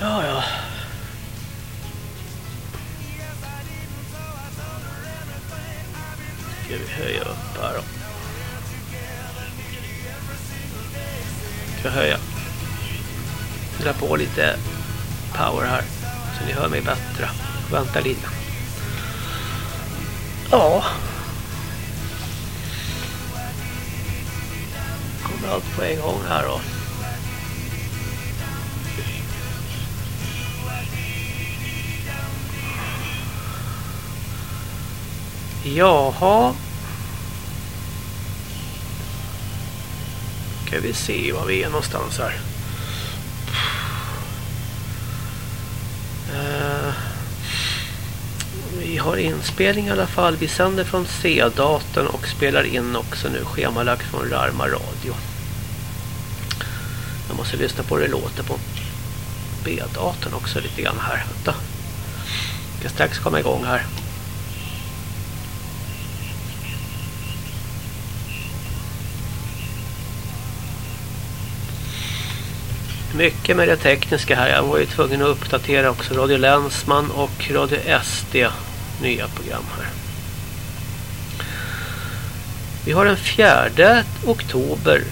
Ja, ja. Ska vi höja upp här då. Ska höja. Dra på lite power här. Så ni hör mig bättre. Vänta lite. Ja. Kommer allt på en gång här då. Jaha. Ska vi se var vi är någonstans här. Uh, vi har inspelning i alla fall. Vi sänder från C-datorn och spelar in också nu schemalagt från Rarma Radio. Jag måste lyssna på hur det låter på B-datorn också lite grann här. Vänta. Jag ska strax komma igång här. Mycket med det tekniska här. Jag var ju tvungen att uppdatera också Radio Länsman och Radio SD nya program här. Vi har den 4 oktober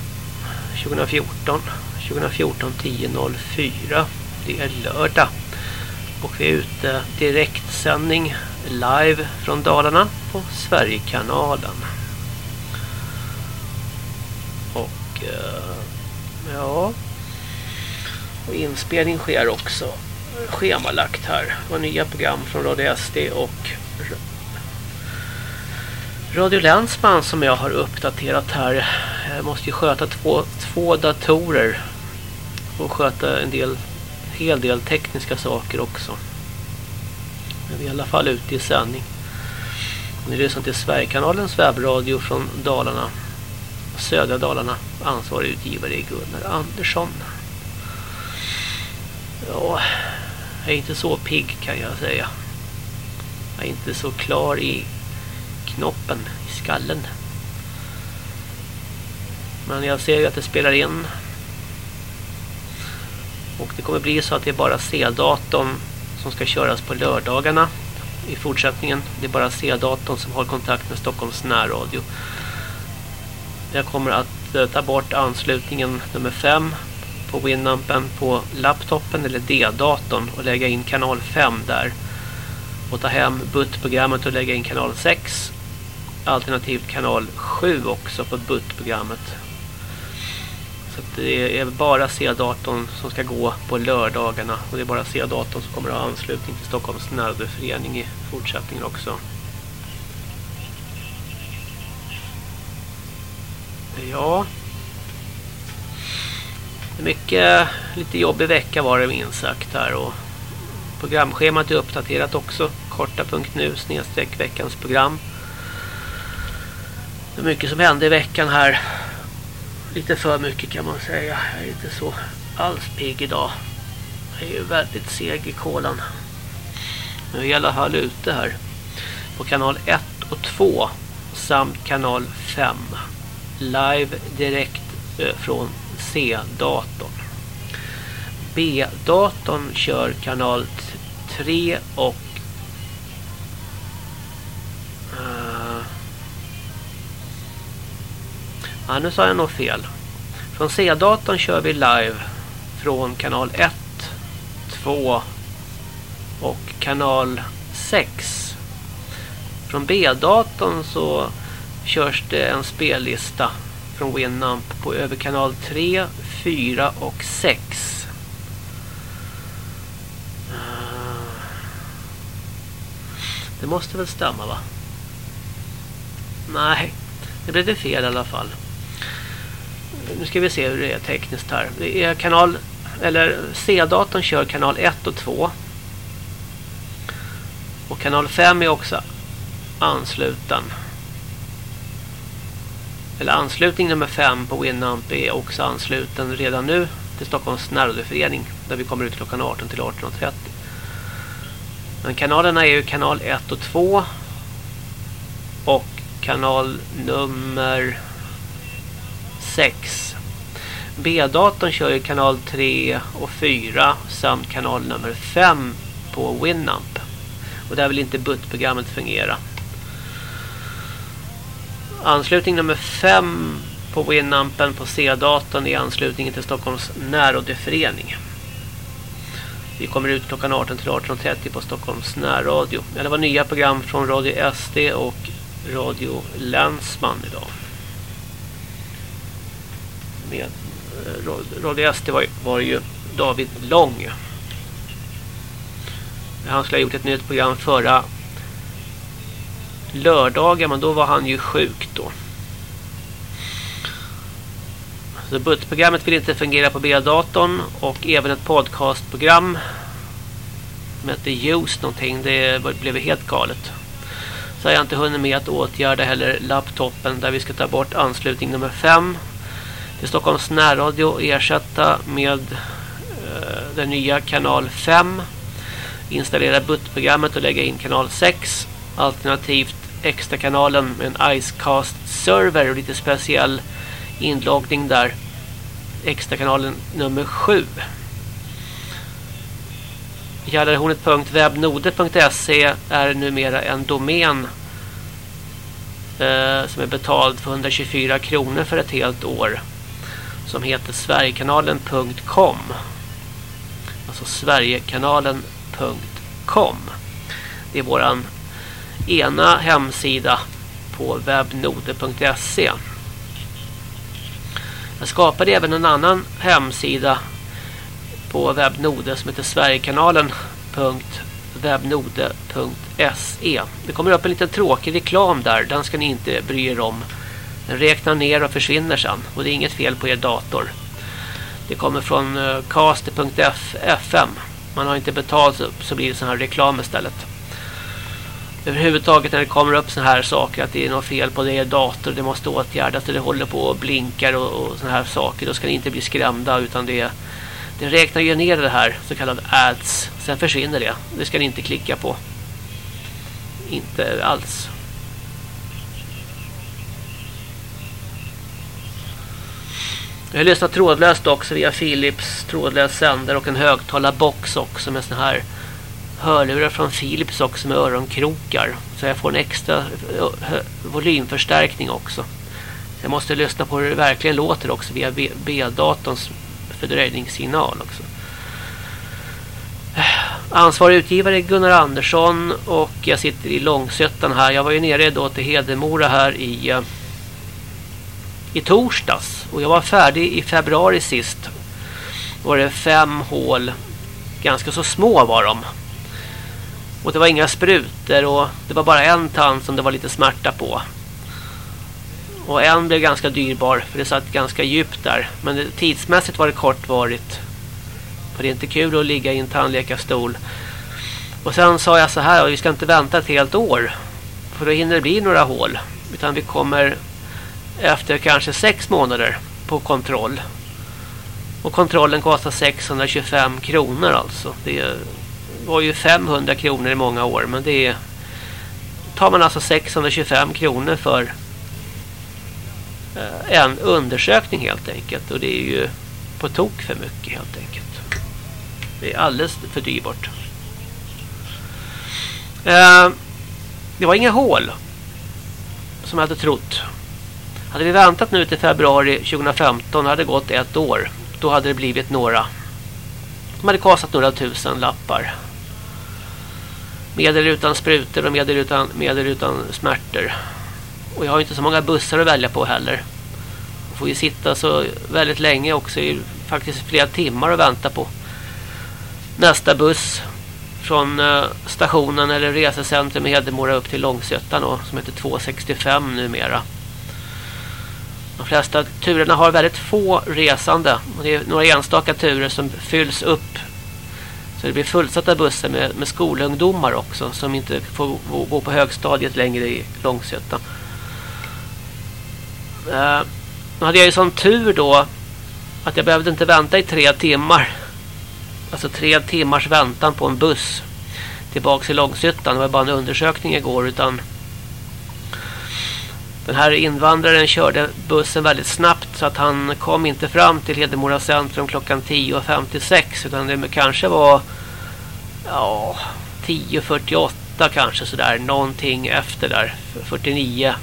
2014. 2014 10.04. Det är lördag. Och vi är ute direktsändning live från Dalarna på Sverigekanalen. Inspelning sker också schemalagt här. Och nya program från Radio SD och Radio Länsman som jag har uppdaterat här. Jag måste ju sköta två, två datorer. Och sköta en del, hel del tekniska saker också. Men vi är i alla fall ute i sändning. Ni lyssnar till Sverigekanalens webbradio från Dalarna. Södra Dalarna. Ansvarig utgivare är Gunnar Andersson. Ja, jag är inte så pigg kan jag säga. Jag är inte så klar i knoppen, i skallen. Men jag ser ju att det spelar in. Och det kommer bli så att det är bara C-datorn som ska köras på lördagarna i fortsättningen. Det är bara C-datorn som har kontakt med Stockholms närradio. Jag kommer att eh, ta bort anslutningen nummer 5 på Winampen på laptopen eller D-datorn och lägga in kanal 5 där. Och ta hem BUT-programmet och lägga in kanal 6. Alternativt kanal 7 också på BUT-programmet. Så det är bara C-datorn som ska gå på lördagarna. Och det är bara C-datorn som kommer att ha anslutning till Stockholms närförening i fortsättningen också. Ja, mycket lite jobbig vecka var det minst sagt här och programschemat är uppdaterat också korta.nu snedstreck veckans program. Det är mycket som hände i veckan här. Lite för mycket kan man säga. Jag är inte så alls pigg idag. Jag är ju väldigt seg i kolan. Nu är jag i alla fall ute här på kanal 1 och 2 samt kanal 5 live direkt eh, från C-datorn. B-datorn kör kanal 3 och uh, ja, nu sa jag nog fel. Från C-datorn kör vi live från kanal 1, 2 och kanal 6. Från B-datorn så körs det en spellista från Winamp på över kanal 3, 4 och 6. Ah. Det måste väl stämma va? Nej, det blev det fel i alla fall. Nu ska vi se hur det är tekniskt här. Det är kanal eller C-datorn kör kanal 1 och 2. Och kanal 5 är också ansluten eller anslutning nummer 5 på Winamp är också ansluten redan nu till Stockholms närradioförening där vi kommer ut klockan 18 till 18.30. Men kanalerna är ju kanal 1 och 2 och kanal nummer 6. B-datorn kör ju kanal 3 och 4 samt kanal nummer 5 på Winamp. Och där vill inte BUT-programmet fungera. Anslutning nummer 5 på Winampen på C-datorn är anslutningen till Stockholms närradioförening. Vi kommer ut klockan 18 till 18.30 på Stockholms närradio. Det var nya program från Radio SD och Radio Länsman idag. Med eh, Radio SD var, var ju David Lång. Han skulle ha gjort ett nytt program förra lördagar, men då var han ju sjuk då. Så BUT-programmet vill inte fungera på B-datorn och även ett podcastprogram som hette Use någonting, det blev helt galet. Så har jag inte hunnit med att åtgärda heller laptopen där vi ska ta bort anslutning nummer 5 till Stockholms närradio och ersätta med eh, den nya kanal 5 installera BUT-programmet och lägga in kanal 6 alternativt extra kanalen med en Icecast-server och lite speciell inloggning där. Extra kanalen nummer 7. Gallerhornet.webnode.se är numera en domän eh, som är betald för 124 kronor för ett helt år som heter sverigekanalen.com alltså sverigekanalen.com det är våran ena hemsida på webnode.se jag skapade även en annan hemsida på webbnode som heter sverigekanalen.webnode.se Det kommer upp en liten tråkig reklam där. Den ska ni inte bry er om. Den räknar ner och försvinner sen. Och det är inget fel på er dator. Det kommer från eh, caster.fm. Man har inte betalt så blir det sån här reklam istället överhuvudtaget när det kommer upp såna här saker att det är något fel på er dator det måste åtgärdas och det håller på och blinkar och, och såna här saker då ska ni inte bli skrämda utan det det räknar ju ner det här så kallad ads. Sen försvinner det. Det ska ni inte klicka på. Inte alls. Jag har lyssnat trådlöst också via Philips trådlös sändare och en högtalarbox också med sån här hörlurar från Philips också med öronkrokar. Så jag får en extra volymförstärkning också. Jag måste lyssna på hur det verkligen låter också via B-datorns fördröjningssignal också. Ansvarig utgivare är Gunnar Andersson och jag sitter i Långsötan här. Jag var ju nere då till Hedemora här i eh, i torsdags och jag var färdig i februari sist. Då Var det fem hål ganska så små var de och det var inga sprutor och det var bara en tand som det var lite smärta på. Och en blev ganska dyrbar för det satt ganska djupt där. Men det, tidsmässigt var det kortvarigt. För det är inte kul att ligga i en tandläkarstol. Och sen sa jag så här, vi ska inte vänta ett helt år. För då hinner det bli några hål. Utan vi kommer efter kanske sex månader på kontroll. Och kontrollen kostar 625 kronor alltså. Det är var ju 500 kronor i många år. Men det är, tar man alltså 625 kronor för eh, en undersökning helt enkelt. Och det är ju på tok för mycket helt enkelt. Det är alldeles för dyrbart. Eh, det var inga hål som jag hade trott. Hade vi väntat nu till februari 2015 hade det gått ett år. Då hade det blivit några. De hade kostat några tusen lappar. Med eller utan sprutor och medel utan, medel utan smärtor. Och jag har inte så många bussar att välja på heller. Jag får ju sitta så väldigt länge också. I faktiskt flera timmar och vänta på nästa buss från eh, stationen eller resecentrum i Hedemora upp till Långsötan då, som heter 265 numera. De flesta turerna har väldigt få resande. Det är några enstaka turer som fylls upp så det blir fullsatta bussar med, med skolungdomar också som inte får gå på högstadiet längre i Långsötan. Eh, nu hade jag ju sån tur då att jag behövde inte vänta i tre timmar. Alltså tre timmars väntan på en buss tillbaka till Långsötan. Det var bara en undersökning igår utan den här invandraren körde bussen väldigt snabbt så att han kom inte fram till Hedemora centrum klockan 10.56 utan det kanske var ja, 10.48 kanske sådär, någonting efter där, 49.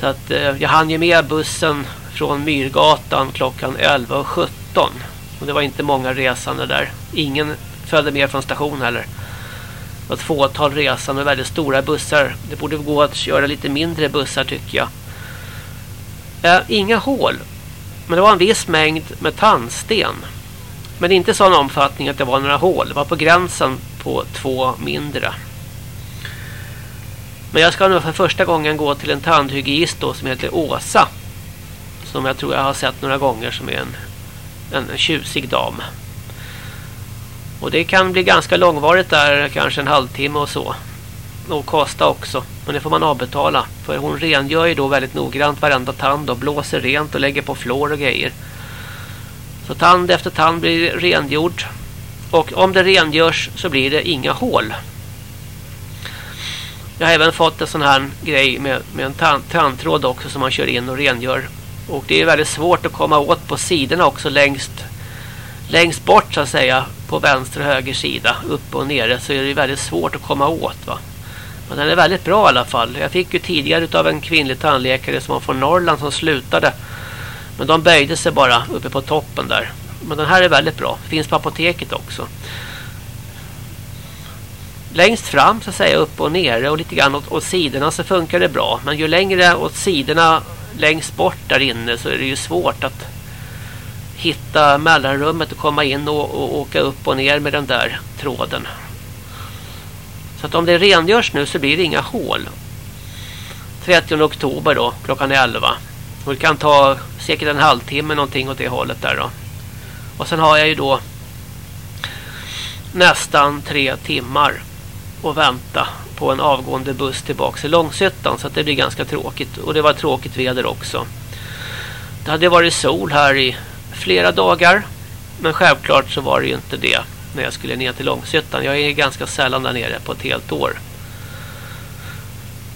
Så att eh, jag hann ju med bussen från Myrgatan klockan 11.17 och det var inte många resande där. Ingen följde med från station heller. Det var ett fåtal resande, väldigt stora bussar. Det borde gå att köra lite mindre bussar tycker jag. Eh, inga hål. Men det var en viss mängd med tandsten. Men inte sån omfattning att det var några hål. Det var på gränsen på två mindre. Men jag ska nu för första gången gå till en tandhygienist då som heter Åsa. Som jag tror jag har sett några gånger som är en, en tjusig dam. Och det kan bli ganska långvarigt där, kanske en halvtimme och så. Och kosta också. Men det får man avbetala. För hon rengör ju då väldigt noggrant varenda tand och blåser rent och lägger på flår och grejer. Så tand efter tand blir rengjord. Och om det rengörs så blir det inga hål. Jag har även fått en sån här grej med, med en tand, tandtråd också som man kör in och rengör. Och det är väldigt svårt att komma åt på sidorna också längst, längst bort så att säga. På vänster och höger sida, upp och nere så är det väldigt svårt att komma åt va. Men den är väldigt bra i alla fall. Jag fick ju tidigare av en kvinnlig tandläkare som var från Norrland som slutade. Men de böjde sig bara uppe på toppen där. Men den här är väldigt bra. Finns på apoteket också. Längst fram så att säga upp och nere och lite grann åt, åt sidorna så funkar det bra. Men ju längre åt sidorna längst bort där inne så är det ju svårt att hitta mellanrummet och komma in och, och åka upp och ner med den där tråden. Så att om det rengörs nu så blir det inga hål. 30 oktober då, klockan 11. Och det kan ta säkert en halvtimme någonting åt det hållet där då. Och sen har jag ju då nästan tre timmar att vänta på en avgående buss tillbaka till Långsötan så att det blir ganska tråkigt och det var tråkigt väder också. Det hade varit sol här i flera dagar men självklart så var det ju inte det när jag skulle ner till Långshyttan. Jag är ganska sällan där nere på ett helt år.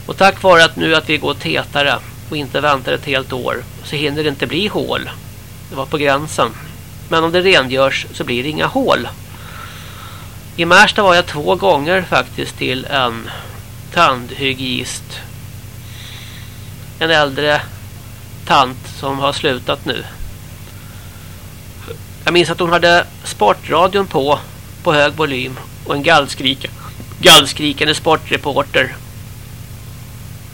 Och tack vare att nu att vi går tätare och inte väntar ett helt år så hinner det inte bli hål. Det var på gränsen. Men om det rengörs så blir det inga hål. I Märsta var jag två gånger faktiskt till en tandhygienist. En äldre tant som har slutat nu. Jag minns att hon hade sportradion på på hög volym och en gallskrika, gallskrikande sportreporter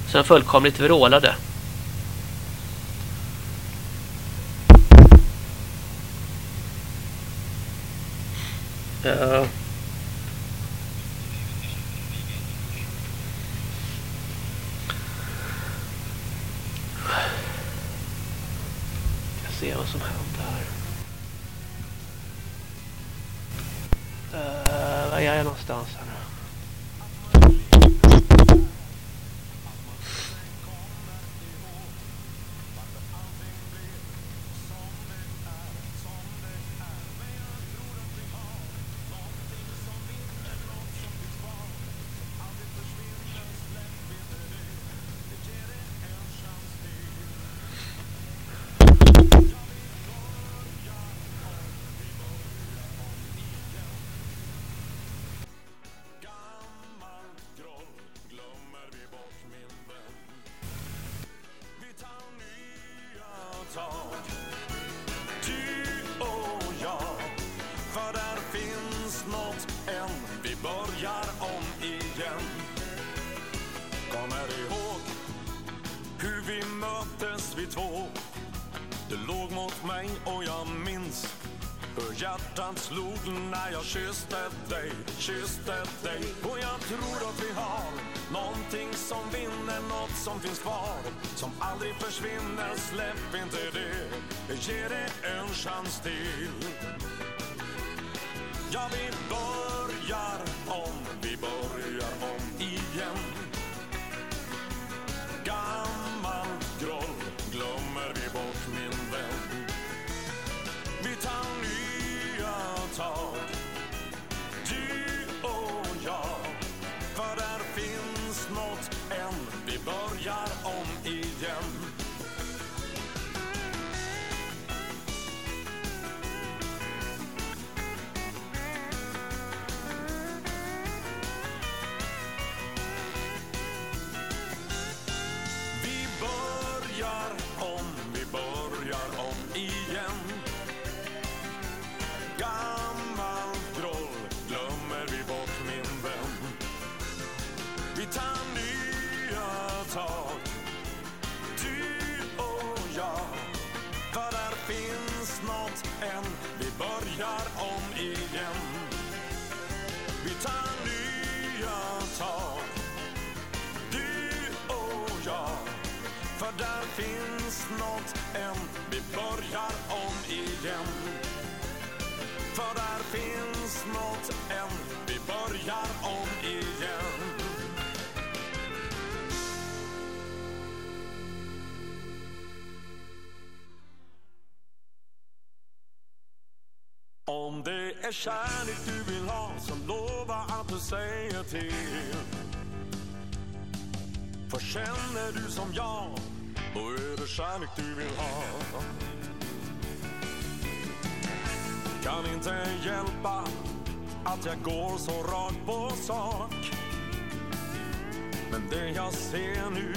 som fullkomligt vrålade. Uh. se vad som händer här. Kysste dig, kysste dig. Och jag tror att vi har någonting som vinner, något som finns kvar. Som aldrig försvinner, släpp inte det. Ge det en chans till. Ja, vi börjar om, vi börjar börjar om igen. För där finns nåt än. Vi börjar om igen. Om det är kärlek du vill ha så lova att du säger till. För känner du som jag då är det kärlek du vill ha. Kan inte hjälpa att jag går så rakt på sak. Men det jag ser nu,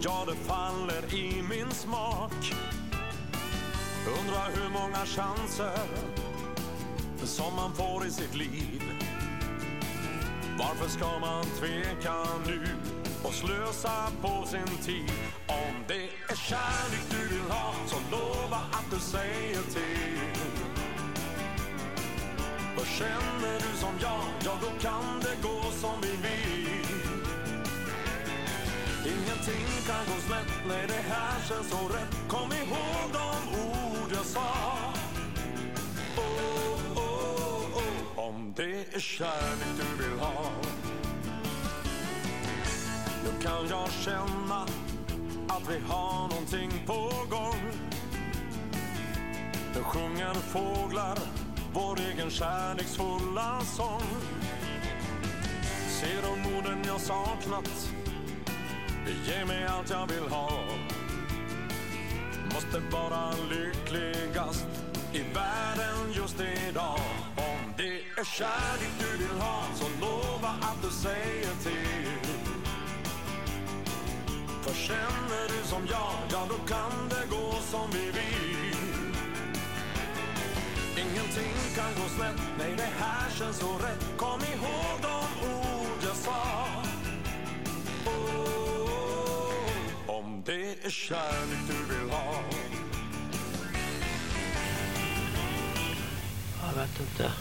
ja det faller i min smak. Undrar hur många chanser som man får i sitt liv. Varför ska man tveka nu? Och slösa på sin tid. Om det är kärlek du vill ha så lova att du säger till. För känner du som jag, ja då kan det gå som vi vill. Ingenting kan gå snett, nej det här känns så rätt. Kom ihåg de ord jag sa. Oh, oh, oh. oh. Om det är kärlek du vill ha nu kan jag känna att vi har någonting på gång. Nu sjunger fåglar vår egen kärleksfulla sång. Ser de orden jag saknat Det ger mig allt jag vill ha. Måste vara lyckligast i världen just idag. Om det är kärlek du vill ha så lova att du säger till. För känner du som jag, ja då kan det gå som vi vill. Ingenting kan gå snett, nej det här känns så rätt. Kom ihåg de ord jag sa. Oh, Om det är kärlek du vill ha. Jag vet inte.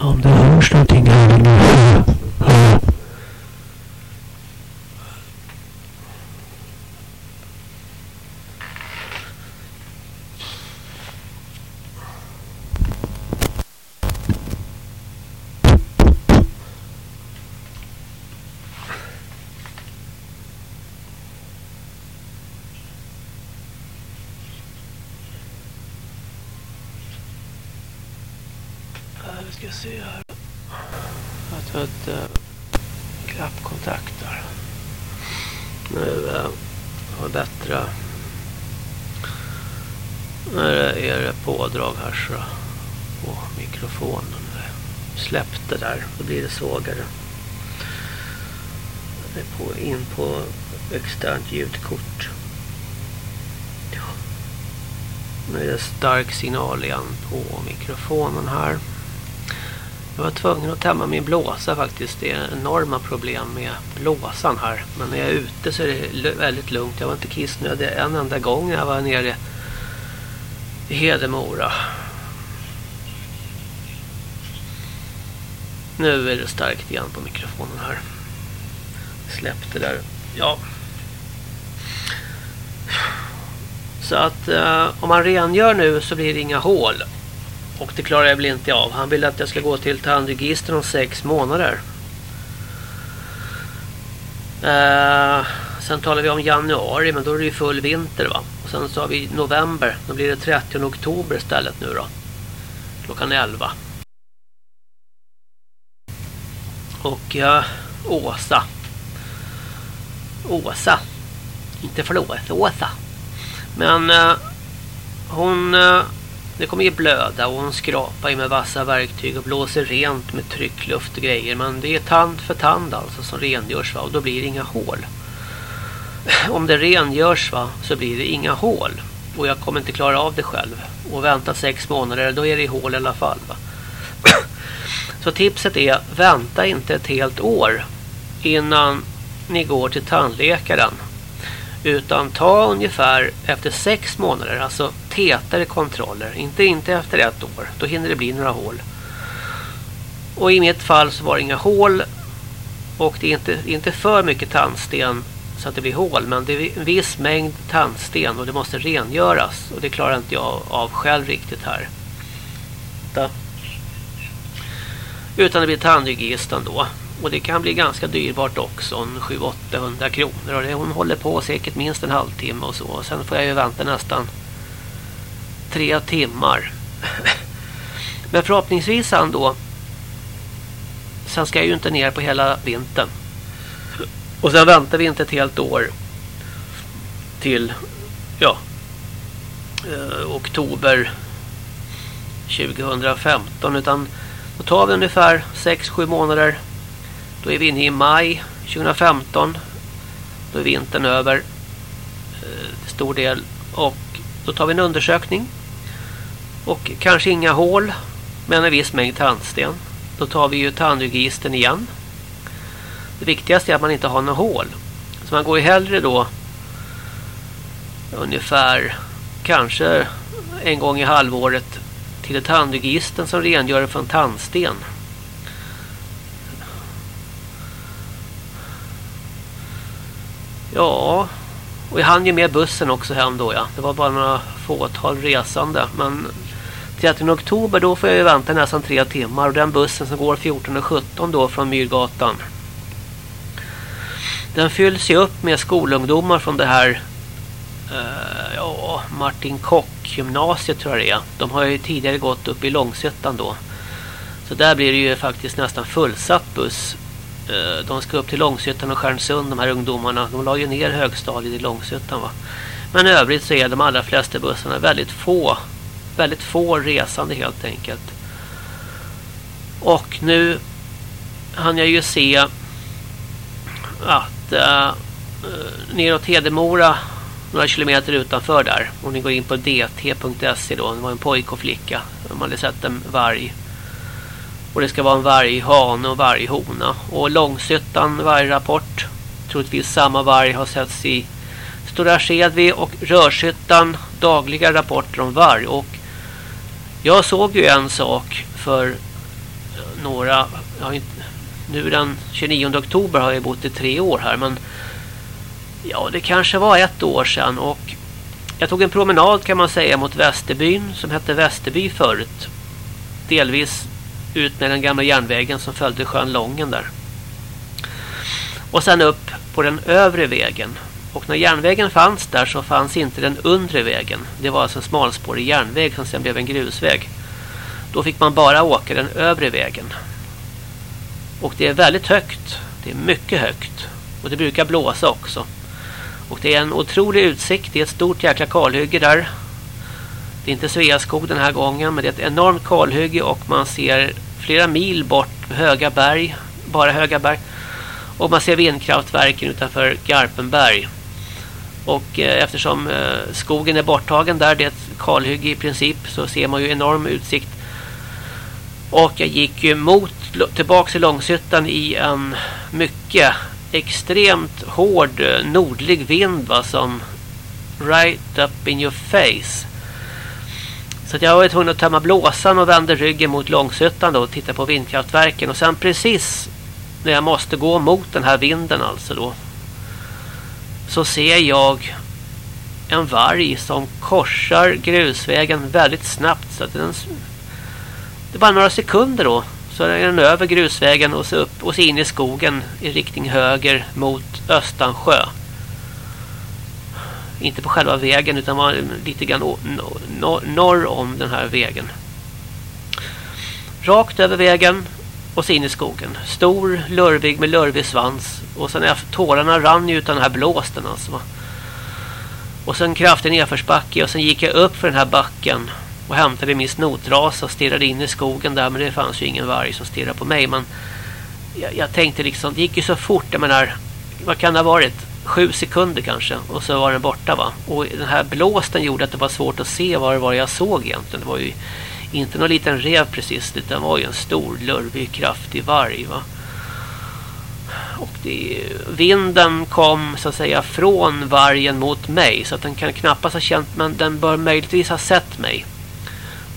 Om det hörs någonting här nu. Ja. Här, vi ska se här. Jag tar ett äh, klappkontakt där. Nu äh, har jag bättre. Nu är det pådrag här så på mikrofonen. Släppte där, då blir det svagare. Det är på, in på externt ljudkort. Ja. Nu är det stark signal igen på mikrofonen här. Jag var tvungen att tämma min blåsa faktiskt. Det är enorma problem med blåsan här. Men när jag är ute så är det väldigt lugnt. Jag var inte kissnödig en enda gång när jag var nere i Hedemora. Nu är det starkt igen på mikrofonen här. Släppte där. Ja. Så att eh, om man rengör nu så blir det inga hål. Och det klarar jag väl inte av. Han vill att jag ska gå till tandregistern om sex månader. Eh, sen talar vi om januari men då är det ju full vinter va. Och sen så har vi november. Då blir det 30 oktober istället nu då. Klockan 11. Och eh, Åsa. Åsa. Inte förlåt, Åsa. Men eh, hon... Eh, det kommer ju blöda och hon skrapar med vassa verktyg och blåser rent med tryckluft och grejer. Men det är tand för tand alltså som rengörs va? och då blir det inga hål. om det rengörs va, så blir det inga hål. Och jag kommer inte klara av det själv. Och vänta sex månader, då är det i hål i alla fall va. Så tipset är, vänta inte ett helt år innan ni går till tandläkaren. Utan ta ungefär efter sex månader, alltså tätare kontroller. Inte, inte efter ett år, då hinner det bli några hål. Och i mitt fall så var det inga hål. Och det är inte, inte för mycket tandsten så att det blir hål. Men det är en viss mängd tandsten och det måste rengöras. Och det klarar inte jag av själv riktigt här. Utan det blir tandhygisten då. Och det kan bli ganska dyrbart också, 700-800 kronor. Och det, hon håller på säkert minst en halvtimme och så. Och sen får jag ju vänta nästan tre timmar. Men förhoppningsvis ändå. Sen ska jag ju inte ner på hela vintern. Och sen väntar vi inte ett helt år till ja eh, oktober 2015 utan då tar vi ungefär 6-7 månader då är vi inne i maj 2015. Då är vintern över eh, stor del. Och då tar vi en undersökning. Och kanske inga hål. Men en viss mängd tandsten. Då tar vi ju tandhygisten igen. Det viktigaste är att man inte har några hål. Så man går ju hellre då ungefär kanske en gång i halvåret till tandhygisten som rengör från tandsten. Ja, och jag hann ju med bussen också hem då ja. Det var bara några fåtal resande. Men 13 oktober då får jag ju vänta nästan tre timmar. Och den bussen som går 14.17 då från Myrgatan. Den fylls ju upp med skolungdomar från det här eh, ja, Martin Kock gymnasiet tror jag det är. De har ju tidigare gått upp i Långsötan då. Så där blir det ju faktiskt nästan fullsatt buss eh, de ska upp till Långshyttan och Stjärnsund de här ungdomarna. De la ju ner högstadiet i Långshyttan va. Men i övrigt så är de allra flesta bussarna väldigt få väldigt få resande helt enkelt. Och nu hann jag ju se att uh, neråt Hedemora några kilometer utanför där om ni går in på dt.se då det var en pojke och flicka de hade sett en varg och det ska vara en varghane och varghona. Och Långsötan vargrapport. Troligtvis samma varg har setts i Stora Skedvi och Rörshyttan dagliga rapporter om varg. Och jag såg ju en sak för eh, några... Inte, nu den 29 oktober har jag bott i tre år här. Men ja, det kanske var ett år sedan. Och jag tog en promenad kan man säga mot Västerbyn som hette Västerby förut. Delvis ut med den gamla järnvägen som följde sjön Lången där. Och sen upp på den övre vägen. Och när järnvägen fanns där så fanns inte den undre vägen. Det var alltså en smalspårig järnväg som sen blev en grusväg. Då fick man bara åka den övre vägen. Och det är väldigt högt. Det är mycket högt. Och det brukar blåsa också. Och det är en otrolig utsikt. Det är ett stort jäkla kalhygge där. Det är inte Sveaskog den här gången men det är ett enormt kalhygge och man ser flera mil bort höga berg, bara höga berg. Och man ser vindkraftverken utanför Garpenberg. Och eh, eftersom eh, skogen är borttagen där, det är ett kalhygge i princip, så ser man ju enorm utsikt. Och jag gick ju mot, tillbaka till Långshyttan i en mycket extremt hård eh, nordlig vind va, som right up in your face. Så jag var tvungen att tömma blåsan och vände ryggen mot Långshyttan då och titta på vindkraftverken. Och sen precis när jag måste gå mot den här vinden alltså då. Så ser jag en varg som korsar grusvägen väldigt snabbt. Så att den, det är bara några sekunder då. Så är den över grusvägen och så upp och så in i skogen i riktning höger mot Östansjö inte på själva vägen utan var lite grann norr om den här vägen. Rakt över vägen och så in i skogen. Stor, lurvig med lurvig svans. Och sen tårarna rann ju utan den här blåsten alltså. Och sen kraftig nedförsbacke och sen gick jag upp för den här backen och hämtade min snotras och stirrade in i skogen där men det fanns ju ingen varg som stirrade på mig men jag, jag tänkte liksom det gick ju så fort jag menar vad kan det ha varit sju sekunder kanske och så var den borta va. Och den här blåsten gjorde att det var svårt att se vad det var jag såg egentligen. Det var ju inte någon liten rev precis utan det var ju en stor lurvig kraftig varg va. Och det, vinden kom så att säga från vargen mot mig så att den kan knappast ha känt men den bör möjligtvis ha sett mig.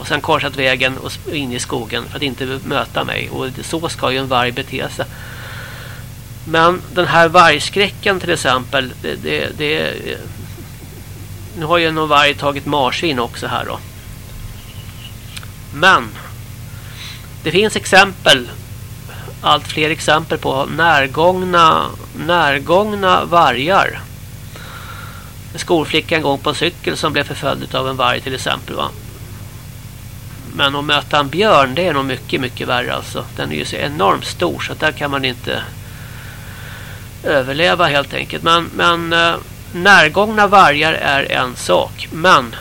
Och sen korsat vägen och in i skogen för att inte möta mig. Och så ska ju en varg bete sig. Men den här vargskräcken till exempel, det, det, det, nu har ju någon varg tagit marsvin också här då. Men det finns exempel, allt fler exempel på närgångna, närgångna vargar. En skolflicka en gång på en cykel som blev förföljd av en varg till exempel va. Men att möta en björn det är nog mycket mycket värre alltså. Den är ju så enormt stor så där kan man inte överleva helt enkelt. Men, men eh, närgångna vargar är en sak. Men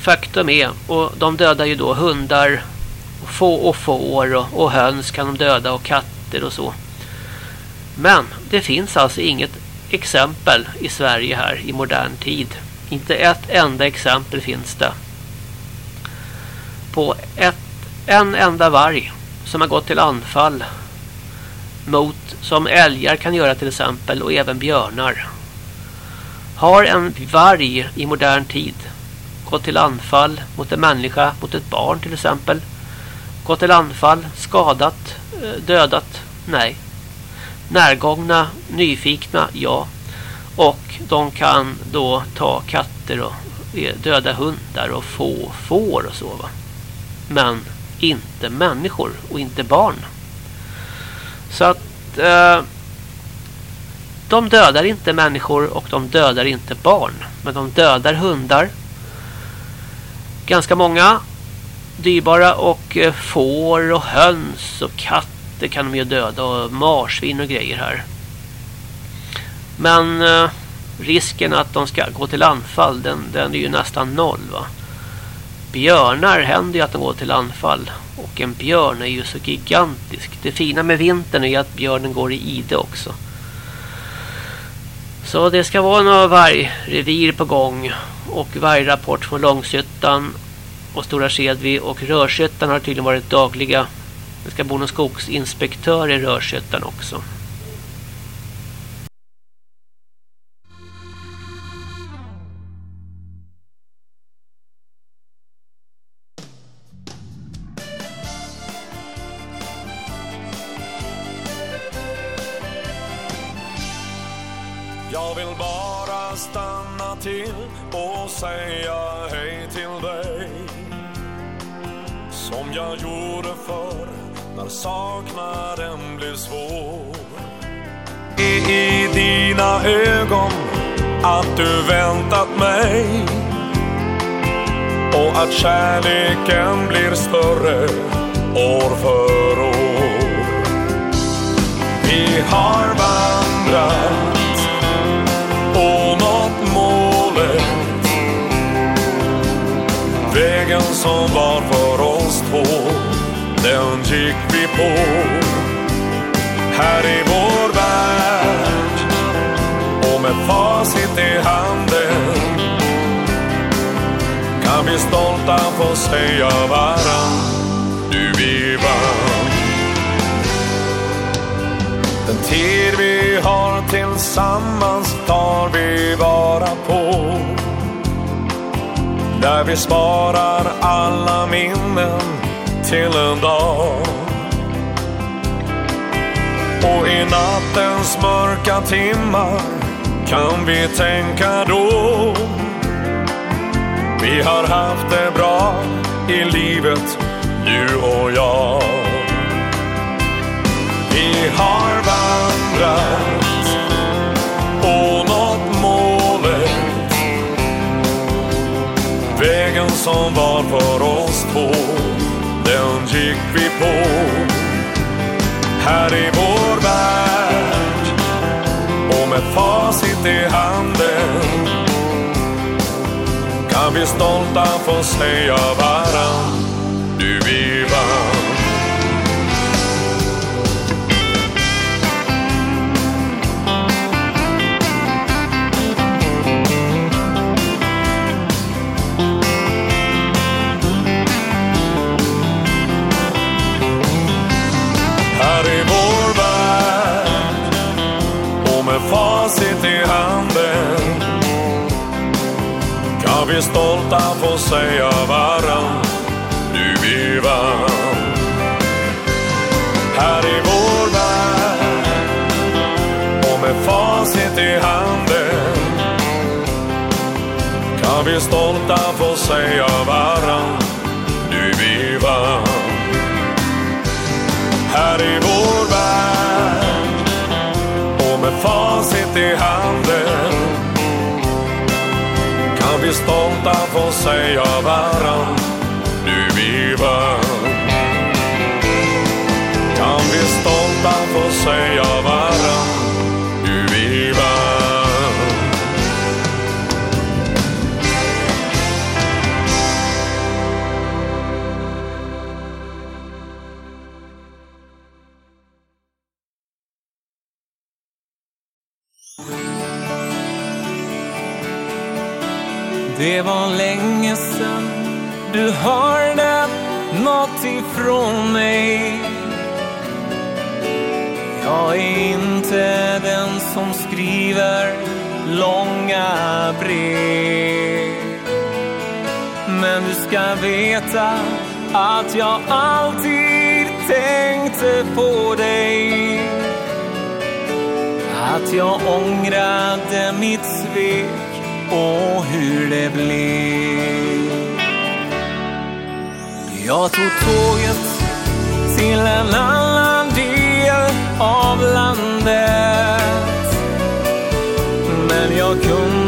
faktum är, och de dödar ju då hundar och, få, och får och, och höns kan de döda och katter och så. Men det finns alltså inget exempel i Sverige här i modern tid. Inte ett enda exempel finns det på ett, en enda varg som har gått till anfall mot som älgar kan göra till exempel och även björnar. Har en varg i modern tid gått till anfall mot en människa, mot ett barn till exempel. Gått till anfall, skadat, eh, dödat? Nej. Närgångna, nyfikna? Ja. Och de kan då ta katter och eh, döda hundar och få får och så va. Men inte människor och inte barn. Så att eh, de dödar inte människor och de dödar inte barn. Men de dödar hundar. Ganska många dyrbara och eh, får och höns och katter kan de ju döda och marsvin och grejer här. Men eh, risken att de ska gå till anfall den, den är ju nästan noll va. Björnar händer ju att de går till anfall och en björn är ju så gigantisk. Det fina med vintern är att björnen går i ide också. Så det ska vara några vargrevir på gång. Och vargrapport från Långshyttan och Stora Skedvi och Rörshyttan har tydligen varit dagliga. Det ska bo någon skogsinspektör i Rörshyttan också. Säga hej till dig. Som jag gjorde förr när saknaden blev svår. I dina ögon att du väntat mig. Och att kärleken blir större år för år. Vi har vandrat på. Här i vår värld och med facit i handen kan vi stolta få säga varann, du vi vann. Den tid vi har tillsammans tar vi vara på där vi sparar alla minnen till en dag. Och i nattens mörka timmar kan vi tänka då. Vi har haft det bra i livet, du och jag. Vi har vandrat och nått målet Vägen som var för oss två, den gick vi på. Här i vår värld. Och med facit i handen kan vi stolta få säga varann, vi stolta få säga varann Du vi vann Här i vår värld Och med facit i handen Kan vi stolta få säga varann Du vi vann Här i vår värld Och med facit i handen vi stolta få säga varann. Du vi vann Kan vi stolta få säga varann. Ifrån mig. Jag är inte den som skriver långa brev. Men du ska veta att jag alltid tänkte på dig. Att jag ångrade mitt svek och hur det blev. Jag tog tåget till en annan del av landet. Men jag kunde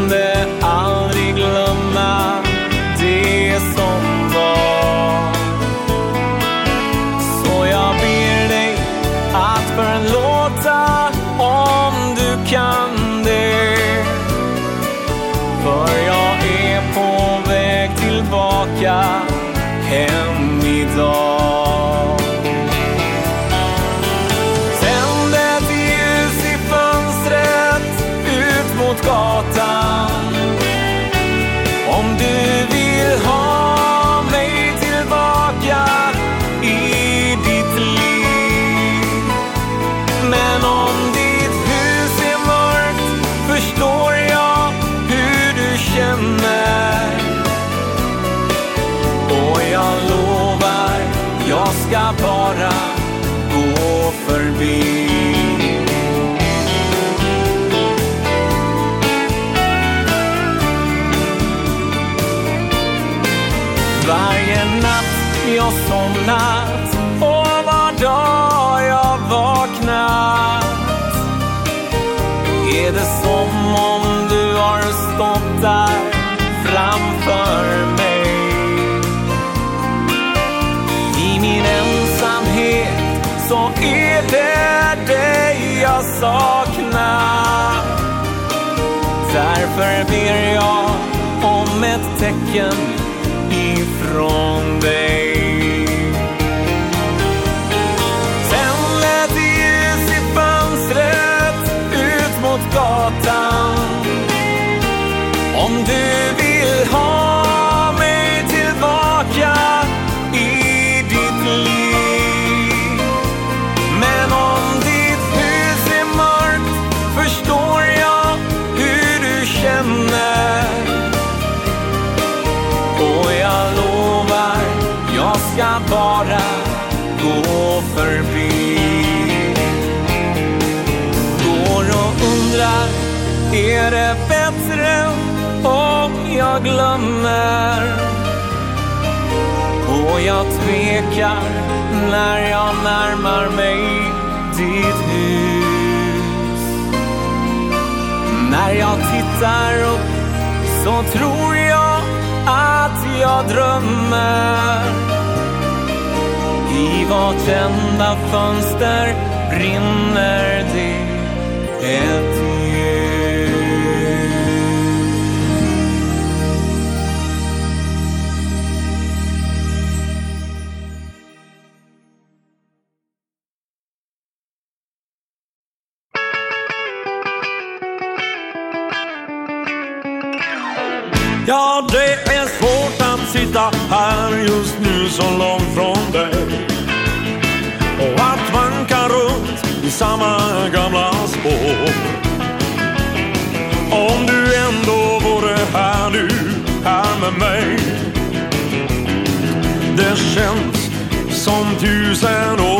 Därför ber jag om ett tecken ifrån dig. Bara gå förbi. Går och undrar, är det bättre om jag glömmer? Och jag tvekar när jag närmar mig ditt hus. När jag tittar upp så tror jag att jag drömmer. I vartenda fönster brinner det. tusen år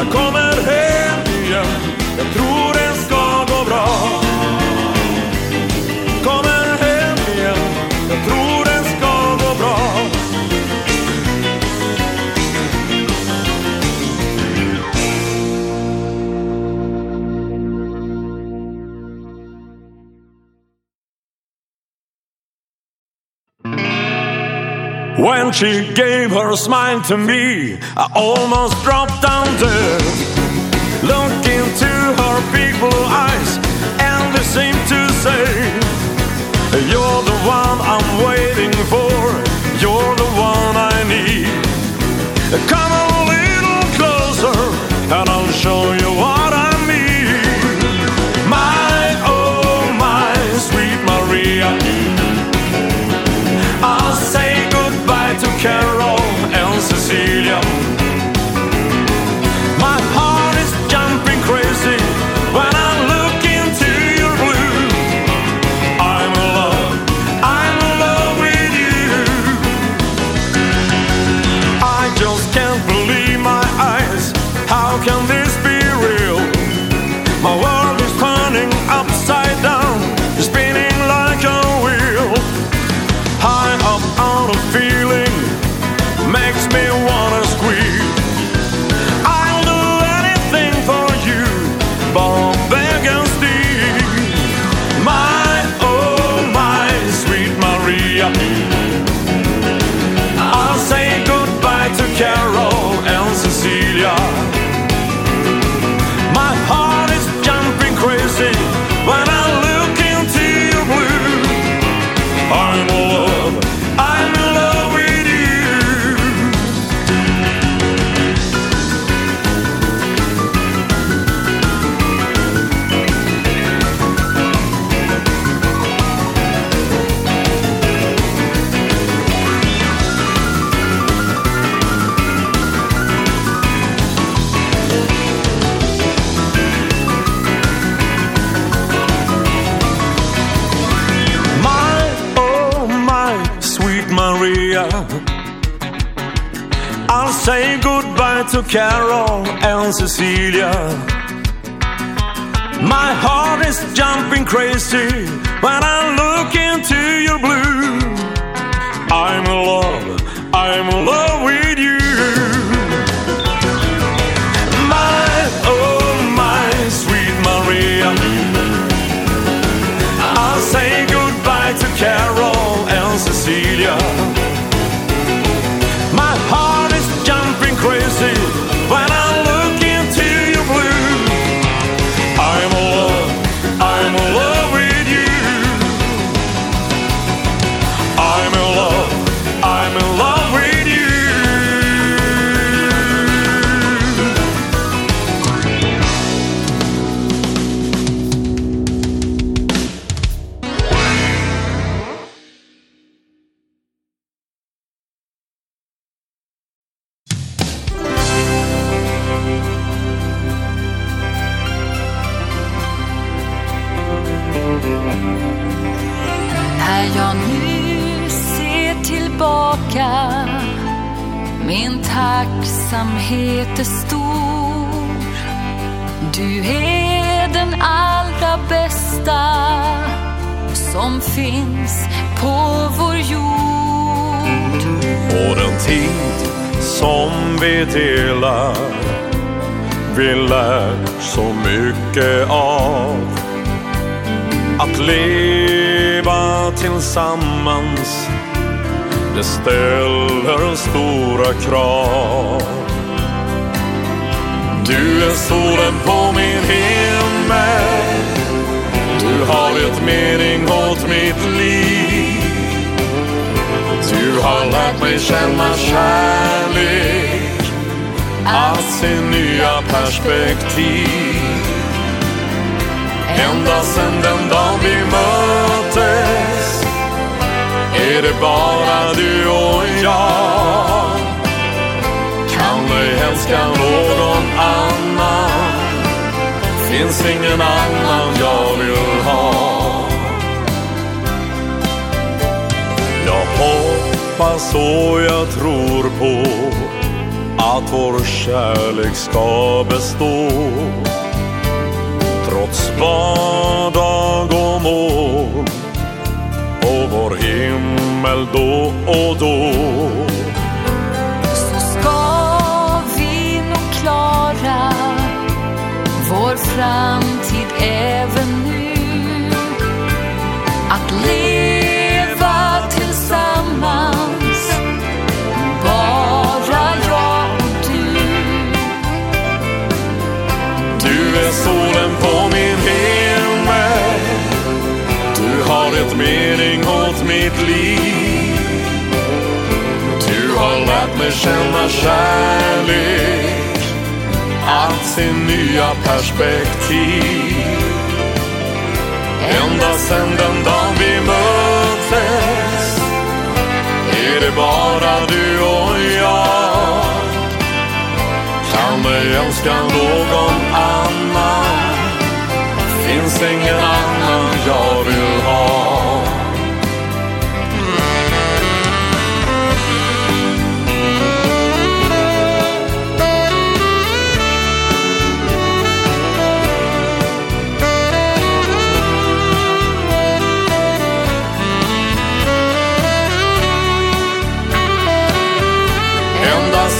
Daar komen She gave her smile to me. I almost dropped down dead. Carol and Cecilia. My heart is jumping crazy when I look into your blue. I'm in love mitt liv. Du har lärt mig känna kärlek. Att se nya perspektiv. Ända sen den dagen vi möttes är det bara du och jag. Kan mig älska någon annan Finns ingen annan jag vill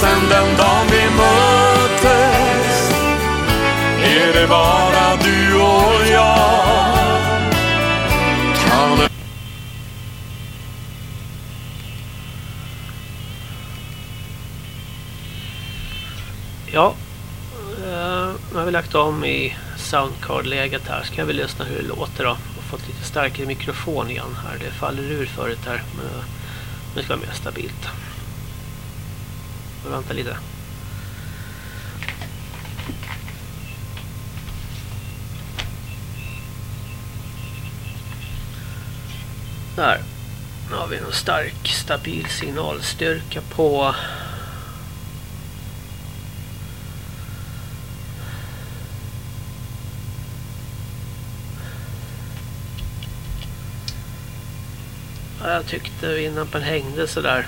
sen den dagen vi möttes Är det bara du och jag Kan Ja, eh, nu har vi lagt om i soundcard-läget här. Ska vi lyssna hur det låter då. Och fått lite starkare mikrofon igen här. Det faller ur förut här. Men eh, det ska vara mer stabilt. Vänta lite. Där. Nu har vi en stark stabil signalstyrka på Ja, jag tyckte Winampen hängde sådär.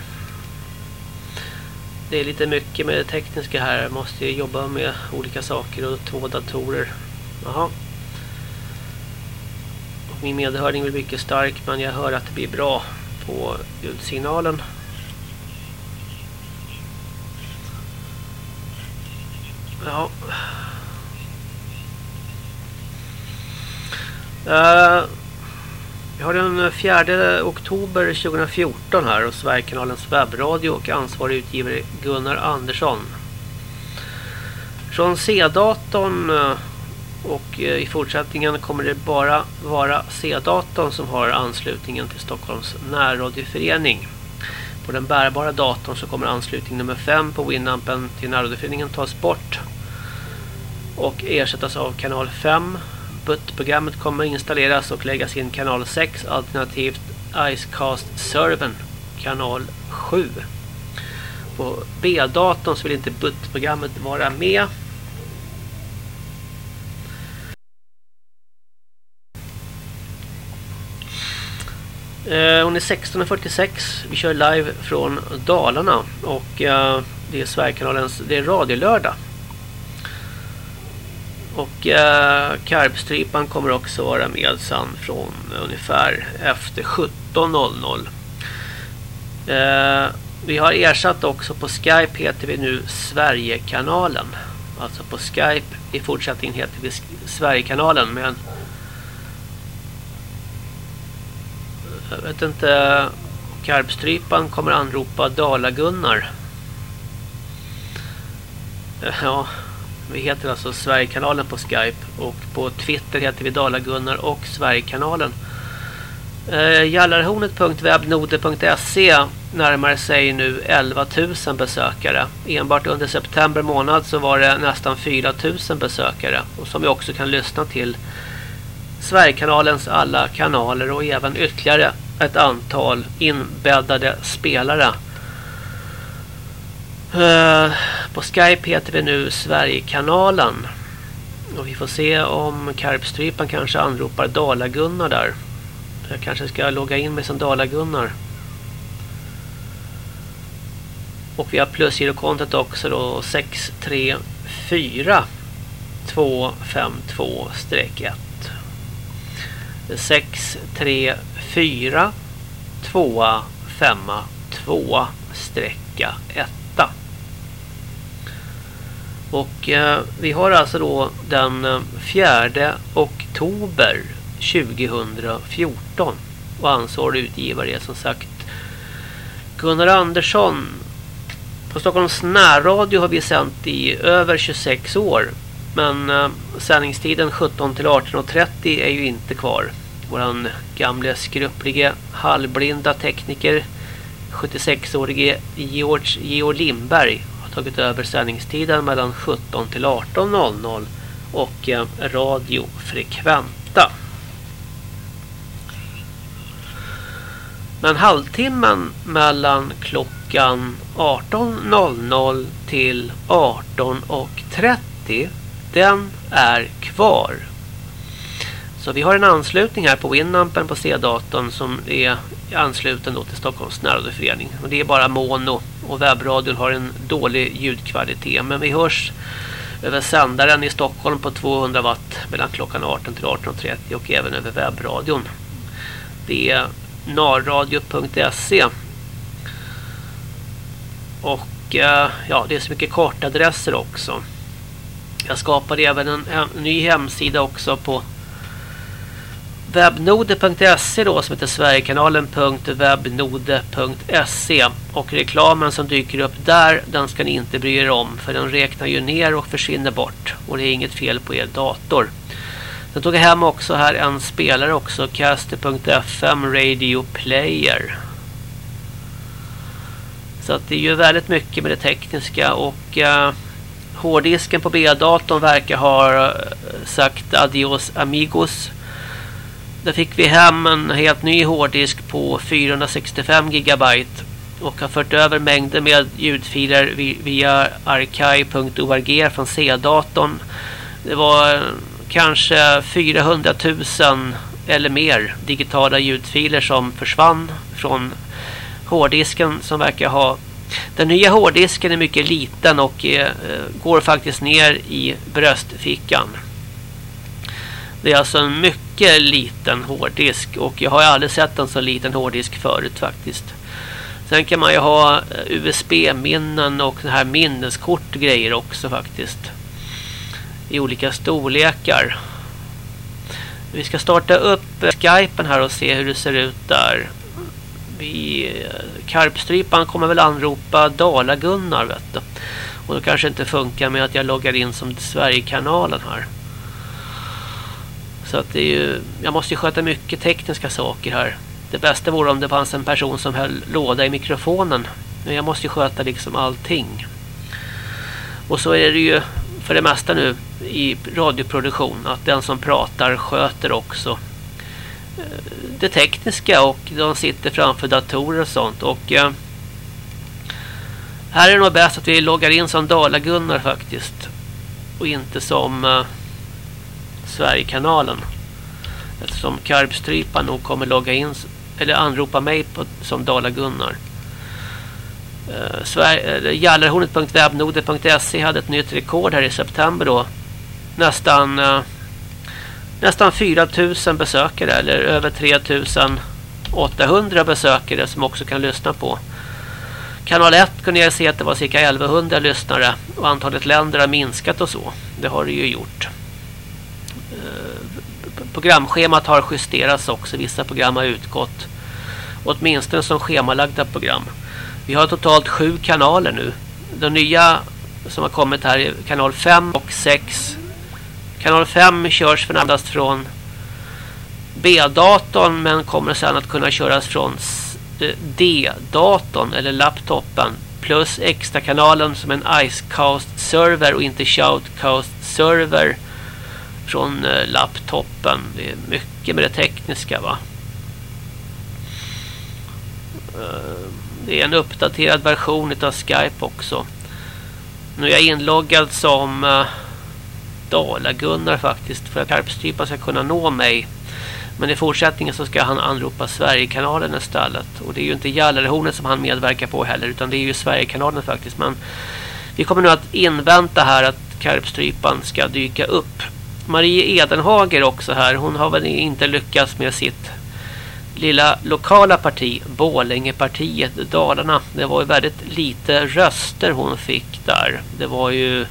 Det är lite mycket med det tekniska här. Jag måste ju jobba med olika saker och två datorer. Jaha. Och min medhörning blir mycket stark men jag hör att det blir bra på ljudsignalen. Ja. Uh, eh, vi har den 4 oktober 2014 här hos Sverigekanalens webbradio och ansvarig utgivare Gunnar Andersson. Från C-datorn eh, och eh, i fortsättningen kommer det bara vara C-datorn som har anslutningen till Stockholms närradioförening. På den bärbara datorn så kommer anslutning nummer 5 på Winampen till närradioföreningen tas bort och ersättas av kanal 5 BUT-programmet kommer installeras och läggas in kanal 6 alternativt Icecast-servern kanal 7. På B-datorn så vill inte BUT-programmet vara med. Eh, hon är 16.46. Vi kör live från Dalarna. Och eh, det är Sverigekanalens, det är radiolördag. Och eh, karpstripan kommer också vara med sen från ungefär efter 17.00. Eh, vi har ersatt också på Skype heter vi nu Sverigekanalen. Alltså på Skype i fortsättningen heter vi Sverigekanalen men jag vet inte Karpstrypan kommer anropa Dala-Gunnar. Eh, ja, vi heter alltså Sverigekanalen på Skype och på Twitter heter vi Dalagunnar och Sverigekanalen. Eh, Jallarhornet.webnode.se närmar sig nu 11 000 besökare. Enbart under september månad så var det nästan 4 000 besökare. Och som vi också kan lyssna till Sverigekanalens alla kanaler och även ytterligare ett antal inbäddade spelare. Uh, på Skype heter vi nu Sverigekanalen. Och vi får se om Karpstrypan kanske anropar Dalagunnar där. Jag kanske ska logga in mig som Dalagunnar. Och vi har plusgirokontot också då 634 252-1 634 252 1 och eh, vi har alltså då den eh, 4 oktober 2014 och ansvarig utgivare är som sagt Gunnar Andersson på Stockholms närradio har vi sänt i över 26 år. Men eh, sändningstiden 17 till 18.30 är ju inte kvar. Våran gamle skrupprige halvblinda tekniker 76-årige George Georg Lindberg tagit över sändningstiden mellan 17 till 18.00 och eh, Radio Frekventa. Men halvtimmen mellan klockan 18.00 till 18.30 den är kvar. Så vi har en anslutning här på Winampen på C-datorn som är ansluten då till Stockholms närradioförening. Och det är bara mono och webbradion har en dålig ljudkvalitet. Men vi hörs över sändaren i Stockholm på 200 watt mellan klockan 18 till 18.30 och även över webbradion. Det är narradio.se och eh, ja, det är så mycket kortadresser också. Jag skapade även en, en ny hemsida också på webbnode.se då som heter sverigekanalen.webnode.se och reklamen som dyker upp där den ska ni inte bry er om för den räknar ju ner och försvinner bort och det är inget fel på er dator. Sen tog jag hem också här en spelare också. Caster.fm Radio Player. Så att det är ju väldigt mycket med det tekniska och uh, hårddisken på B-datorn verkar ha eh, sagt adios amigos. Där fick vi hem en helt ny hårddisk på 465 gigabyte och har fört över mängder med ljudfiler via archive.org från C-datorn. Det var kanske 400 000 eller mer digitala ljudfiler som försvann från hårddisken som verkar ha den nya hårddisken är mycket liten och eh, går faktiskt ner i bröstfickan. Det är alltså en mycket liten hårddisk och jag har aldrig sett en så liten hårddisk förut faktiskt. Sen kan man ju ha eh, USB-minnen och den här minneskort grejer också faktiskt i olika storlekar. Vi ska starta upp eh, Skypen här och se hur det ser ut där. Vi, eh, Karpstrypan kommer väl anropa Dala-Gunnar vet du. Och då kanske inte funkar med att jag loggar in som Sverigekanalen här. Så att det är ju, jag måste ju sköta mycket tekniska saker här. Det bästa vore om det fanns en person som höll låda i mikrofonen. Men jag måste ju sköta liksom allting. Och så är det ju för det mesta nu i radioproduktion att den som pratar sköter också eh, det tekniska och de sitter framför datorer och sånt och eh, här är det nog bäst att vi loggar in som Dala-Gunnar faktiskt och inte som eh, Sverigekanalen eftersom Karpstrypan nog kommer logga in eller anropa mig på, som Dala-Gunnar. Eh, uh, eh, Jallarhornet.webnode.se hade ett nytt rekord här i september då. Nästan uh, nästan 4000 besökare eller över 3800 besökare som också kan lyssna på. Kanal 1 kunde jag se att det var cirka 1100 lyssnare och antalet länder har minskat och så. Det har det ju gjort. Programschemat har justerats också. Vissa program har utgått. Åtminstone som schemalagda program. Vi har totalt sju kanaler nu. De nya som har kommit här är kanal 5 och 6. Kanal 5 körs för närmast från B-datorn men kommer sedan att kunna köras från eh, D-datorn eller laptopen plus extra kanalen som en Icecast-server och inte Shoutcast-server från eh, laptopen. Det är mycket med det tekniska va. Eh, det är en uppdaterad version av Skype också. Nu är jag inloggad som uh, Dala-Gunnar faktiskt för att Karpstrypan ska kunna nå mig men i fortsättningen så ska han anropa Sverigekanalen istället. Och det är ju inte Jallarhornet som han medverkar på heller utan det är ju Sverigekanalen faktiskt. Men vi kommer nu att invänta här att Karpstrypan ska dyka upp. Marie Edenhager också här. Hon har väl inte lyckats med sitt lilla lokala parti, Bålängepartiet Dalarna. Det var ju väldigt lite röster hon fick där. Det var ju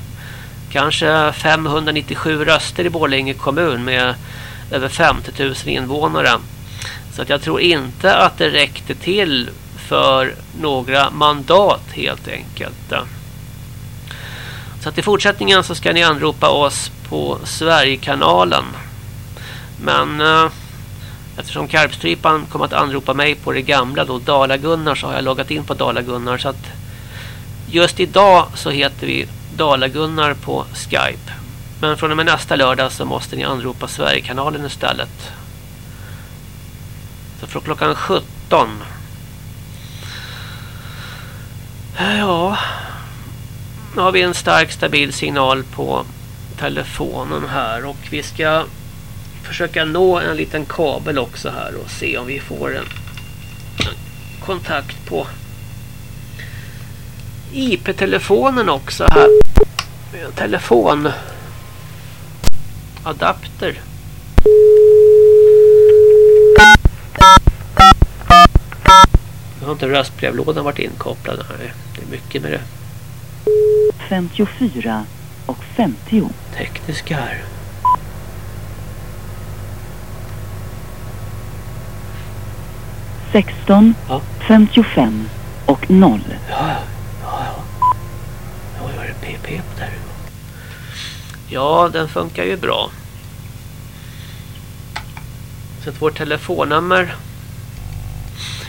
kanske 597 röster i Bålänge kommun med över 50 000 invånare. Så att jag tror inte att det räckte till för några mandat helt enkelt. Så att i fortsättningen så ska ni anropa oss på Sverigekanalen. Men eh, eftersom Karpstrypan kommer att anropa mig på det gamla då Dalagunnar så har jag loggat in på Dalagunnar. så att just idag så heter vi Dalagunnar på Skype. Men från och med nästa lördag så måste ni anropa Sverigekanalen istället. Så från klockan 17. Ja. Nu har vi en stark stabil signal på telefonen här och vi ska försöka nå en liten kabel också här och se om vi får en, en kontakt på IP-telefonen också här. Telefon adapter. Nu har inte röstbrevlådan varit inkopplad. här. det är mycket med det. 54 och 50. Tekniska här. Sexton, ja. 55 och 0. Ja, ja, ja. Ja, var det PP på där? Ja, den funkar ju bra. Så att vårt telefonnummer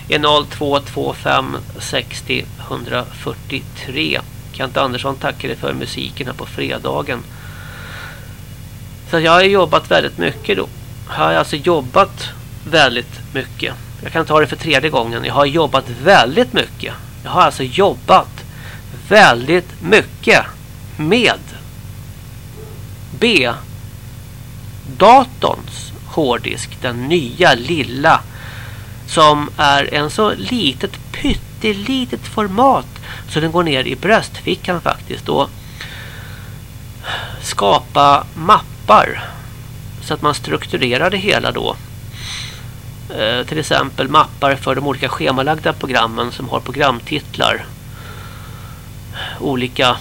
är 0225 60 143. Kent Andersson tackar dig för musiken här på fredagen. Så jag har jobbat väldigt mycket då. Jag har alltså jobbat väldigt mycket. Jag kan ta det för tredje gången. Jag har jobbat väldigt mycket. Jag har alltså jobbat väldigt mycket med B datorns hårddisk, den nya lilla som är en så litet pyttelitet format så den går ner i bröstfickan faktiskt och skapa mappar så att man strukturerar det hela då. Eh, till exempel mappar för de olika schemalagda programmen som har programtitlar. Olika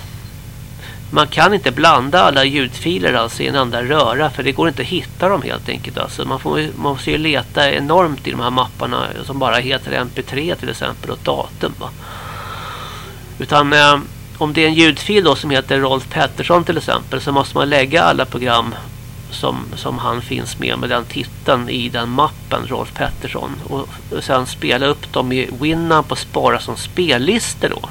man kan inte blanda alla ljudfiler alltså i en enda röra för det går inte att hitta dem helt enkelt. Alltså man, får, man måste ju leta enormt i de här mapparna som bara heter MP3 till exempel och datum. Va? Utan eh, om det är en ljudfil då som heter Rolf Pettersson till exempel så måste man lägga alla program som, som han finns med med den titeln i den mappen Rolf Pettersson och sen spela upp dem i Winamp och spara som spellistor då.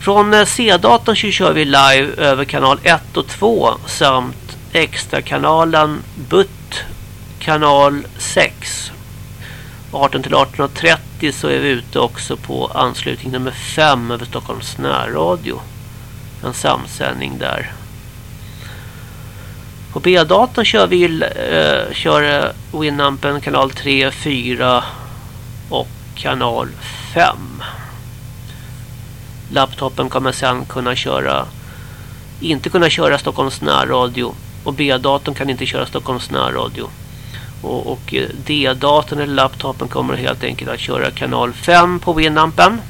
Från eh, C-datorn så kör vi live över kanal 1 och 2 samt extra kanalen BUT kanal 6. 18 till 18.30 så är vi ute också på anslutning nummer 5 över Stockholms närradio. En samsändning där. På B-datorn kör vi eh, kör eh, Winampen kanal 3, 4 och kanal 5. Laptopen kommer sen kunna köra inte kunna köra Stockholms närradio och B-datorn kan inte köra Stockholms närradio. Och, och eh, D-datorn eller laptopen kommer helt enkelt att köra kanal 5 på Winampen.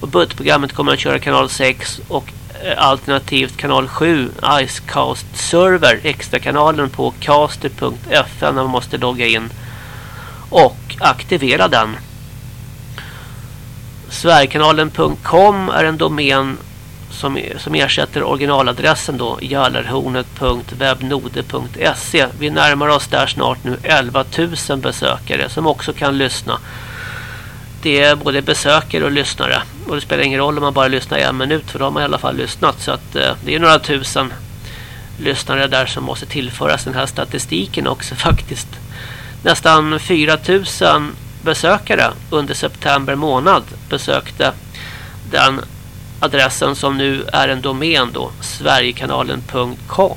Och buttprogrammet kommer att köra kanal 6 och eh, alternativt kanal 7 Icecast server extra kanalen på caster.fn när man måste logga in och aktivera den. Sverigekanalen.com är en domän som, som ersätter originaladressen då jallarhornet.webnode.se Vi närmar oss där snart nu 11 000 besökare som också kan lyssna. Det är både besökare och lyssnare. Och det spelar ingen roll om man bara lyssnar en minut för då har man i alla fall lyssnat. Så att eh, det är några tusen lyssnare där som måste tillföras den här statistiken också faktiskt. Nästan 4 000 besökare under september månad besökte den adressen som nu är en domän då sverigekanalen.com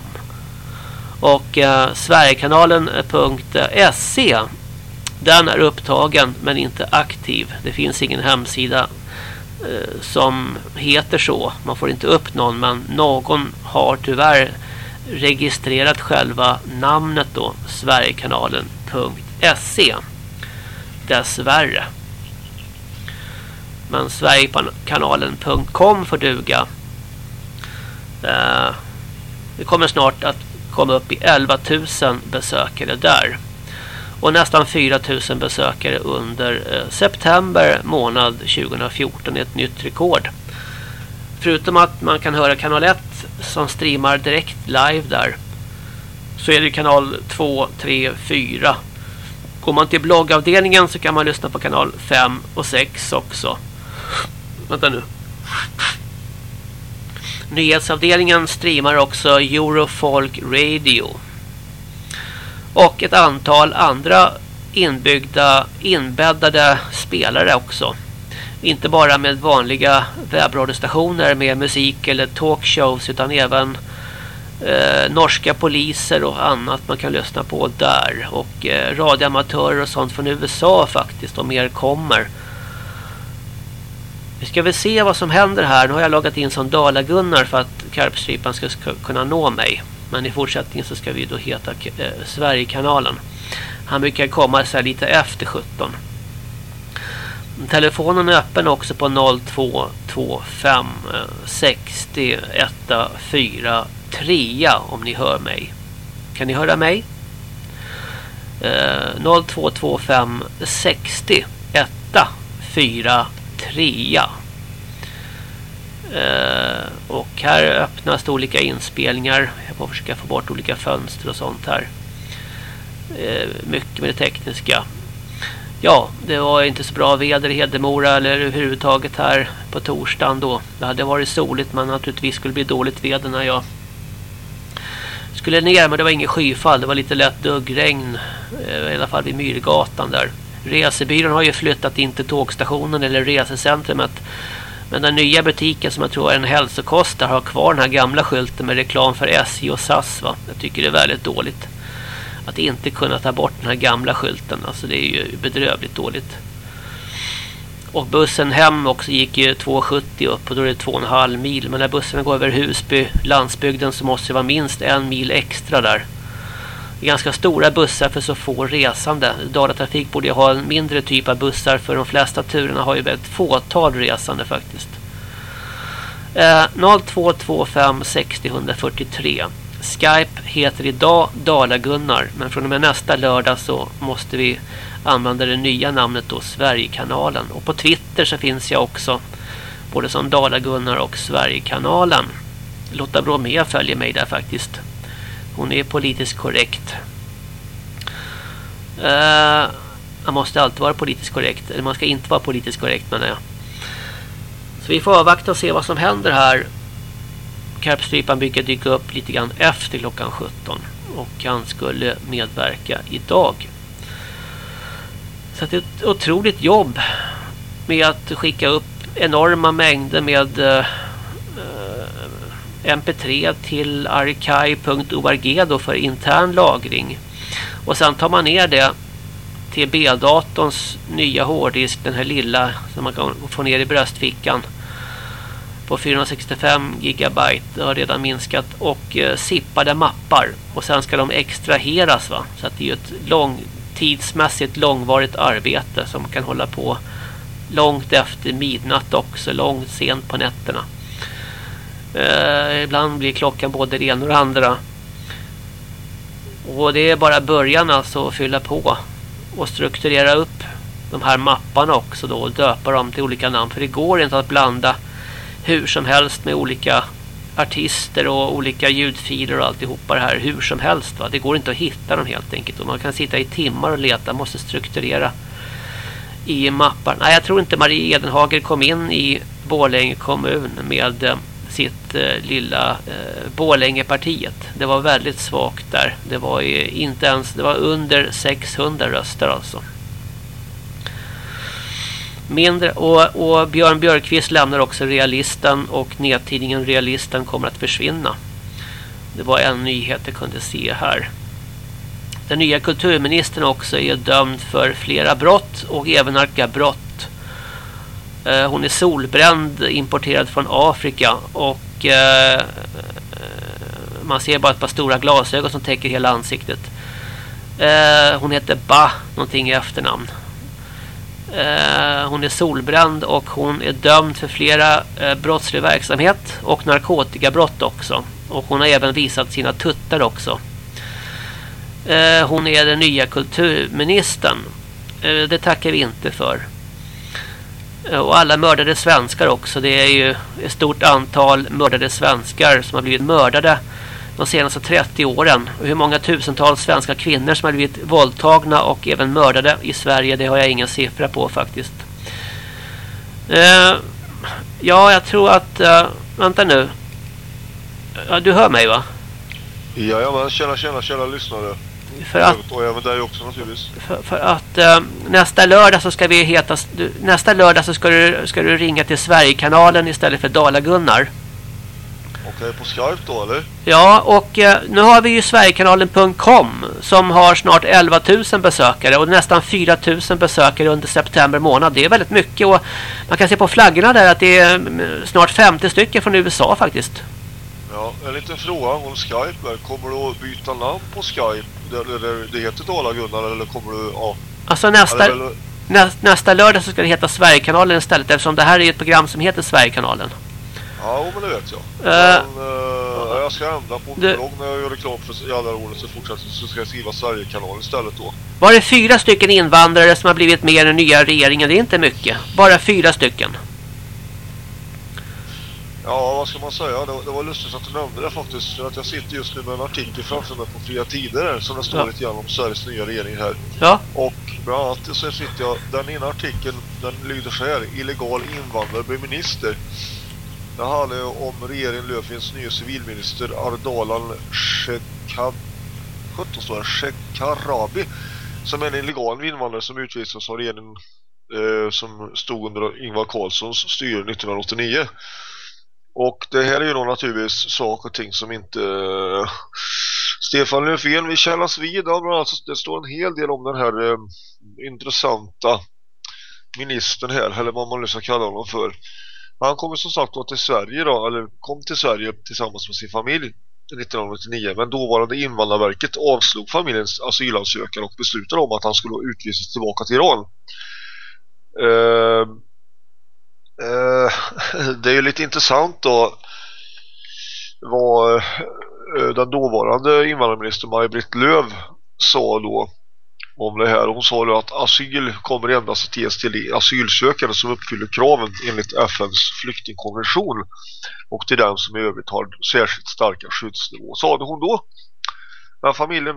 och eh, sverigekanalen.se den är upptagen men inte aktiv. Det finns ingen hemsida eh, som heter så. Man får inte upp någon men någon har tyvärr registrerat själva namnet då sverigekanalen.se dessvärre men sverigekanalen.com får duga. Eh, det kommer snart att komma upp i 11 000 besökare där. Och nästan 4 000 besökare under eh, september månad 2014 är ett nytt rekord. Förutom att man kan höra kanal 1 som streamar direkt live där så är det kanal 2, 3, 4. Går man till bloggavdelningen så kan man lyssna på kanal 5 och 6 också. Vänta nu. Nyhetsavdelningen streamar också Eurofolk Radio. Och ett antal andra inbyggda, inbäddade spelare också. Inte bara med vanliga webbradiostationer med musik eller talkshows utan även eh, norska poliser och annat man kan lyssna på där. Och eh, radioamatörer och sånt från USA faktiskt och mer kommer. Vi ska väl se vad som händer här. Nu har jag loggat in som Dala-Gunnar för att Karpstrypan ska kunna nå mig. Men i fortsättningen så ska vi då heta eh, Sverigekanalen. Han brukar komma så lite efter 17. Telefonen är öppen också på 0225 60 143 om ni hör mig. Kan ni höra mig? Eh, 0225 60 143 trea. Eh, och här öppnas det olika inspelningar. Jag får försöka få bort olika fönster och sånt här. Eh, mycket med det tekniska. Ja, det var inte så bra väder i Hedemora eller överhuvudtaget här på torsdagen då. Det hade varit soligt men naturligtvis skulle bli dåligt väder när jag skulle ner men det var inget skyfall. Det var lite lätt duggregn eh, i alla fall vid Myrgatan där. Resebyrån har ju flyttat in till tågstationen eller resecentrumet. Men den nya butiken som jag tror är en hälsokost har kvar den här gamla skylten med reklam för SJ och SAS. Va? Jag tycker det är väldigt dåligt. Att inte kunna ta bort den här gamla skylten. Alltså det är ju bedrövligt dåligt. Och bussen hem också gick ju 2,70 upp och då är det 2,5 mil. Men när bussen går över Husby, landsbygden så måste det vara minst en mil extra där ganska stora bussar för så få resande. Dalatrafik borde ju ha en mindre typ av bussar för de flesta turerna har ju ett fåtal resande faktiskt. Eh, 0225 60 143. Skype heter idag Dala-Gunnar men från och med nästa lördag så måste vi använda det nya namnet då Sverigekanalen. Och på Twitter så finns jag också både som Dala-Gunnar och Sverigekanalen. Lotta Bromé följer mig där faktiskt. Hon är politiskt korrekt. Uh, man måste alltid vara politiskt korrekt. Eller man ska inte vara politiskt korrekt menar jag. Så vi får avvakta och se vad som händer här. Karpstrypan brukar dyka upp lite grann efter klockan 17. Och han skulle medverka idag. Så det är ett otroligt jobb med att skicka upp enorma mängder med uh, mp3 till archive.org då för intern lagring. Och sen tar man ner det till B-datorns nya hårddisk, den här lilla som man kan få ner i bröstfickan på 465 gigabyte det har redan minskat och eh, mappar och sen ska de extraheras va så att det är ett lång, tidsmässigt långvarigt arbete som kan hålla på långt efter midnatt också, långt sent på nätterna. Eh, ibland blir klockan både det ena och det andra. Och det är bara början alltså att fylla på och strukturera upp de här mapparna också då och döpa dem till olika namn. För det går inte att blanda hur som helst med olika artister och olika ljudfiler och alltihopa det här hur som helst. Va? Det går inte att hitta dem helt enkelt. Och man kan sitta i timmar och leta, måste strukturera i mappar. Nej, jag tror inte Marie Edenhager kom in i Borlänge kommun med eh, sitt eh, lilla eh, Borlängepartiet. Det var väldigt svagt där. Det var inte ens det var under 600 röster alltså. Mindre och, och Björn Björkqvist lämnar också Realisten och nedtidningen Realisten kommer att försvinna. Det var en nyhet jag kunde se här. Den nya kulturministern också är dömd för flera brott och även narkabrott. Eh, hon är solbränd, importerad från Afrika och eh, man ser bara ett par stora glasögon som täcker hela ansiktet. Eh, hon heter Ba, någonting i efternamn. Eh, hon är solbränd och hon är dömd för flera eh, brottslig verksamhet och narkotikabrott också. Och hon har även visat sina tuttar också. Eh, hon är den nya kulturministern. det tackar vi inte för. Och alla mördade svenskar också. Det är ju ett stort antal mördade svenskar som har blivit mördade de senaste 30 åren. Och hur många tusentals svenska kvinnor som har blivit våldtagna och även mördade i Sverige, det har jag ingen siffra på faktiskt. Uh, ja, jag tror att... Uh, vänta nu. Uh, du hör mig va? Ja, men tjena, tjena, tjena lyssnare. För att, och även dig också naturligtvis. För, för att äh, nästa lördag så ska vi heta du, nästa lördag så ska du ska du ringa till Sverigekanalen istället för Dala-Gunnar. Okej, på Skype då eller? Ja, och äh, nu har vi ju sverigekanalen.com som har snart 11 000 besökare och nästan 4 000 besökare under september månad. Det är väldigt mycket och man kan se på flaggorna där att det är mm, snart 50 stycken från USA faktiskt. Ja, en liten fråga om Skype. Kommer du att byta namn på Skype? Det, det, det heter Dala-Gunnar eller kommer du... Ja. Alltså nästa, nä, nästa lördag så ska det heta Sverigekanalen istället eftersom det här är ett program som heter Sverigekanalen. Ja, men det vet jag. Uh, men, uh, jag ska ändra på min blogg när jag gör reklam för Jallarorden så fortsätter så ska jag skriva Sverigekanalen istället då. Var det fyra stycken invandrare som har blivit med i den nya regeringen? Det är inte mycket. Bara fyra stycken. Ja, vad ska man säga? Det, det var lustigt att du nämnde det faktiskt. För att jag sitter just nu med en artikel framför mig på Fria Tider som det står ja. lite grann om Sveriges nya regering här. Ja. Och bland annat så sitter jag, den ena artikeln, den lyder så här. Illegal invandrare blir minister. Det handlar ju om regeringen Löfvens nya civilminister Ardalan Shekarabi som är en illegal invandrare som utvisas av regeringen eh, som stod under Ingvar Carlssons styre 1989. Och det här är ju då naturligtvis saker och ting som inte Stefan Löfven vill kännas vid. Alltså, det står en hel del om den här eh, intressanta ministern här, eller vad man nu ska kalla honom för. Han kommer som sagt då till Sverige då, eller kom till Sverige tillsammans med sin familj 1989 men dåvarande invandrarverket avslog familjens asylansökan och beslutade om att han skulle utvisas tillbaka till Iran. Eh, Eh, det är ju lite intressant då vad eh, den dåvarande invandrarministern Maj-Britt Löv sa då om det här. Hon sa då att asyl kommer endast att ges till asylsökande som uppfyller kraven enligt FNs flyktingkonvention och till den som i övrigt har särskilt starka skyddsnivå. Sade hon då. Men familjen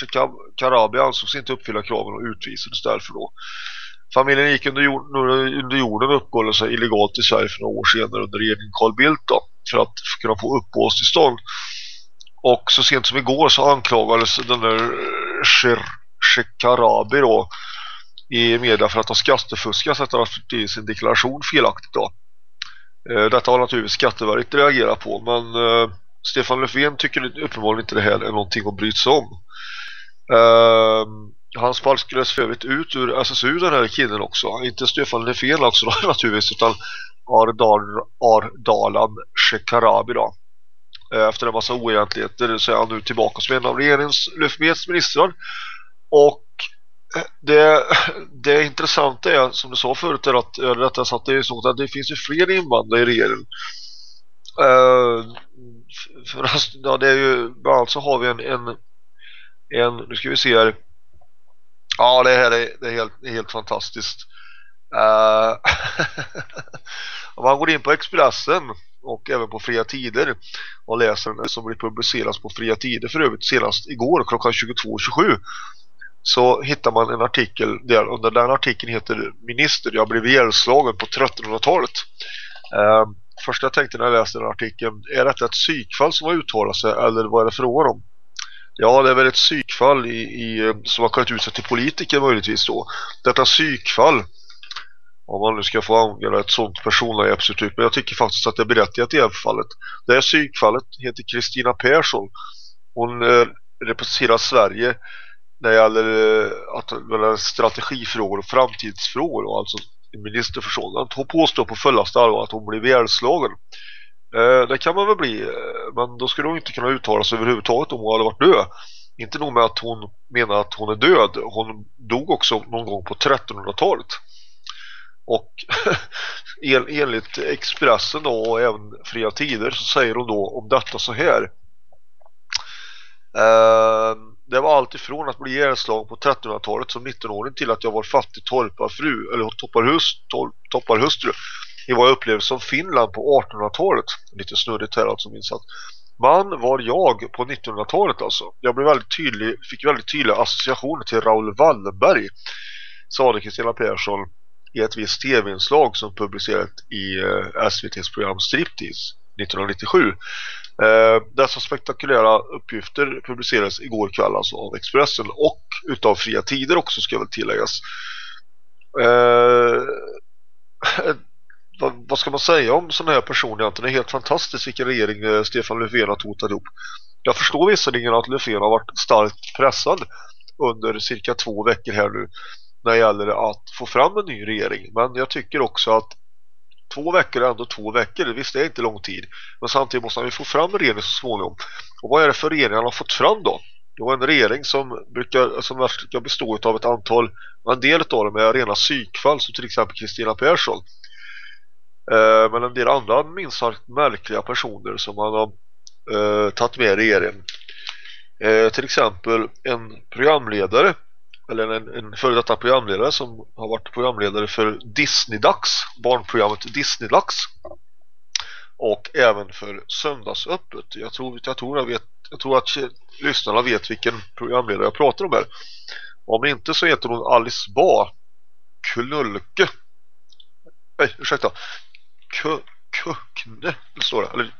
Shekarabi ansågs inte uppfylla kraven och utvisades därför då. Familjen gick under, jord, under jorden och sig illegalt i Sverige för några år senare under regeringen Carl Bildt då, för att kunna få uppehållstillstånd. Och så sent som igår så anklagades den där eh, Shekarabi då i media för att ha skattefuskat efter att ha sin deklaration felaktigt då. Eh, detta har naturligtvis Skatteverket reagerat på men eh, Stefan Löfven tycker uppenbarligen inte det här är någonting att bry sig om. Ehm, Hans fall skrevs för övrigt ut ur alltså SSU den här killen också. Inte Stefan Lefel också då, naturligtvis utan Ardal, Ardalan Shekarabi då. Eh, efter en massa oegentligheter så är han nu tillbaka som en av regeringens luftmedelsministrar. Och eh, det, det intressanta är som du sa förut är att, rättare sagt, det, är så att det finns ju fler invandrare i regeringen. Uh, för, ja, det är ju bland annat så har vi en, en, en nu ska vi se här ja det här är, det är helt, helt fantastiskt. Uh, om man går in på Expressen och även på fria tider och läser den som blir publiceras på fria tider för övrigt senast igår klockan 22.27 så hittar man en artikel där. Under den artikeln heter Minister, jag blev ihjälslagen på 1300-talet uh, eh, första jag tänkte när jag läste den artikeln, är detta ett psykfall som har uttalat sig eller vad är det frågan om? Ja, det är väl ett psykfall i, i, som har kallat ut sig till politiker möjligtvis då. Detta psykfall, om man nu ska få använda ett sånt personlighetsuttryck, men jag tycker faktiskt att det är berättigat i det här fallet. Det här psykfallet heter Kristina Persson. Hon eh, representerar Sverige när det gäller eh, att, strategifrågor och framtidsfrågor och alltså minister för sådant. Hon påstår på fullaste allvar att hon blev ihjälslagen. Eh, det kan man väl bli, eh, men då skulle hon inte kunna uttala sig överhuvudtaget om hon hade varit död. Inte nog med att hon menar att hon är död, hon dog också någon gång på 1300-talet. Och en, enligt Expressen då, och även Fria Tider så säger hon då om detta så här. Ehm, det var allt ifrån att bli ihjälslagen på 1300-talet som 19-åring till att jag var fattig torparfru eller topparhust, topparhustru i vad jag upplevde som Finland på 1800-talet. Lite snurrigt här alltså minns att. Man var jag på 1900-talet alltså. Jag blev väldigt tydlig, fick väldigt tydliga associationer till Raoul Wallenberg. Sade Kristina Persson i ett visst tv-inslag som publicerat i eh, SVTs program Striptease 1997. Eh, dessa spektakulära uppgifter publicerades igår kväll alltså av Expressen och utav Fria Tider också ska väl tilläggas. Eh, vad, vad, ska man säga om sådana här personer egentligen? Det är helt fantastiskt vilken regering eh, Stefan Löfven har totat ihop. Jag förstår visserligen att Löfven har varit starkt pressad under cirka två veckor här nu när det gäller att få fram en ny regering. Men jag tycker också att två veckor är ändå två veckor. Visst, det är inte lång tid. Men samtidigt måste han ju få fram en regering så småningom. Och vad är det för regering han har fått fram då? Det var en regering som brukar, som brukar bestå av ett antal, en del av dem är rena psykfall som till exempel Kristina Persson. Eh, men en del andra minst sagt märkliga personer som han har eh, tagit med regeringen. Eh, till exempel en programledare eller en, en före detta programledare som har varit programledare för Disney-dags, barnprogrammet Disney-dags och även för Söndagsöppet. Jag tror, jag, tror jag, vet, jag tror att lyssnarna vet vilken programledare jag pratar om här. Om inte så heter hon Alice Ba Knulke. Nej, ursäkta. Kunde står det. Eller,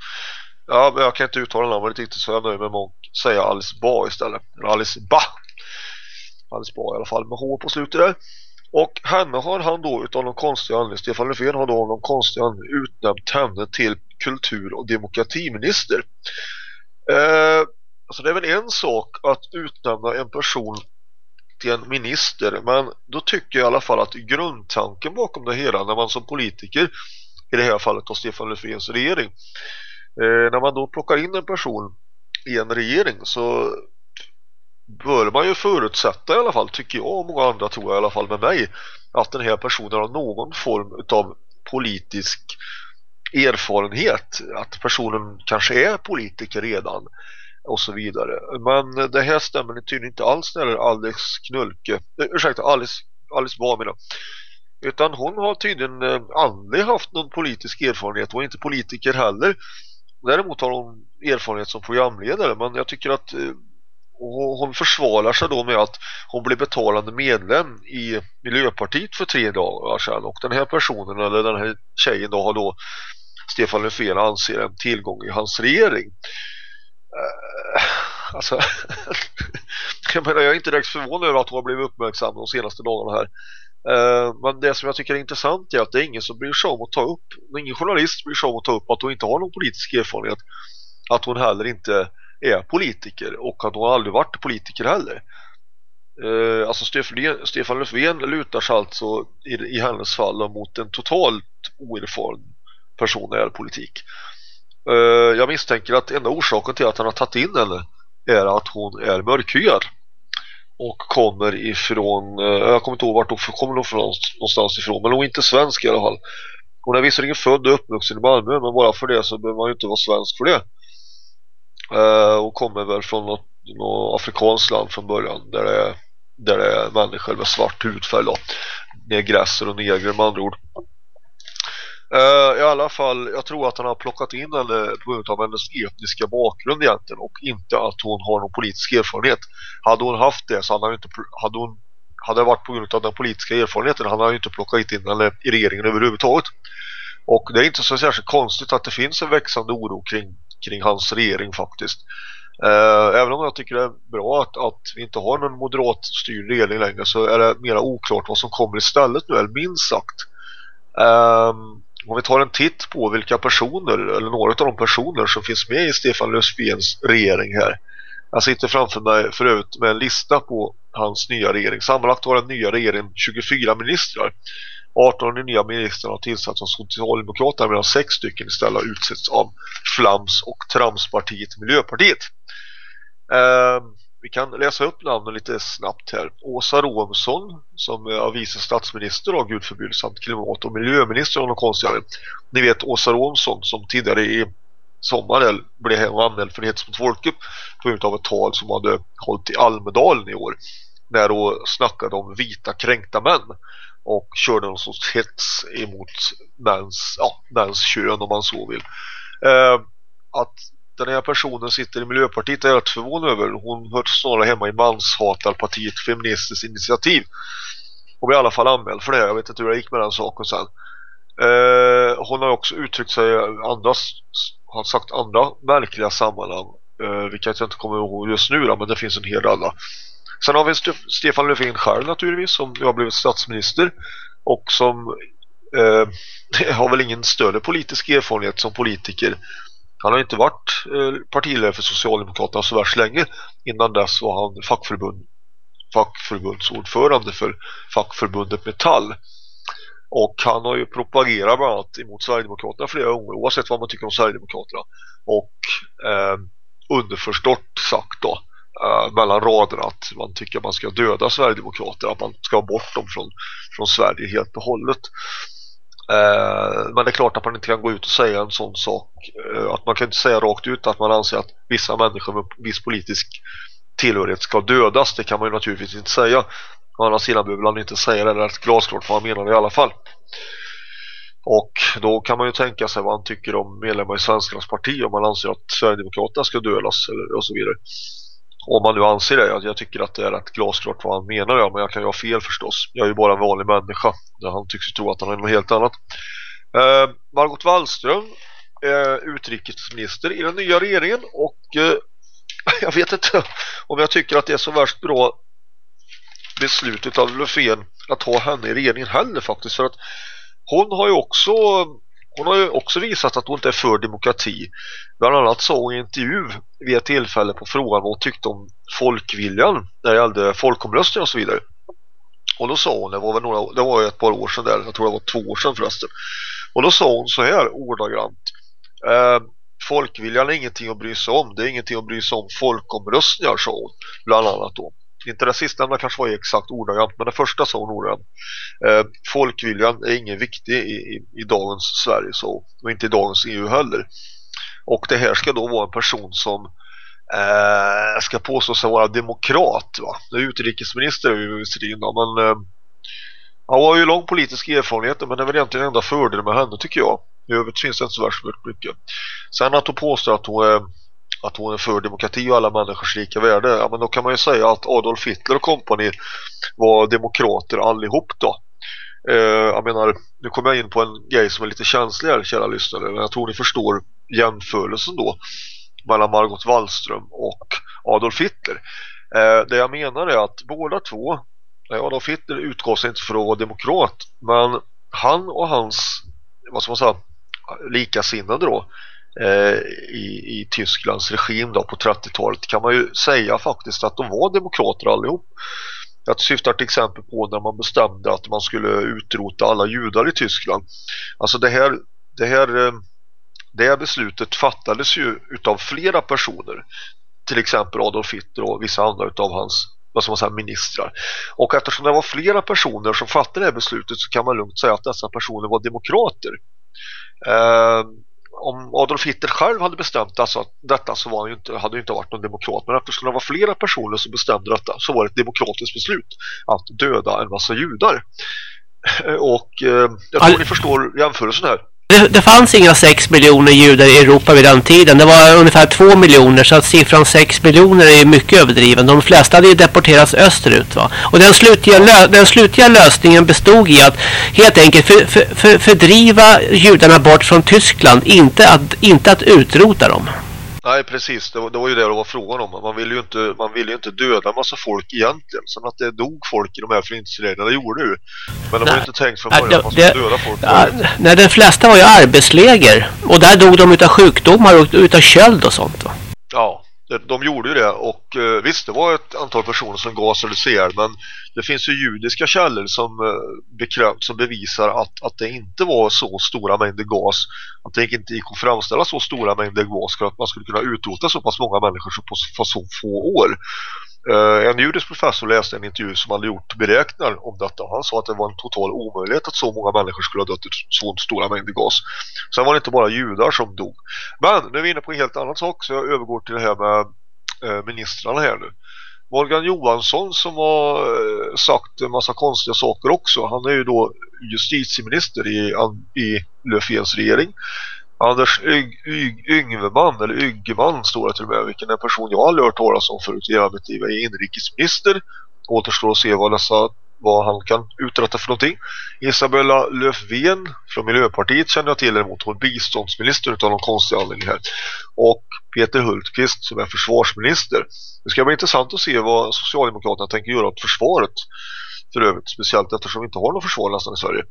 ja, men jag kan inte uttala namnet riktigt så jag nöjer mig med att säga Alice Ba istället. Alice Ba Alice Bah i alla fall med H på slutet där. Och henne har han då utav någon konstig anledning, Stefan Löfven har då av någon konstig anledning utnämnt henne till kultur- och demokratiminister. Eh, alltså det är väl en sak att utnämna en person till en minister men då tycker jag i alla fall att grundtanken bakom det hela när man som politiker i det här fallet av Stefan Löfvens regering eh, när man då plockar in en person i en regering så bör man ju förutsätta i alla fall, tycker jag och många andra tror jag i alla fall med mig, att den här personen har någon form av politisk erfarenhet, att personen kanske är politiker redan och så vidare. Men det här stämmer tydligen inte alls när det gäller Alex Knulke, äh, eh, ursäkta, Alice, Alice Bamina. Utan hon har tydligen eh, aldrig haft någon politisk erfarenhet och inte politiker heller. Däremot har hon erfarenhet som programledare men jag tycker att eh, hon försvarar sig då med att hon blev betalande medlem i Miljöpartiet för tre dagar sedan. Och den här personen, eller den här tjejen då, har då Stefan Löfven anser en tillgång i hans regering. Eh, alltså, jag menar, jag är inte direkt förvånad över att hon har blivit uppmärksam de senaste dagarna här. Eh, men det som jag tycker är intressant är att det är ingen som bryr sig om att ta upp, ingen journalist bryr sig om att ta upp att hon inte har någon politisk erfarenhet. Att hon heller inte är politiker och att hon aldrig varit politiker heller. Eh, alltså Stefan, Löfven lutar sig alltså i, i hennes fall mot en totalt oerfaren person när det politik. Eh, jag misstänker att enda orsaken till att han har tagit in henne är att hon är mörkhyad och kommer ifrån, eh, jag kommer inte ihåg vart hon kommer hon från någonstans ifrån, men hon är inte svensk i alla fall. Hon är visserligen född och uppvuxen i Malmö, men bara för det så behöver man ju inte vara svensk för det. Eh, och kommer väl från något, något afrikanskt land från början där det är där det är människor med svart hudfärg då. Negresser och negrer med andra ord. Uh, I alla fall, jag tror att han har plockat in henne eh, på grund av hennes etniska bakgrund egentligen och inte att hon har någon politisk erfarenhet. Hade hon haft det så hade hon inte hade hon hade det varit på grund av den politiska erfarenheten hade han inte plockat in henne i regeringen överhuvudtaget. Och det är inte så särskilt konstigt att det finns en växande oro kring, kring hans regering faktiskt. Uh, även om jag tycker det är bra att, att vi inte har någon moderat styrd regering längre så är det mer oklart vad som kommer istället nu, eller minst sagt. Um, om vi tar en titt på vilka personer, eller några av de personer som finns med i Stefan Löfvens regering här. Jag sitter framför mig för övrigt med en lista på hans nya regering. Sammanlagt har den nya regeringen 24 ministrar. 18 av de nya ministrarna har tillsatts av Socialdemokraterna medan sex stycken istället har utsetts av Flams och Tramspartiet Miljöpartiet. Eh, vi kan läsa upp namnen lite snabbt här. Åsa Romson som är vice statsminister av Gud förbud samt klimat- och miljöminister av något konstigare. Ni vet Åsa Romson som tidigare i sommar blev anmäld för hets mot folket på grund av ett tal som hade hållit i Almedalen i år. När då snackade om vita kränkta män och körde någon sorts hets emot mäns, ja, mäns kön om man så vill. Eh, att den här personen sitter i Miljöpartiet är jag rätt förvånad över. Hon hör snarare hemma i manshatarpartiet Feministiskt initiativ. Hon blev i alla fall anmäld för det. Jag vet inte hur det gick med den saken sen. Eh, hon har också uttryckt sig andra, har sagt andra märkliga sammanhang. Eh, vilket jag inte kommer ihåg just nu då, men det finns en hel del Sen har vi Stefan Löfven själv naturligtvis som har blivit statsminister och som eh, har väl ingen större politisk erfarenhet som politiker han har inte varit eh, partiledare för Socialdemokraterna så värst länge. Innan dess var han fackförbund, fackförbundsordförande för fackförbundet Metall. Och han har ju propagerat bland annat emot Sverigedemokraterna flera gånger oavsett vad man tycker om Sverigedemokraterna. Och eh, underförstått sagt då eh, mellan raderna att man tycker att man ska döda Sverigedemokrater, att man ska ha bort dem från, från Sverige helt och hållet. Eh, men det är klart att man inte kan gå ut och säga en sån sak. Eh, att man kan inte säga rakt ut att man anser att vissa människor med viss politisk tillhörighet ska dödas. Det kan man ju naturligtvis inte säga. Å andra sidan behöver man inte säga det rätt glasklart vad han menar i alla fall. Och då kan man ju tänka sig vad han tycker om medlemmar i Svenskarnas parti om man anser att Sverigedemokraterna ska dödas eller, och så vidare. Om man nu anser det, jag tycker att det är rätt glasklart vad han menar ja, men jag kan ju ha fel förstås. Jag är ju bara en vanlig människa. Han tycks ju tro att han är något helt annat. Eh, Margot Wallström är utrikesminister i den nya regeringen och eh, jag vet inte om jag tycker att det är så värst bra beslutet av Löfven att ha henne i regeringen heller faktiskt för att hon har ju också hon har ju också visat att hon inte är för demokrati. Bland annat sa hon i en intervju vid ett tillfälle på frågan vad hon tyckte om folkviljan när det gällde folkomröstningar och så vidare. Och då sa hon, det var väl några, det var ett par år sedan där, jag tror det var två år sedan förresten. Och då sa hon så här ordagrant. Eh, folkviljan är ingenting att bry sig om. Det är ingenting att bry sig om folkomröstningar, sa hon. Bland annat då. Inte det sistnämnda kanske var exakt ordagrant, men det första sa hon ordagrant. Eh, folkviljan är ingen viktig i, i, i dagens Sverige så, och inte i dagens EU heller. Och det här ska då vara en person som eh, ska påstå sig vara demokrat. Va? Det är utrikesminister visserligen men eh, han har ju lång politisk erfarenhet men det är väl egentligen enda fördelen med henne tycker jag. I övrigt finns det inte så värst mycket. Sen att hon påstår att hon är att hon är för demokrati och alla människors lika värde. Ja, men då kan man ju säga att Adolf Hitler och kompani var demokrater allihop då. Eh, jag menar, nu kommer jag in på en grej som är lite känslig här, kära lyssnare. Men jag tror ni förstår jämförelsen då mellan Margot Wallström och Adolf Hitler. Eh, det jag menar är att båda två Adolf Hitler utgav sig inte för att vara demokrat men han och hans vad ska man säga likasinnade då Eh, i, i Tysklands regim då på 30-talet kan man ju säga faktiskt att de var demokrater allihop. Jag syftar till exempel på när man bestämde att man skulle utrota alla judar i Tyskland. Alltså det här, det här, eh, det här beslutet fattades ju utav flera personer. Till exempel Adolf Hitler och vissa andra utav hans vad man säga, ministrar. Och eftersom det var flera personer som fattade det här beslutet så kan man lugnt säga att dessa personer var demokrater. Eh, om Adolf Hitler själv hade bestämt alltså detta så var han inte, hade han inte varit någon demokrat. Men eftersom det var flera personer som bestämde detta så var det ett demokratiskt beslut att döda en massa judar. Och eh, jag tror All... ni förstår jämförelsen här. Det, det, fanns inga 6 miljoner judar i Europa vid den tiden. Det var ungefär 2 miljoner så att siffran 6 miljoner är mycket överdriven. De flesta hade ju deporterats österut. Va? Och den slutliga, den slutliga lösningen bestod i att helt enkelt för, för, för, fördriva judarna bort från Tyskland. Inte att, inte att utrota dem. Nej, precis. Det var, det var ju det det var frågan om. Man ville ju inte, man ville inte döda en massa folk egentligen. Sen att det dog folk i de här flintslägren, det gjorde ju. Men det var ju inte tänkt från början att man skulle döda folk. Ja, nej, de flesta var ju arbetsläger. Och där dog de utav sjukdomar och utav köld och sånt. Va? Ja, Eh, de gjorde ju det och eh, visst det var ett antal personer som gasades ihjäl men det finns ju judiska källor som, eh, bekräft, som bevisar att, att det inte var så stora mängder gas att det inte gick att framställa så stora mängder gas för att man skulle kunna utrota så pass många människor så på, på så få år. Eh, en judisk professor läste en intervju som hade gjort beräknar om detta. Han sa att det var en total omöjlighet att så många människor skulle ha dött i så stora mängder gas. Sen var det inte bara judar som dog. Men nu är vi inne på en helt annan sak så jag övergår till det här med eh, ministrarna här nu. Morgan Johansson som har eh, sagt en massa konstiga saker också. Han är ju då justitieminister i, i Löfvens regering. Anders Yngveman eller Ygeman står det till och med vilken är en person jag aldrig hört talas om förut i mitt liv är inrikesminister återstår att se vad dessa vad han kan uträtta för någonting. Isabella Löfven från Miljöpartiet känner jag till emot hon är biståndsminister utav någon konstig anledning här. Och Peter Hultqvist som är försvarsminister. Det ska bli intressant att se vad Socialdemokraterna tänker göra åt försvaret för övrigt, speciellt eftersom vi inte har någon försvar nästan i Sverige.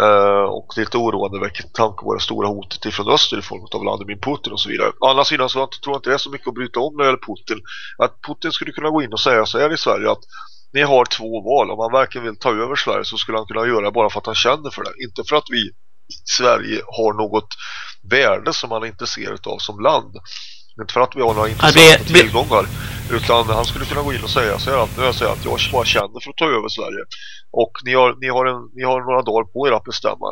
Uh, och lite oroande väcker tanke på det stora hotet ifrån öster i form av Vladimir Putin och så vidare. Å andra sidan så tror jag inte det är så mycket att bryta om när det gäller Putin. Att Putin skulle kunna gå in och säga så här i Sverige att ni har två val. Om han verkligen vill ta över Sverige så skulle han kunna göra det bara för att han känner för det. Inte för att vi i Sverige har något värde som han är intresserad av som land. Inte för att vi har några intressanta blir, tillgångar. Utan han skulle kunna gå in och säga så här att, nu jag säger att jag bara känner för att ta över Sverige. Och ni har, ni har, en, ni har några dagar på er att bestämma.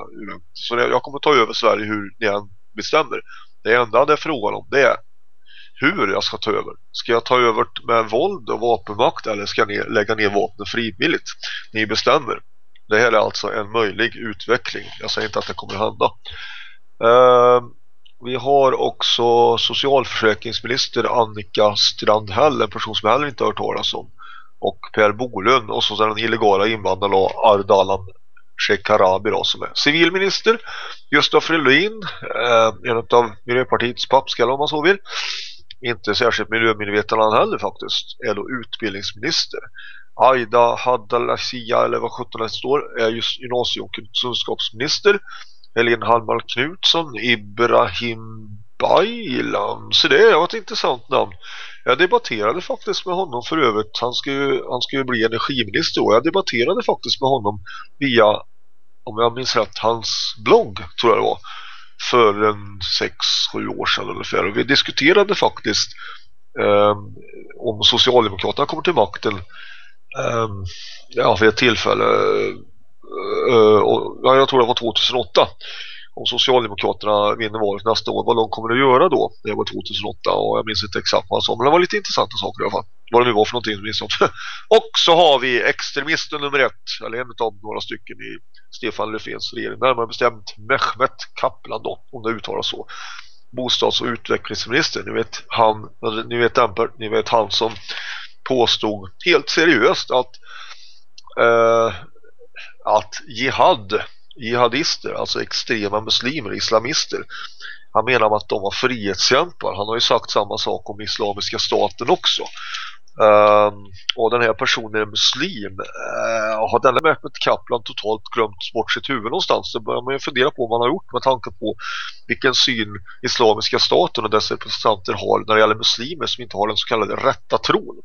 Så jag kommer ta över Sverige hur ni än bestämmer. Det enda det är frågan om det är hur jag ska ta över. Ska jag ta över med våld och vapenmakt eller ska ni lägga ner vapnen frivilligt? Ni bestämmer. Det här är alltså en möjlig utveckling. Jag säger inte att det kommer att hända. Uh, vi har också socialförsäkringsminister Annika Strandhäll, en person som jag heller inte har hört talas om. Och Per Bolund och så den illegala invandraren Ardalan Shekarabi då, som är civilminister. Gustav Fridolin, eh, en av Miljöpartiets pappskallar om man så vill. Inte särskilt miljömedveten han heller faktiskt. Är då utbildningsminister. Aida Haddalasia eller vad 17 står är just gymnasie- och kunskapsminister. Helene Hallmark Knutsson, Ibrahim Baylan. Så det var ett intressant namn. Jag debatterade faktiskt med honom för övrigt. Han ska ju, han ska ju bli energiminister och jag debatterade faktiskt med honom via, om jag minns rätt, hans blogg tror jag det var. För en sex, sju år sedan ungefär. Och vi diskuterade faktiskt eh, om Socialdemokraterna kommer till makten eh, ja, vid ett tillfälle Eh, ja, jag tror det var 2008 om Socialdemokraterna vinner valet nästa år, vad de kommer att göra då? Det var 2008 och jag minns inte exakt vad han sa men det var lite intressanta saker i alla fall. Vad det nu var för någonting minns jag och så har vi extremisten nummer ett eller en av några stycken i Stefan Löfvens regering närmare bestämt Mehmet Kaplan då, om det uttalas så. Bostads- och utvecklingsminister ni vet han, ni vet, ni vet han som påstod helt seriöst att eh, att jihad, jihadister, alltså extrema muslimer, islamister, han menar att de var frihetskämpar. Han har ju sagt samma sak om islamiska staten också. Um, och den här personen är muslim. Uh, har denna Mehmet Kaplan totalt glömt bort sitt huvud någonstans så börjar man ju fundera på vad man har gjort med tanke på vilken syn Islamiska staten och dess representanter har när det gäller muslimer som inte har den så kallade rätta tron.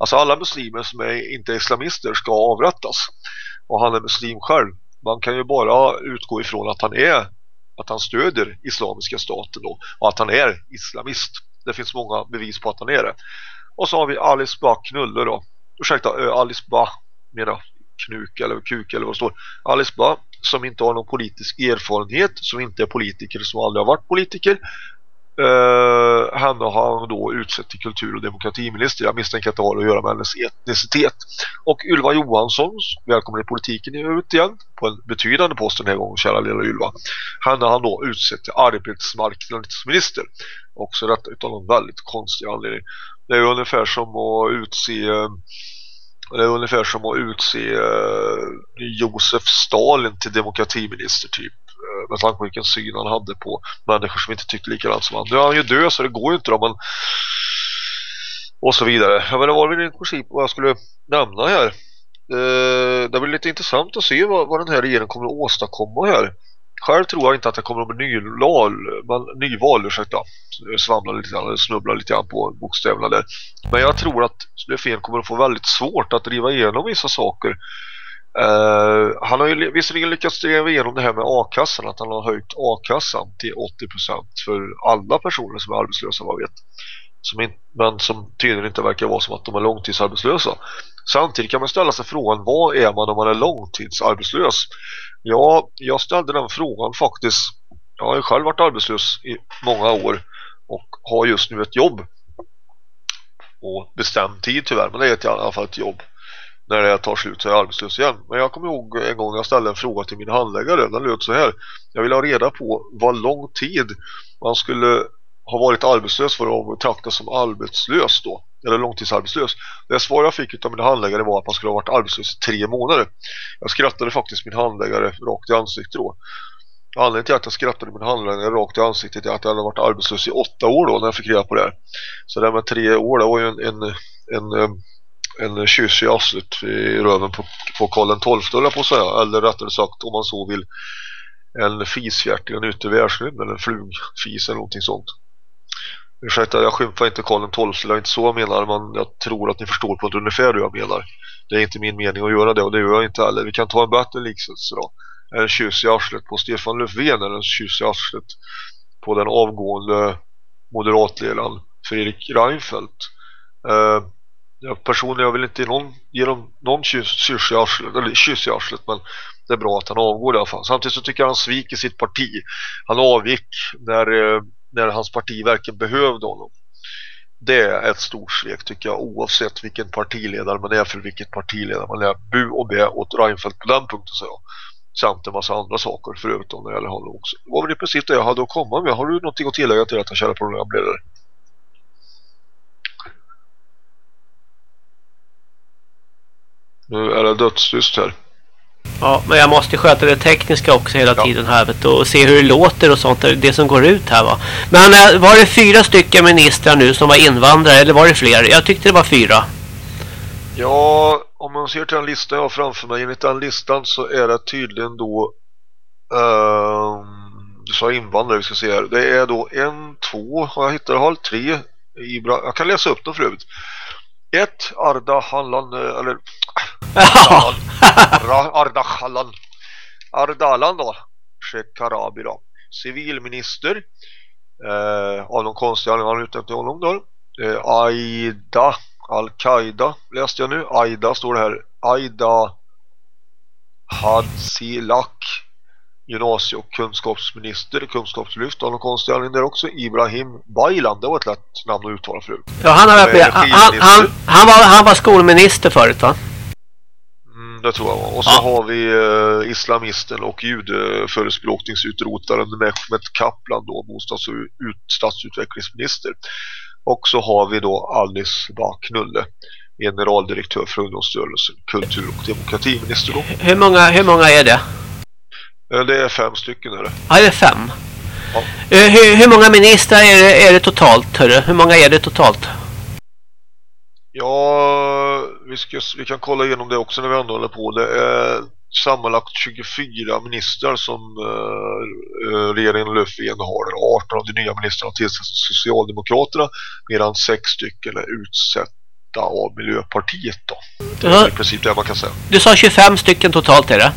Alltså alla muslimer som är inte islamister ska avrättas. Och han är muslim själv. Man kan ju bara utgå ifrån att han är att han stöder Islamiska staten då, och att han är islamist. Det finns många bevis på att han är det. Och så har vi Alice Bah Knulle då. Ursäkta, Alice Bah mera knuk eller kuk eller vad det står. Alice Bah som inte har någon politisk erfarenhet, som inte är politiker, som aldrig har varit politiker. Eh, henne har han då utsett till kultur- och demokratiminister. Jag misstänker att det har att göra med hennes etnicitet. Och Ylva Johansson, välkommen i politiken ut igen, på en betydande post den här gången, kära lilla Ylva. Henne har han då utsett till arbetsmarknadsminister. Också detta utav någon väldigt konstig anledning. Det är ungefär som att utse det är ungefär som att utse eh, Josef Stalin till demokratiminister typ Eh, med tanke på vilken syn han hade på människor som inte tyckte likadant som han. Nu är han ju död så det går ju inte då men och så vidare. Ja, men det var väl i princip vad jag skulle nämna här. Eh, det blir lite intressant att se vad, vad den här regeringen kommer att åstadkomma här. Själv tror jag inte att det kommer att bli nyval, men nyval, ursäkta. Svamla lite grann, snubbla lite grann på bokstäverna där. Men jag tror att Löfven kommer att få väldigt svårt att driva igenom vissa saker. Uh, han har ju visserligen lyckats driva igenom det här med a-kassan, att han har höjt a-kassan till 80% för alla personer som är arbetslösa, vad vet. Som in, men som tydligen inte verkar vara som att de är långtidsarbetslösa. Samtidigt kan man ställa sig frågan, vad är man om man är långtidsarbetslös? Ja, jag ställde den frågan faktiskt. Jag har ju själv varit arbetslös i många år och har just nu ett jobb. Och bestämd tid tyvärr, men det är i alla fall ett jobb. När det tar slut så är jag arbetslös igen. Men jag kommer ihåg en gång jag ställde en fråga till min handläggare. Den löd så här. Jag vill ha reda på vad lång tid man skulle ha varit arbetslös för att betraktas som arbetslös då eller långtidsarbetslös. Det svar jag fick av min handläggare var att man skulle ha varit arbetslös i tre månader. Jag skrattade faktiskt min handläggare rakt i ansiktet då. Anledningen till att jag skrattade min handläggare rakt i ansiktet är att jag hade varit arbetslös i åtta år då när jag fick reda på det här. Så det här med tre år, det var ju en, en, en, eh, en kyss i arslet i röven på, på Karl XII på att säga. Eller rättare sagt om man så vill en fisfjärt i en yttervärldsrymd eller en flugfis eller någonting sånt. Ursäkta, jag skymfar inte Karl XII, det är inte så jag menar, men jag tror att ni förstår på ett ungefär hur jag menar. Det är inte min mening att göra det och det gör jag inte heller. Vi kan ta en bättre liknelse då. En kyss i arslet på Stefan Löfven eller en kyss i arslet på den avgående moderatledaren Fredrik Reinfeldt. Eh, personligen jag vill inte ge någon, ge dem någon kyss, i arslet, eller kyss i arslet men det är bra att han avgår i alla fall. Samtidigt så tycker jag han sviker sitt parti. Han avgick när eh, när hans parti verkligen behövde honom. Det är ett stort svek tycker jag oavsett vilken partiledare man är för vilket partiledare man är. Bu och be åt Reinfeldt på den punkten så jag. Samt en massa andra saker förutom när det gäller honom också. Det var väl i princip det jag hade att komma med. Har du någonting att tillägga till detta kära programledare? Nu är det dödstyst här. Ja, men jag måste sköta det tekniska också hela Ja. tiden här vet och se hur det låter och sånt, det som går ut här va. Men eh, var det fyra stycken ministrar nu som var invandrare eller var det fler? Jag tyckte det var fyra. Ja, om man ser till den listan jag har framför mig, enligt den listan så är det tydligen då ehm, du sa invandrare, vi ska se här. Det är då en, två, har jag hittat, har tre Ibra, jag kan läsa upp dem för övrigt. Ett, Arda Hallan, eh, eller Ja. Ra- Arda Hallan. Ardalan då, Shekarabi då. Civilminister. Eh, av någon konstig anledning har utnämnt honom då. Eh, Aida Al-Qaida läste jag nu. Aida står det här. Aida Hadsilak gymnasie- och kunskapsminister kunskapslyft av någon konstig anledning där också. Ibrahim Baylan, det var ett lätt namn att uttala förut. Ja, han, har varit. Han, han, han, var, han var skolminister förut va? Mm, det tror jag var. Och så Ja. har vi eh, islamisten och judeförespråkningsutrotaren Mehmet Kaplan då, bostads- och ut, stadsutvecklingsminister. Och så har vi då Alice Bah Knulle, generaldirektör för ungdomsstyrelsen, kultur- och demokratiminister då. Hur många, hur många är det? Eh, Det är fem stycken är det. Ja, det är fem. Ja. Eh, Hur, hur många ministrar är det, är det totalt? Hörru? Hur många är det totalt? Ja, vi, ska, vi kan kolla igenom det också när vi ändå håller på. Det är sammanlagt 24 ministrar som uh, regeringen Löfven har. 18 av de nya ministrarna tillsätts Socialdemokraterna medan sex stycken är utsatta av Miljöpartiet. Då. Det är i princip det man kan säga. Du sa 25 stycken totalt är det?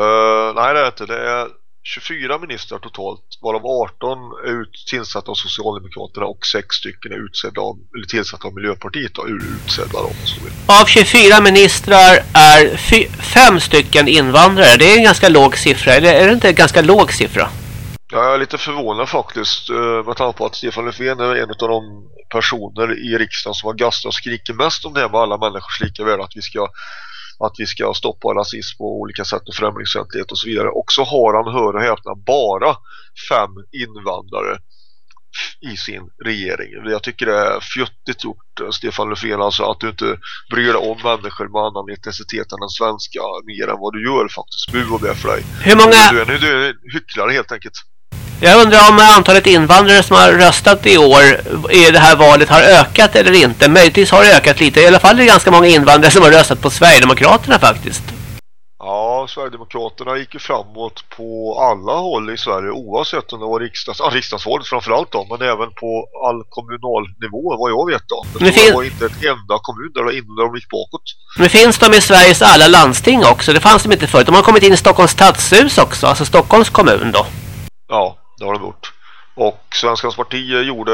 Uh, nej det är inte. Det är 24 ministrar totalt varav 18 är ut, tillsatta av Socialdemokraterna och 6 stycken är utsedda av, eller tillsatta av Miljöpartiet och utsedda av Av 24 ministrar är 5 stycken invandrare. Det är en ganska låg siffra. Eller är det inte en ganska låg siffra? Ja, jag är lite förvånad faktiskt eh, med tanke på att Stefan Löfven är en av de personer i riksdagen som har gastat och skriker mest om det här med alla människors lika värde att vi ska att vi ska stoppa rasism på olika sätt och främlingsfientlighet och så vidare. Och så har han, hör och häpna, bara fem invandrare i sin regering. Jag tycker det är fjuttigt gjort, Stefan Löfven, alltså att du inte bryr dig om människor med annan etnicitet än den svenska mer än vad du gör faktiskt. Bu och det för dig. Hur många... Du är, du är en hycklare helt enkelt. Jag undrar om antalet invandrare som har röstat i år i det här valet har ökat eller inte. Möjligtvis har det ökat lite. I alla fall är det ganska många invandrare som har röstat på Sverigedemokraterna faktiskt. Ja, Sverigedemokraterna gick ju framåt på alla håll i Sverige oavsett om det var riksdags, ja, riksdagsvalet framförallt då, men även på all kommunalnivå vad jag vet då. Det, det fin- var inte ett enda kommun där, innan de gick bakåt. Men finns de i Sveriges alla landsting också? Det fanns de inte förut. De har kommit in i Stockholms stadshus också, alltså Stockholms kommun då. Ja, det har de gjort. Och Svenskans parti gjorde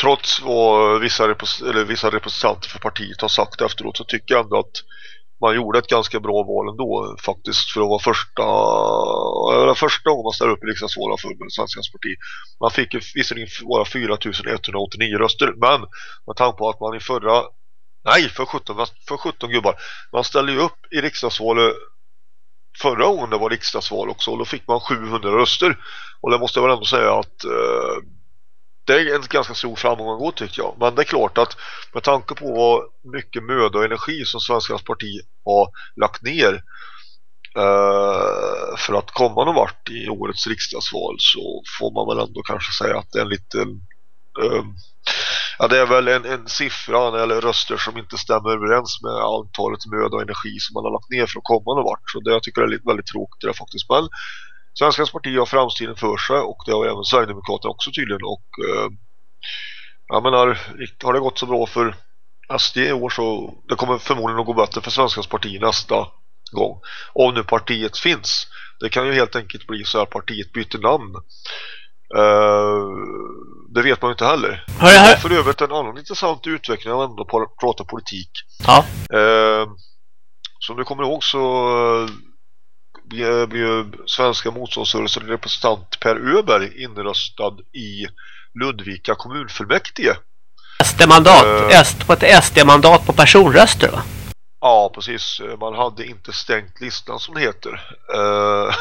trots vad vissa, eller vissa representanter för partiet har sagt efteråt så tycker jag ändå att man gjorde ett ganska bra val ändå faktiskt för att vara första eller första gången man ställer upp i riksdagsvalet för Svenskans parti. Man fick visserligen bara 4189 röster men med tanke på att man i förra nej för 17, för 17 gubbar man ställde ju upp i riksdagsvalet förra året det var riksdagsval också och då fick man 700 röster och det måste jag väl ändå säga att eh, det är en ganska stor framgång att gå tycker jag. Men det är klart att med tanke på vad mycket möda och energi som Svenskans parti har lagt ner eh, för att komma någon vart i årets riksdagsval så får man väl ändå kanske säga att det är en liten eh, ja, det är väl en, en siffra eller röster som inte stämmer överens med antalet möda och energi som man har lagt ner för att komma någon vart. Så det jag tycker jag är väldigt tråkigt det faktiskt. Men Svenskans parti har framtiden för sig och det har även Sverigedemokraterna också tydligen. Och eh, jag menar, har det gått så bra för SD i år så det kommer förmodligen att gå bättre för Svenskans parti nästa gång. Om nu partiet finns. Det kan ju helt enkelt bli så att partiet byter namn. Uh, det vet man ju inte heller. Hör, hör. För övrigt en annan intressant utveckling av ändå prata politik. Ja. Uh, som du kommer ihåg så blev svenska motståndsrörelsen representant Per Öberg inröstad i Ludvika kommunfullmäktige. SD-mandat, uh, på ett SD-mandat på personröster va? Ja, precis. Man hade inte stängt listan som det heter. Uh,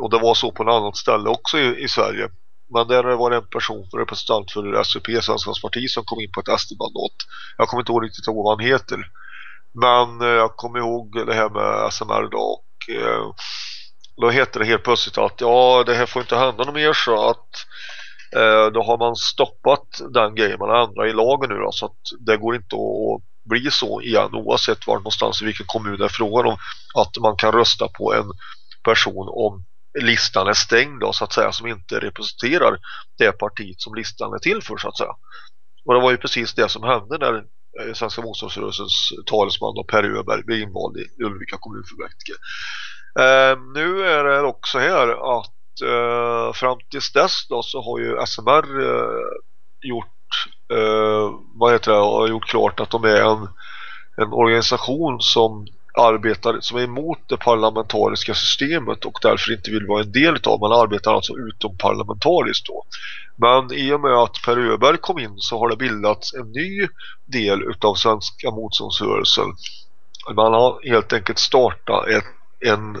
och det var så på något annat ställe också i, i Sverige. Men där var det en person, representant för SUP, Svenskans parti, som kom in på ett SD-mandat. Jag kommer inte ihåg riktigt vad han heter. Men uh, jag kommer ihåg det här med SMR då och eh, då heter det helt plötsligt att ja, det här får inte hända något mer så att eh, då har man stoppat den grejen man ändrar i lagen nu då, så att det går inte att bli så igen oavsett var någonstans i vilken kommun det är frågan om att man kan rösta på en person om listan är stängd då, så att säga som inte representerar det partiet som listan är till för så att säga. Och det var ju precis det som hände när Eh, Svenska motståndsrörelsens talesman och Per Öberg blev invald i Ulrika kommunfullmäktige. Eh, nu är det också här att eh, fram tills dess då så har ju SMR eh, gjort eh, vad heter det, har gjort klart att de är en, en organisation som arbetar som är emot det parlamentariska systemet och därför inte vill vara en del av. Man arbetar alltså utom parlamentariskt då. Men i och med att Per Öberg kom in så har det bildats en ny del utav svenska motståndsrörelsen. Man har helt enkelt startat ett, en,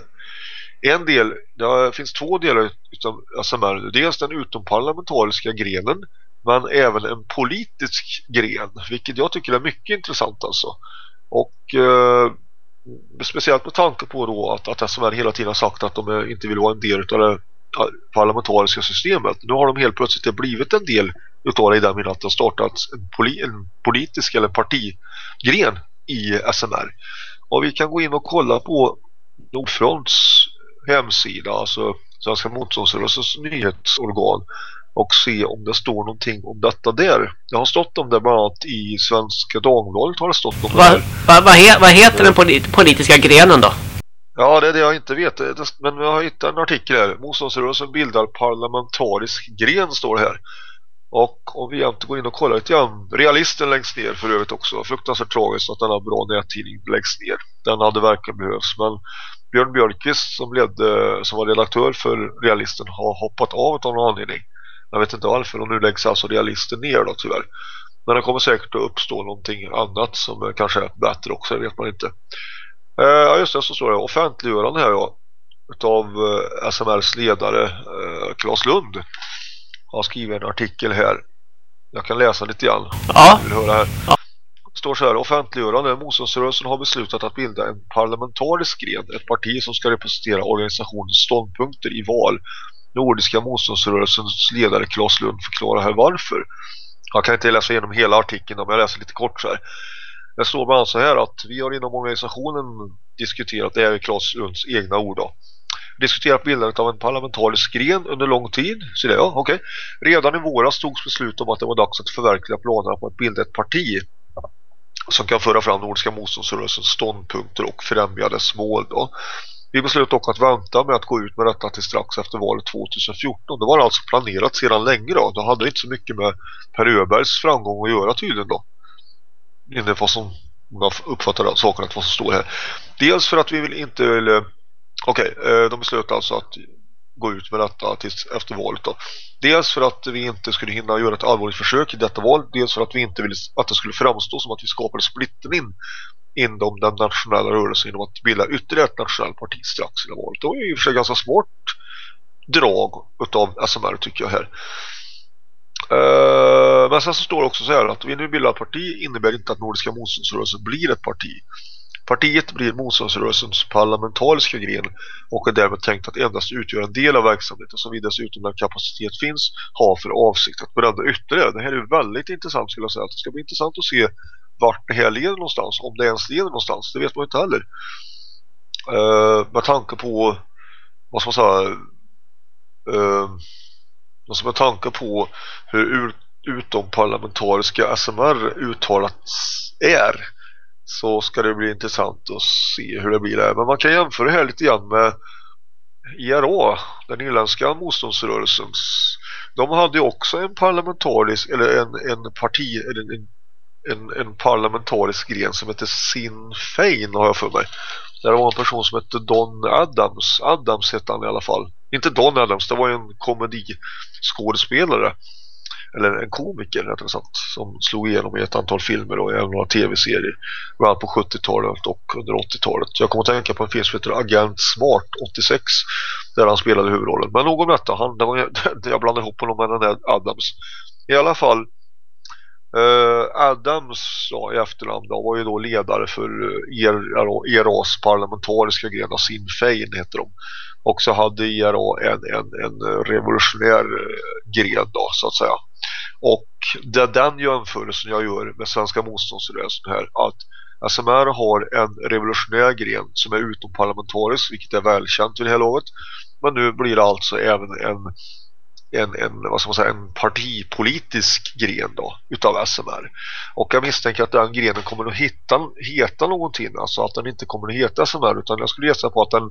en del, det finns två delar utav SMR. Dels den utomparlamentariska grenen men även en politisk gren vilket jag tycker är mycket intressant alltså. Och eh, speciellt med tanke på då att, att SMR hela tiden har sagt att de inte vill vara en del av det parlamentariska systemet. Nu har de helt plötsligt blivit en del utav det i den meningen att det har startats en, poli en politisk eller partigren i SMR. Och vi kan gå in och kolla på Nordfronts hemsida, alltså Svenska motståndsrörelsens nyhetsorgan och se om det står någonting om detta där. Det har stått om det bland annat i Svenska Dagbladet har det stått om Va, det. va, vad, he, vad heter den polit, politiska grenen då? Ja, det är det jag inte vet. Men jag har hittat en artikel här. Motståndsrörelsen bildar parlamentarisk gren står det här. Och om vi inte går in och kollar lite grann. Realisten längst ner för övrigt också. Fruktansvärt tragiskt att denna bra nättidning läggs ner. Den hade verkligen behövts. Men Björn Björkqvist som, ledde, som var redaktör för Realisten har hoppat av av någon anledning. Jag vet inte varför. Och nu läggs alltså Realisten ner då tyvärr. Men det kommer säkert att uppstå någonting annat som kanske är bättre också. Det vet man inte. Eh, Ja just det, så står det offentliggörande här ja, utav eh, SMRs ledare eh, Claes Lund har skrivit en artikel här. Jag kan läsa lite grann. Ja, Vill höra här? Står så här, offentliggörande. Motståndsrörelsen har beslutat att bilda en parlamentarisk gren, ett parti som ska representera organisationens ståndpunkter i val. Nordiska motståndsrörelsens ledare Claes Lund förklarar här varför. Jag kan inte läsa igenom hela artikeln men jag läser lite kort så här. Det står bland annat så här att vi har inom organisationen diskuterat, det är Claes Lunds egna ord då, diskuterat bildandet av en parlamentarisk gren under lång tid. Så det, ja, okay. Redan i våras togs beslut om att det var dags att förverkliga planerna på att bilda ett parti som kan föra fram Nordiska motståndsrörelsens ståndpunkter och främja dess mål då. Vi beslöt dock att vänta med att gå ut med detta till strax efter valet 2014. Det var alltså planerat sedan länge då. Det hade inte så mycket med Per Öbergs framgång att göra tydligen då. Enligt vad som jag uppfattar saken att vad som står här. Dels för att vi vill inte Okej, okay, de beslöt alltså att gå ut med detta tills efter valet då. Dels för att vi inte skulle hinna göra ett allvarligt försök i detta val. Dels för att vi inte ville att det skulle framstå som att vi skapade splittring inom den nationella rörelsen genom att bilda ytterligare ett nationellt parti strax innan valet. Det var ju i och för sig ganska smart drag utav SMR tycker jag här. Eh, men sen så står det också så här att vi nu bildar ett parti innebär inte att Nordiska motståndsrörelsen blir ett parti. Partiet blir motståndsrörelsens parlamentariska gren och är därmed tänkt att endast utgöra en del av verksamheten som vi dessutom när kapacitet finns har för avsikt att bredda ytterligare. Det här är väldigt intressant skulle jag säga. Det ska bli intressant att se vart det här leder någonstans. Om det ens leder någonstans, det vet man inte heller. Uh, med tanke på vad ska man säga uh, alltså med tanke på hur utomparlamentariska SMR uttalat är så ska det bli intressant att se hur det blir där. Men man kan jämföra det här lite grann med IRA, den irländska motståndsrörelsen. De hade ju också en parlamentarisk eller en, en parti eller en, en, en parlamentarisk gren som heter Sinn Fein har jag för mig. Där det var en person som hette Don Adams. Adams hette han i alla fall. Inte Don Adams, det var ju en komediskådespelare eller en komiker rättare sagt som slog igenom i ett antal filmer och även några tv-serier bland annat på 70-talet och under 80-talet. Jag kommer att tänka på en film som heter Agent Smart 86 där han spelade huvudrollen. Men nog om detta, han, det var, jag blandade ihop honom med den där Adams. I alla fall Eh, Adams ja, i efternamn då, var ju då ledare för eh, IRAs ERAs parlamentariska gren Sinn Fein heter de. Och så hade IRA en, en, en revolutionär eh, gren då så att säga. Och det är den jämförelsen jag gör med svenska motståndsrörelsen här att SMR har en revolutionär gren som är utomparlamentarisk vilket är välkänt vid det här laget. Men nu blir det alltså även en, en, en, vad ska man säga, en partipolitisk gren då, utav SMR. Och jag misstänker att den grenen kommer att hitta, heta någonting. Alltså att den inte kommer att heta SMR utan jag skulle gissa på att den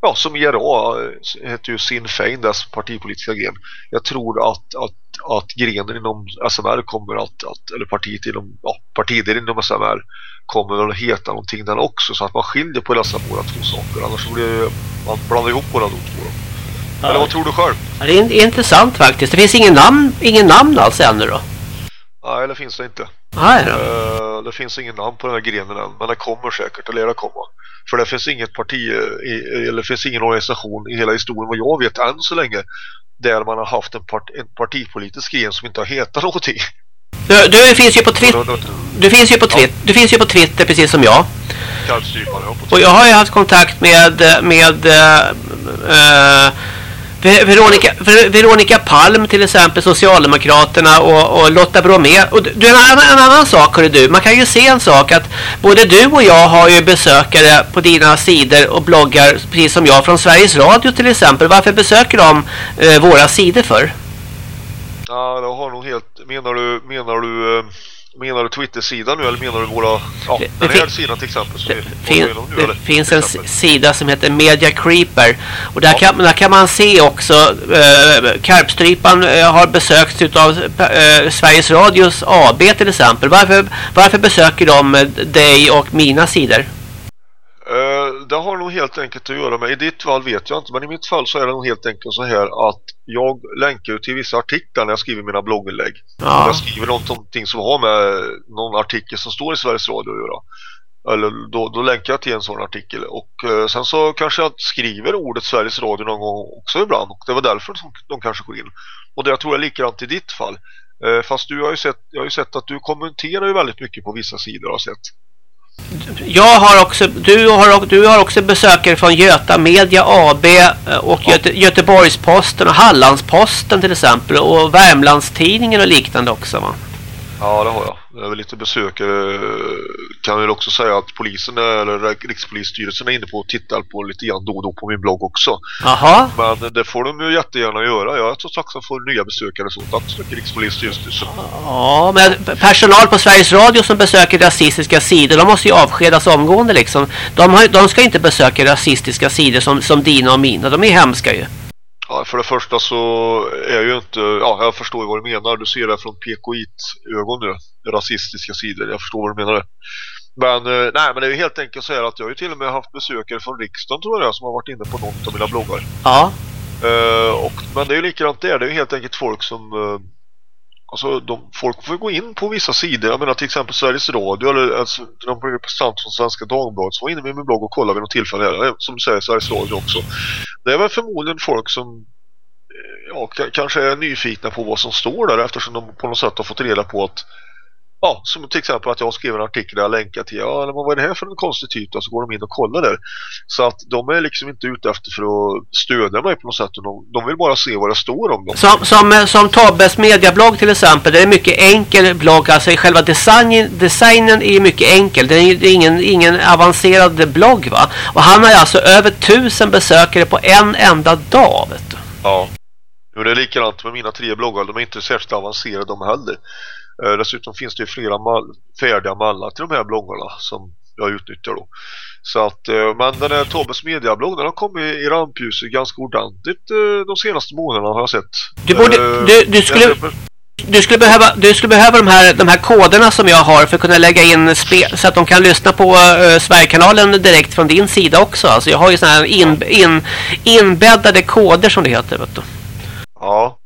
ja, som IRA eh, heter ju Sinn Fein, dess partipolitiska gren. Jag tror att, att, att grenen inom SMR kommer att, att eller partiet inom, ja, partier inom SMR kommer att heta någonting den också så att man skiljer på dessa båda två saker. Annars blir det, man blandar ihop båda de två. Ja. Eller vad tror du själv? Ja, det är intressant faktiskt. Det finns ingen namn, ingen namn alls ännu då? Nej, det finns det inte. Nej då. Uh, det finns ingen namn på den här grenen än, men det kommer säkert, eller det komma. För det finns inget parti i, eller finns ingen organisation i hela historien vad jag vet än så länge där man har haft en, part, en partipolitisk gren som inte har hetat någonting. Du, du finns ju på Twitter. Du finns ju på Twitter, du finns ju på Twitter precis som jag. Och jag har ju haft kontakt med med äh, Ver- Veronica, Ver- Veronica Palm till exempel, Socialdemokraterna och, och Lotta Bromé. Och du, en, annan- en annan sak hörru du, man kan ju se en sak att både du och jag har ju besökare på dina sidor och bloggar, precis som jag, från Sveriges Radio till exempel. Varför besöker de eh, våra sidor för? Ja, det har nog helt... Menar du, menar du, eh, menar du Twitter-sidan nu eller menar du våra... Ja, Det- den här sidan till exempel Det, fin, nu det eller? finns en sida som heter Media Creeper och där, Ja. kan, där kan man se också eh, Karpstrypan eh, har besökts utav eh, Sveriges Radios AB till exempel. Varför, varför besöker de dig och mina sidor? Det har nog helt enkelt att göra med, i ditt fall vet jag inte, men i mitt fall så är det nog helt enkelt så här att jag länkar ju till vissa artiklar när jag skriver mina blogginlägg. Ja. Jag skriver någonting som har med någon artikel som står i Sveriges Radio att göra. Eller då, då länkar jag till en sån artikel och eh, sen så kanske jag skriver ordet Sveriges Radio någon gång också ibland och det var därför som de kanske går in. Och det jag tror jag är likadant i ditt fall. Eh, fast du har ju sett, jag har ju sett att du kommenterar ju väldigt mycket på vissa sidor har sett. Jag har också, du har, du har också besökare från Göta Media AB eh, och Göte, Göteborgsposten och Hallandsposten till exempel och Värmlandstidningen och liknande också va? Ja, det har jag. Väl lite besökare. Kan väl också säga att polisen eller Rikspolisstyrelsen är inne på och tittar på lite grann då och då på min blogg också. Jaha. Men det får de ju jättegärna göra. Jag är så tacksam för nya besökare så tack så mycket Rikspolisstyrelsen. Ja, men personal på Sveriges Radio som besöker rasistiska sidor, de måste ju avskedas omgående liksom. De, har, de ska inte besöka rasistiska sidor som, som dina och mina, de är hemska ju. Ja, för det första så är jag ju inte... Ja, jag förstår ju vad du menar. Du ser det från PKIT-ögon nu. Rasistiska sidor. Jag förstår vad du menar. Men eh, nej, men det är ju helt enkelt så här att jag har ju till och med haft besökare från riksdagen tror jag som har varit inne på någon av mina bloggar. Ja. Eh, och, men det är ju likadant där. Det är ju helt enkelt folk som... eh, alltså, de, folk får gå in på vissa sidor. Jag menar till exempel Sveriges Radio eller alltså, de representanter från Svenska Dagbladet som var inne med min blogg och kollade vid något tillfälle. Eh, som du säger, Sveriges Radio också. Det är väl förmodligen folk som eh, ja, kanske är nyfikna på vad som står där eftersom de på något sätt har fått reda på att Ja, som till exempel att jag skrev en artikel där jag länkar till Ja, eller vad är det här för en konstig typ? då? Så går de in och kollar där Så att de är liksom inte ute efter för att stödja mig på något sätt de, de vill bara se vad det står om dem Som, som, eh, som Tobbes mediablogg till exempel, det är en mycket enkel blogg, alltså själva designen, designen är mycket enkel, det är, ingen, ingen avancerad blogg va. Och han har alltså över tusen besökare på en enda dag vet du. Ja. Jo, det är likadant med mina tre bloggar. De är inte särskilt avancerade de heller. Eh, dessutom finns det flera mall, färdiga mallar till de här bloggarna som jag utnyttjar då. Så att, eh, men den här Tobbes mediablogg den har kommit i rampljuset ganska ordentligt eh, de senaste månaderna har jag sett. Du borde- du- du skulle- Du skulle behöva, du skulle behöva de, här, de här koderna som jag har för att kunna lägga in spel, så att de kan lyssna på uh, Sverigekanalen direkt från din sida också. Alltså jag har ju sådana här in, in, inbäddade koder som det heter. Vet du. Ja.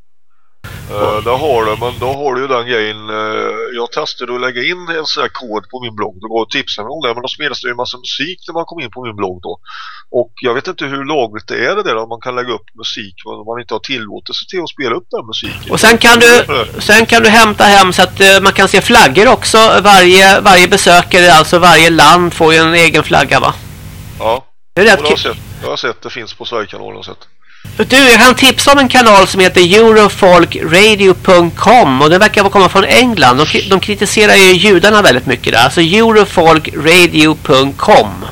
Uh, det har du, men då har du ju den grejen. eh, jag testade att lägga in en sån här kod på min blogg. Det går att tipsa mig om det, men då spelas det ju en massa musik när man kommer in på min blogg då. Och jag vet inte hur lagligt det är det där om man kan lägga upp musik om man inte har tillåtelse till att spela upp den musiken. Och sen kan du, sen kan du hämta hem så att eh, man kan se flaggor också. Varje, varje besökare, alltså varje land får ju en egen flagga va? Ja, Det är rätt och har jag kul. sett. Jag har sett det finns på Sverigekanalen. har jag Sett. Du, jag kan tipsa om en kanal som heter Eurofolkradio.com och den verkar komma från England. De, de kritiserar ju judarna väldigt mycket där. Alltså Eurofolkradio.com.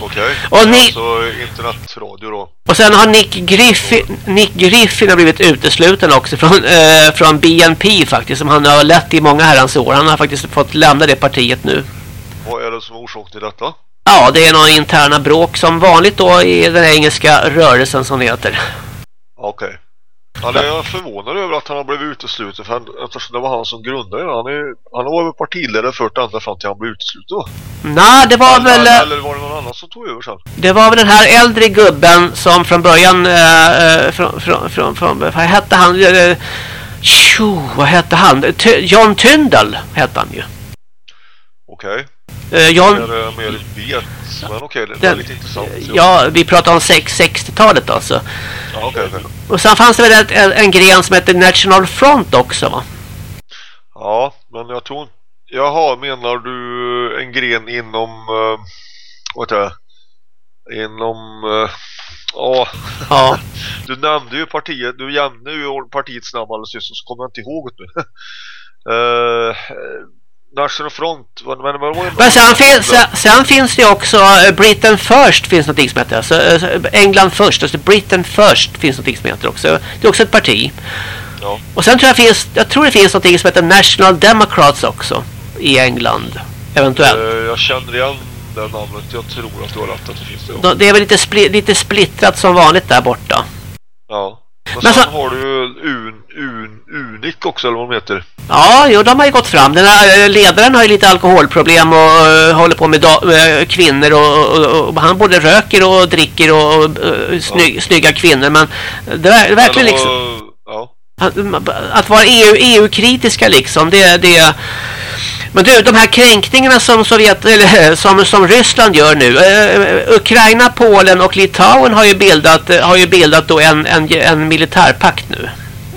Okej. Och ni- Alltså internetradio då. Och sen har Nick Griffin, Nick Griffin har blivit utesluten också från, eh, från BNP faktiskt. Som han har lett i många herrans år. Han har faktiskt fått lämna det partiet nu. Vad är det som är orsak till detta? Ja, det är några interna bråk som vanligt då i den engelska rörelsen som det heter. Okej. Han är förvånad över att han har blivit utesluten för han, eftersom det var han som grundade. Han, är, han har varit partiledare fört ända fram till han blev utesluten va? Nej, det var väl... eller, eller var det någon annan som tog över sen? Det var väl den här äldre gubben som från början eh, eh, från, från, från, från, vad hette han? Eh, tjo, vad hette han? Ty, John Tyndall hette han ju. Okej. Eh, John, Det är mer vet. Men okej, det är väldigt intressant. ja, vi pratar om sex- 60-talet alltså. Ja, okej, okej. Och sen fanns det väl en, en gren som heter National Front också va? Ja, men jag tror inte... Jaha, menar du en gren inom... Uh, vad heter det? Inom... Uh, Ja, Ja. du nämnde ju partiet, du nämnde ju partiets namn alldeles och så kommer jag inte ihåg det nu. Eh, National Front, men, vad, Men sen, finns, sen, sen finns det också eh, Britain First finns något som heter. Alltså, eh, England först, alltså Britain First finns något som heter också. Det är också ett parti. Ja. Och sen tror jag, finns, jag tror det finns något som heter National Democrats också i England. Eventuellt. Eh, jag känner igen det namnet, jag tror att du har rätt att det finns det. Det är väl lite, spli, lite splittrat som vanligt där borta. ja. Men, sen så- har du Un, Un, Unik också, eller vad de heter. Ja, jo, de har ju gått fram. Den här eh, ledaren har ju lite alkoholproblem och uh, håller på med eh, kvinnor och, och, och han både röker och dricker och uh, sny, snygga kvinnor. Men det är verkligen liksom... Ja. Att, att vara EU, EU-kritiska liksom, det, det... Men du, de här kränkningarna som Sovjet eller eh, som, som Ryssland gör nu. Eh, eh, Ukraina, Polen och Litauen har ju bildat eh, har ju bildat då en en, en militärpakt nu.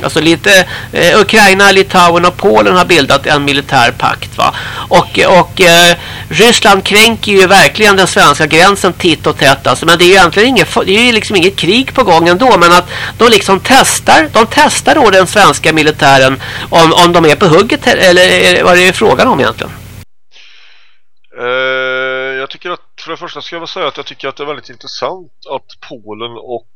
Alltså lite eh, Ukraina, Litauen och Polen har bildat en militärpakt va. Och och eh, Ryssland kränker ju verkligen den svenska gränsen titt och tätt alltså, men det är ju egentligen inget det är ju liksom inget krig på gång ändå men att de liksom testar de testar då den svenska militären om om de är på hugget eller eh, vad vad är det frågan om egentligen? Eh, jag tycker att, för det första ska jag väl säga att jag tycker att det är väldigt intressant att Polen och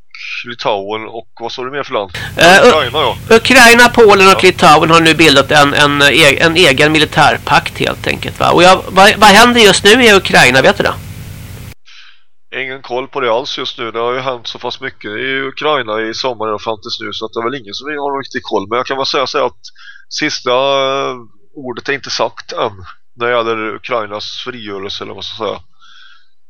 Litauen och vad sa du mer för land? Eh, Ukraina ja. Ukraina, Polen och Ja. Litauen har nu bildat en, en, e- en egen militärpakt helt enkelt va. Och jag, vad, vad händer just nu i Ukraina, vet du det? Ingen koll på det alls just nu. Det har ju hänt så fast mycket i Ukraina i sommar och fram tills nu så att det är väl ingen som har någon riktig koll. Men jag kan väl säga så att sista eh, ordet är inte sagt än när det gäller Ukrainas frigörelse eller vad man ska säga.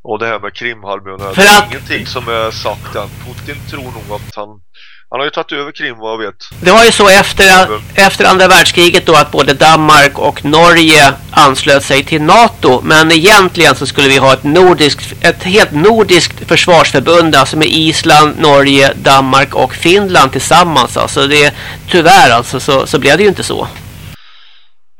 Och det här med Krimhalvön Det är att- ingenting som är sagt än. Putin tror nog att han han har ju tagit över Krim vad jag vet. Det var ju så efter, efter andra världskriget då att både Danmark och Norge anslöt sig till NATO. Men egentligen så skulle vi ha ett nordiskt, ett helt nordiskt försvarsförbund alltså med Island, Norge, Danmark och Finland tillsammans. Alltså det, tyvärr alltså så, så blev det ju inte så.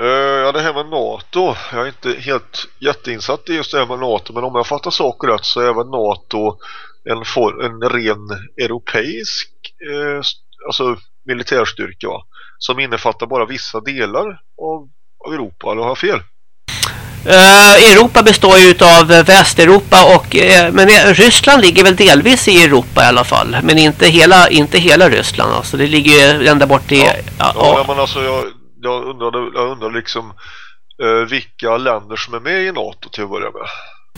Eh, ja, det här med NATO. Jag är inte helt jätteinsatt i just det här med NATO. Men om jag fattar saker rätt så är väl NATO en, for, en ren europeisk eh, alltså militärstyrka va? Som innefattar bara vissa delar av, av Europa. Eller har jag fel? Eh, Europa består ju av Västeuropa och eh, men Ryssland ligger väl delvis i Europa i alla fall. Men inte hela, inte hela Ryssland alltså. Det ligger ju ända bort i... Ja, Ja, ja, men alltså jag, jag, undrade, jag undrar liksom eh, vilka länder som är med i NATO till att börja med.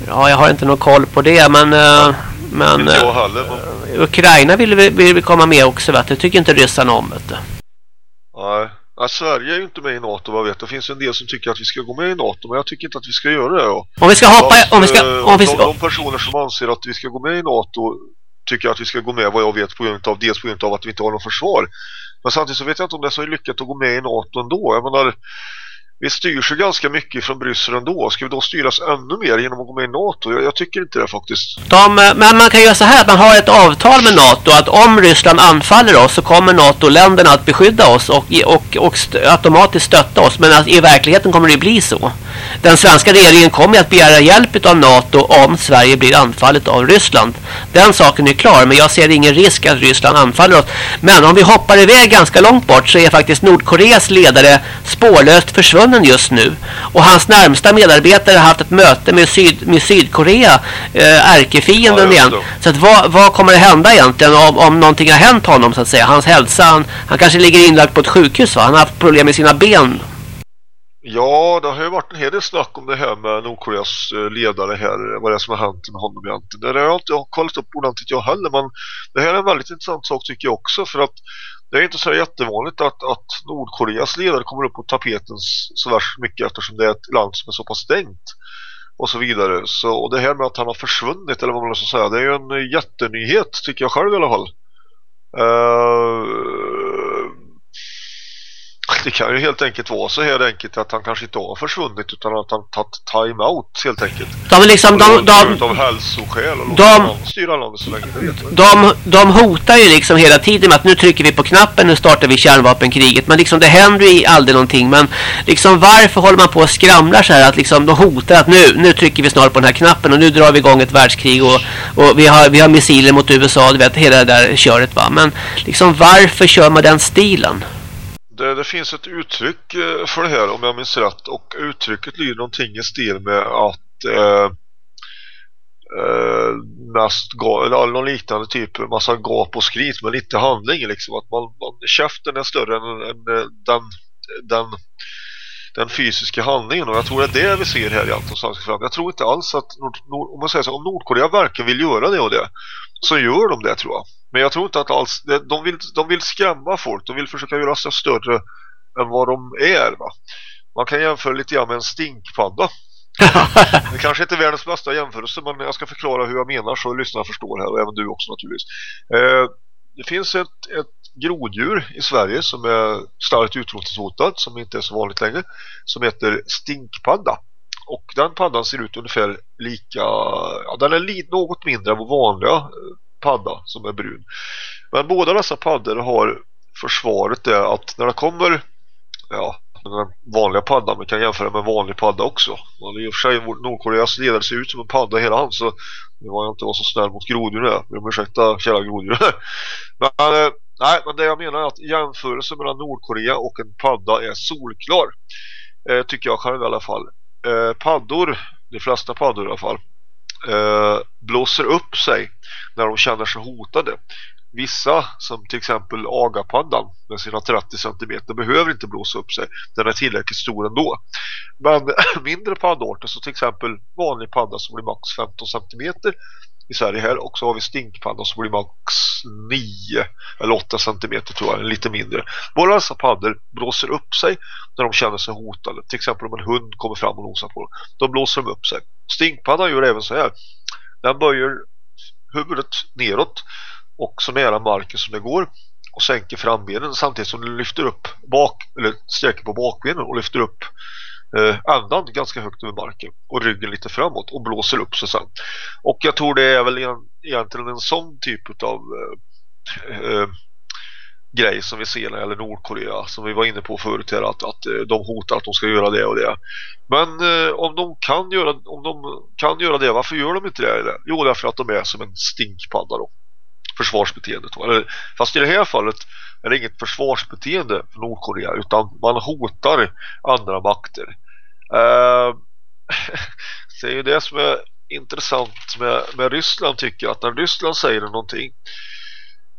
ja, jag har inte någon koll på det men... eh, men Inte jag eh, heller. Men, Ukraina vill vi, vill vi komma med också vet du. Det tycker inte ryssarna om du. nej. Nej, Sverige är ju inte med i NATO vad vet. Det finns en del som tycker att vi ska gå med i NATO. Men jag tycker inte att vi ska göra det. Ja. Om vi ska hoppa... Ja, Om vi ska... eh, Om vi de, ska de personer som anser att vi ska gå med i NATO tycker att vi ska gå med vad jag vet på grund av dels på grund av att vi inte har något försvar. Men samtidigt så vet jag inte om det är så lyckat att gå med i NATO ändå. Jag menar, vi styrs ju ganska mycket från Bryssel ändå. Ska vi då styras ännu mer genom att gå med i NATO? Jag, jag tycker inte det faktiskt. De, eh, men man kan göra så här, man har ett avtal med NATO att om Ryssland anfaller oss så kommer NATO-länderna att beskydda oss och, och, och automatiskt stötta oss. Men att i verkligheten kommer det bli så. Den svenska regeringen kommer att begära hjälp av NATO om Sverige blir anfallet av Ryssland. Den saken är klar, men jag ser ingen risk att Ryssland anfaller oss. Men om vi hoppar iväg ganska långt bort så är faktiskt Nordkoreas ledare spårlöst försvunnen just nu. Och hans närmsta medarbetare har haft ett möte med, Syd, med Sydkorea, eh, ärkefienden Ja, igen. Så att vad, vad kommer det hända egentligen om, om någonting har hänt honom så att säga? Hans hälsa, han, han kanske ligger inlagd på ett sjukhus va? Han har haft problem med sina ben. Ja, det har ju varit en hel del snack om det här med Nordkoreas eh, ledare här, vad det är som har hänt med honom egentligen. Det har jag inte kollat upp ordentligt jag heller, men det här är en väldigt intressant sak tycker jag också, för att det är inte så jättevanligt att, att Nordkoreas ledare kommer upp på tapeten så värst mycket eftersom det är ett land som är så pass stängt och så vidare. Så, och det här med att han har försvunnit, eller vad man ska säga, det är ju en jättenyhet tycker jag själv i alla fall. Uh, det kan ju helt enkelt vara så här enkelt att han kanske inte har försvunnit utan att han tagit time-out helt enkelt. De, liksom, de, de, Utav hälsoskäl och de- styra landet så länge det vet man. de, de hotar ju liksom hela tiden med att nu trycker vi på knappen, nu startar vi kärnvapenkriget. Men liksom det händer ju aldrig någonting. Men liksom varför håller man på och skramlar så här att liksom de hotar att nu, nu trycker vi snart på den här knappen och nu drar vi igång ett världskrig och, och vi, har, vi har missiler mot USA, du vet hela det där köret va. Men liksom varför kör man den stilen? Det, det finns ett uttryck eh, för det här om jag minns rätt och uttrycket lyder någonting i stil med att eh, eh, mest ga, eller någon liknande typ massa gap och skrit men inte handling liksom att man, man käften är större än, än eh, den, den den fysiska handlingen och jag tror det är det vi ser här i allt fram. Jag tror inte alls att Nord, Nord, om man säger så, om Nordkorea verkligen vill göra det och det så gör de det tror jag. Men jag tror inte att alls de vill, de vill skrämma folk, de vill försöka göra sig större än vad de är va. Man kan jämföra lite grann med en stinkpadda. Det kanske inte är världens bästa jämförelse men jag ska förklara hur jag menar så lyssnarna förstår här och även du också naturligtvis. Eh, det finns ett, ett groddjur i Sverige som är starkt utrotningshotat som inte är så vanligt längre som heter stinkpadda. Och den paddan ser ut ungefär lika, ja, den är något mindre än vår vanliga eh, padda som är brun. Men båda dessa paddor har försvaret är att när det kommer ja, den vanliga paddan, man kan jämföra med en vanlig padda också. Man i och för sig Nordkoreas ledare ser ut som en padda hela han så nu var jag inte var så snäll mot groddjur nu. Jag ber ursäkta eh, kära groddjur. men, eh, nej, men det jag menar är att jämförelsen mellan Nordkorea och en padda är solklar. Eh, tycker jag själv i alla fall. Eh, paddor, de flesta paddor i alla fall, eh, blåser upp sig när de känner sig hotade. Vissa, som till exempel agapaddan med sina 30 cm behöver inte blåsa upp sig. Den är tillräckligt stor ändå. Men mindre paddarter, så till exempel vanlig padda som blir max 15 cm i Sverige här och så har vi stinkpadda som blir max 9 eller 8 cm tror jag, lite mindre. Våra dessa paddor blåser upp sig när de känner sig hotade. Till exempel om en hund kommer fram och nosar på dem. Då blåser de upp sig. Stinkpaddan gör även så här. Den böjer huvudet neråt och så nära marken som det går och sänker frambenen samtidigt som den lyfter upp bak eller sträcker på bakbenen och lyfter upp eh, andan ganska högt över marken och ryggen lite framåt och blåser upp sig sen. Och jag tror det är väl en, egentligen en sån typ av eh, eh, grej som vi ser när det gäller Nordkorea som vi var inne på förut här att, att eh, de hotar att de ska göra det och det. Men eh, om de kan göra om de kan göra det, varför gör de inte det? Jo, därför att de är som en stinkpadda då. Försvarsbeteendet. Eller, fast i det här fallet är det inget försvarsbeteende för Nordkorea utan man hotar andra makter. Eh, det är ju det som är intressant med, med Ryssland tycker jag att när Ryssland säger någonting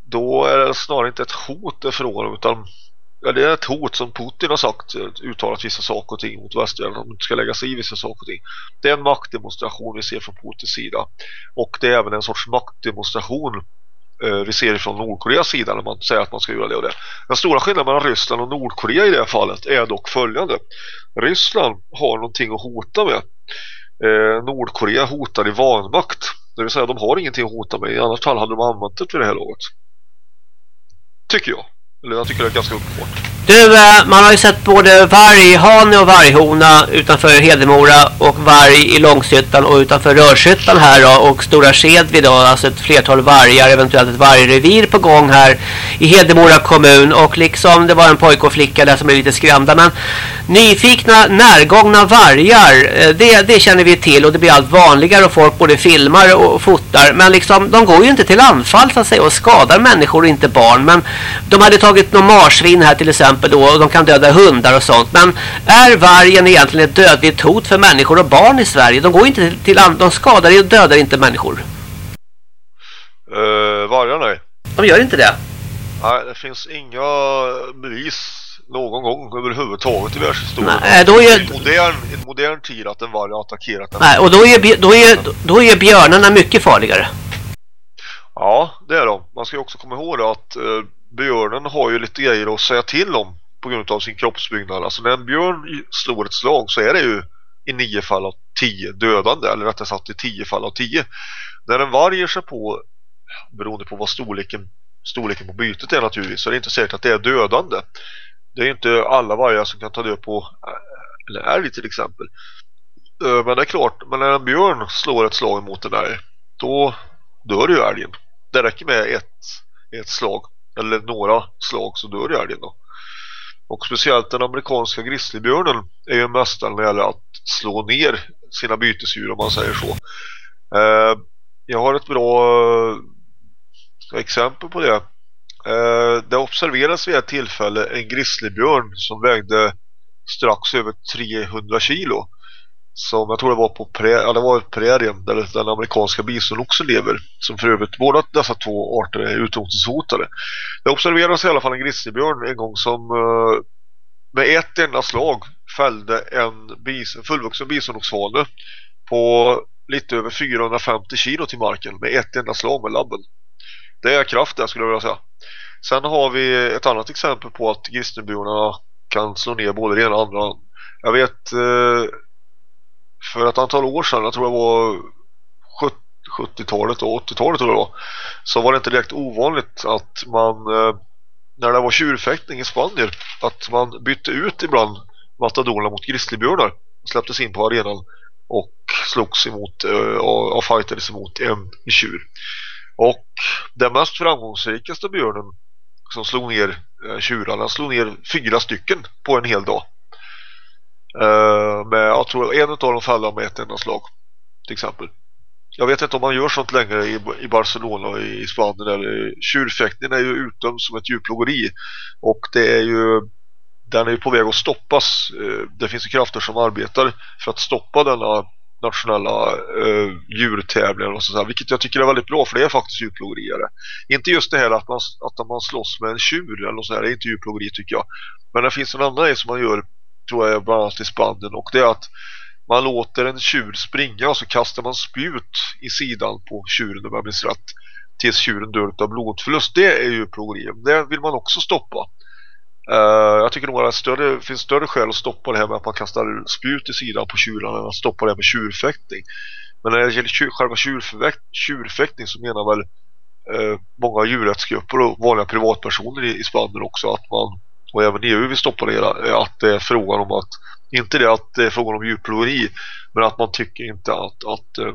då är det snarare inte ett hot ifrån utan ja, det är ett hot som Putin har sagt uttalat vissa saker och ting mot västvärlden om de inte ska lägga sig i vissa saker och ting. Det är en maktdemonstration vi ser från Putins sida och det är även en sorts maktdemonstration Eh, vi ser från Nordkoreas sida när man säger att man ska göra det och det. Den stora skillnaden mellan Ryssland och Nordkorea i det här fallet är dock följande. Ryssland har någonting att hota med. Eh, Nordkorea hotar i vanmakt. Det vill säga de har ingenting att hota med. I annat fall hade de använt det för det här laget. Tycker jag. Eller jag tycker det är ganska uppenbart. Du, eh, man har ju sett både varghane och varghona utanför Hedemora och varg i Långshyttan och utanför Rörshyttan här då, och Stora Skedvi då, alltså ett flertal vargar, eventuellt ett vargrevir på gång här i Hedemora kommun. Och liksom det var en pojke och flicka där som blev lite skrämda men nyfikna, närgångna vargar eh, det, det känner vi till och det blir allt vanligare och folk både filmar och fotar. Men liksom de går ju inte till anfall så att säga och skadar människor och inte barn. Men de hade tagit någon marsvin här till exempel då och de kan döda hundar och sånt men är vargen egentligen ett dödligt hot för människor och barn i Sverige? De går inte till, till de skadar och dödar inte människor. Uh, vargar nej. De gör inte det. Nej, det finns inga bevis någon gång överhuvudtaget i världshistorien. Nej, då är- I modern, i modern tid att en varg har attackerat en. Nej, och då är, då, är, då är björnarna mycket farligare. Ja, det är de. Man ska ju också komma ihåg att eh, björnen har ju lite grejer att säga till om på grund av sin kroppsbyggnad. Alltså när en björn slår ett slag så är det ju i nio fall av tio dödande, eller rättare sagt i tio fall av tio. När en varg ger sig på, beroende på vad storleken, storleken på bytet är naturligtvis, så är det inte säkert att det är dödande. Det är inte alla vargar som kan ta död på eller älg till exempel. Eh, men det är klart, men när en björn slår ett slag mot en älg, då dör ju älgen. Det räcker med ett, ett slag, eller några slag så dör ju älgen då. Och speciellt den amerikanska grizzlybjörnen är ju mästaren när det gäller att slå ner sina bytesdjur om man säger så. Eh, jag har ett bra eh, exempel på det. Eh, det observerades vid ett tillfälle en grizzlybjörn som vägde strax över 300 kilo. Som jag tror det var på ja, det var prärien där den amerikanska bisonoxen lever. Som för övrigt båda dessa två arter är utrotningshotade. Det observerades i alla fall en grizzlybjörn en gång som eh, med ett enda slag fällde en, bis, en fullvuxen bisonoxhane på lite över 450 kilo till marken med ett enda slag med labben. Det är kraft där skulle jag vilja säga. Sen har vi ett annat exempel på att grizzlybjörnarna kan slå ner både det ena och andra. Jag vet eh, för ett antal år sedan, jag tror det var 70-talet och 80-talet tror jag det var, så var det inte direkt ovanligt att man eh, när det var tjurfäktning i Spanien att man bytte ut ibland matadorerna mot grizzlybjörnar släpptes in på arenan och slogs emot eh, och, och fightades emot en tjur. Och den mest framgångsrikaste björnen som slog ner eh, tjurarna slog ner fyra stycken på en hel dag. Eh, men jag tror en av dem fällde med ett enda slag till exempel. Jag vet inte om man gör sånt längre i, i Barcelona och i Spanien eller tjurfäktningen är ju utdömd som ett djurplågeri och det är ju den är ju på väg att stoppas. Eh, det finns ju krafter som arbetar för att stoppa denna nationella eh, djurtävlingar och sådär, vilket jag tycker är väldigt bra för det är faktiskt djurplågeriare. Inte just det här att man, att man slåss med en tjur eller något sådär, det är inte djurplågeri tycker jag. Men det finns en annan grej som man gör, tror jag bland annat i Spanien och det är att man låter en tjur springa och så kastar man spjut i sidan på tjuren om jag minns rätt tills tjuren dör av blodförlust. Det är ju plågeri. Det vill man också stoppa. Uh, jag tycker nog att det större, finns större skäl att stoppa det här med att man kastar spjut i sidan på tjuren än att stoppa det här med tjurfäktning. Men när det gäller tjur, själva tjurfäkt, tjurfäktning så menar väl uh, många djurrättsgrupper och vanliga privatpersoner i, i Spanien också att man, och även EU vill stoppa det hela, eh, att det är frågan om att inte det att det är frågan om djurplågeri men att man tycker inte att, att eh,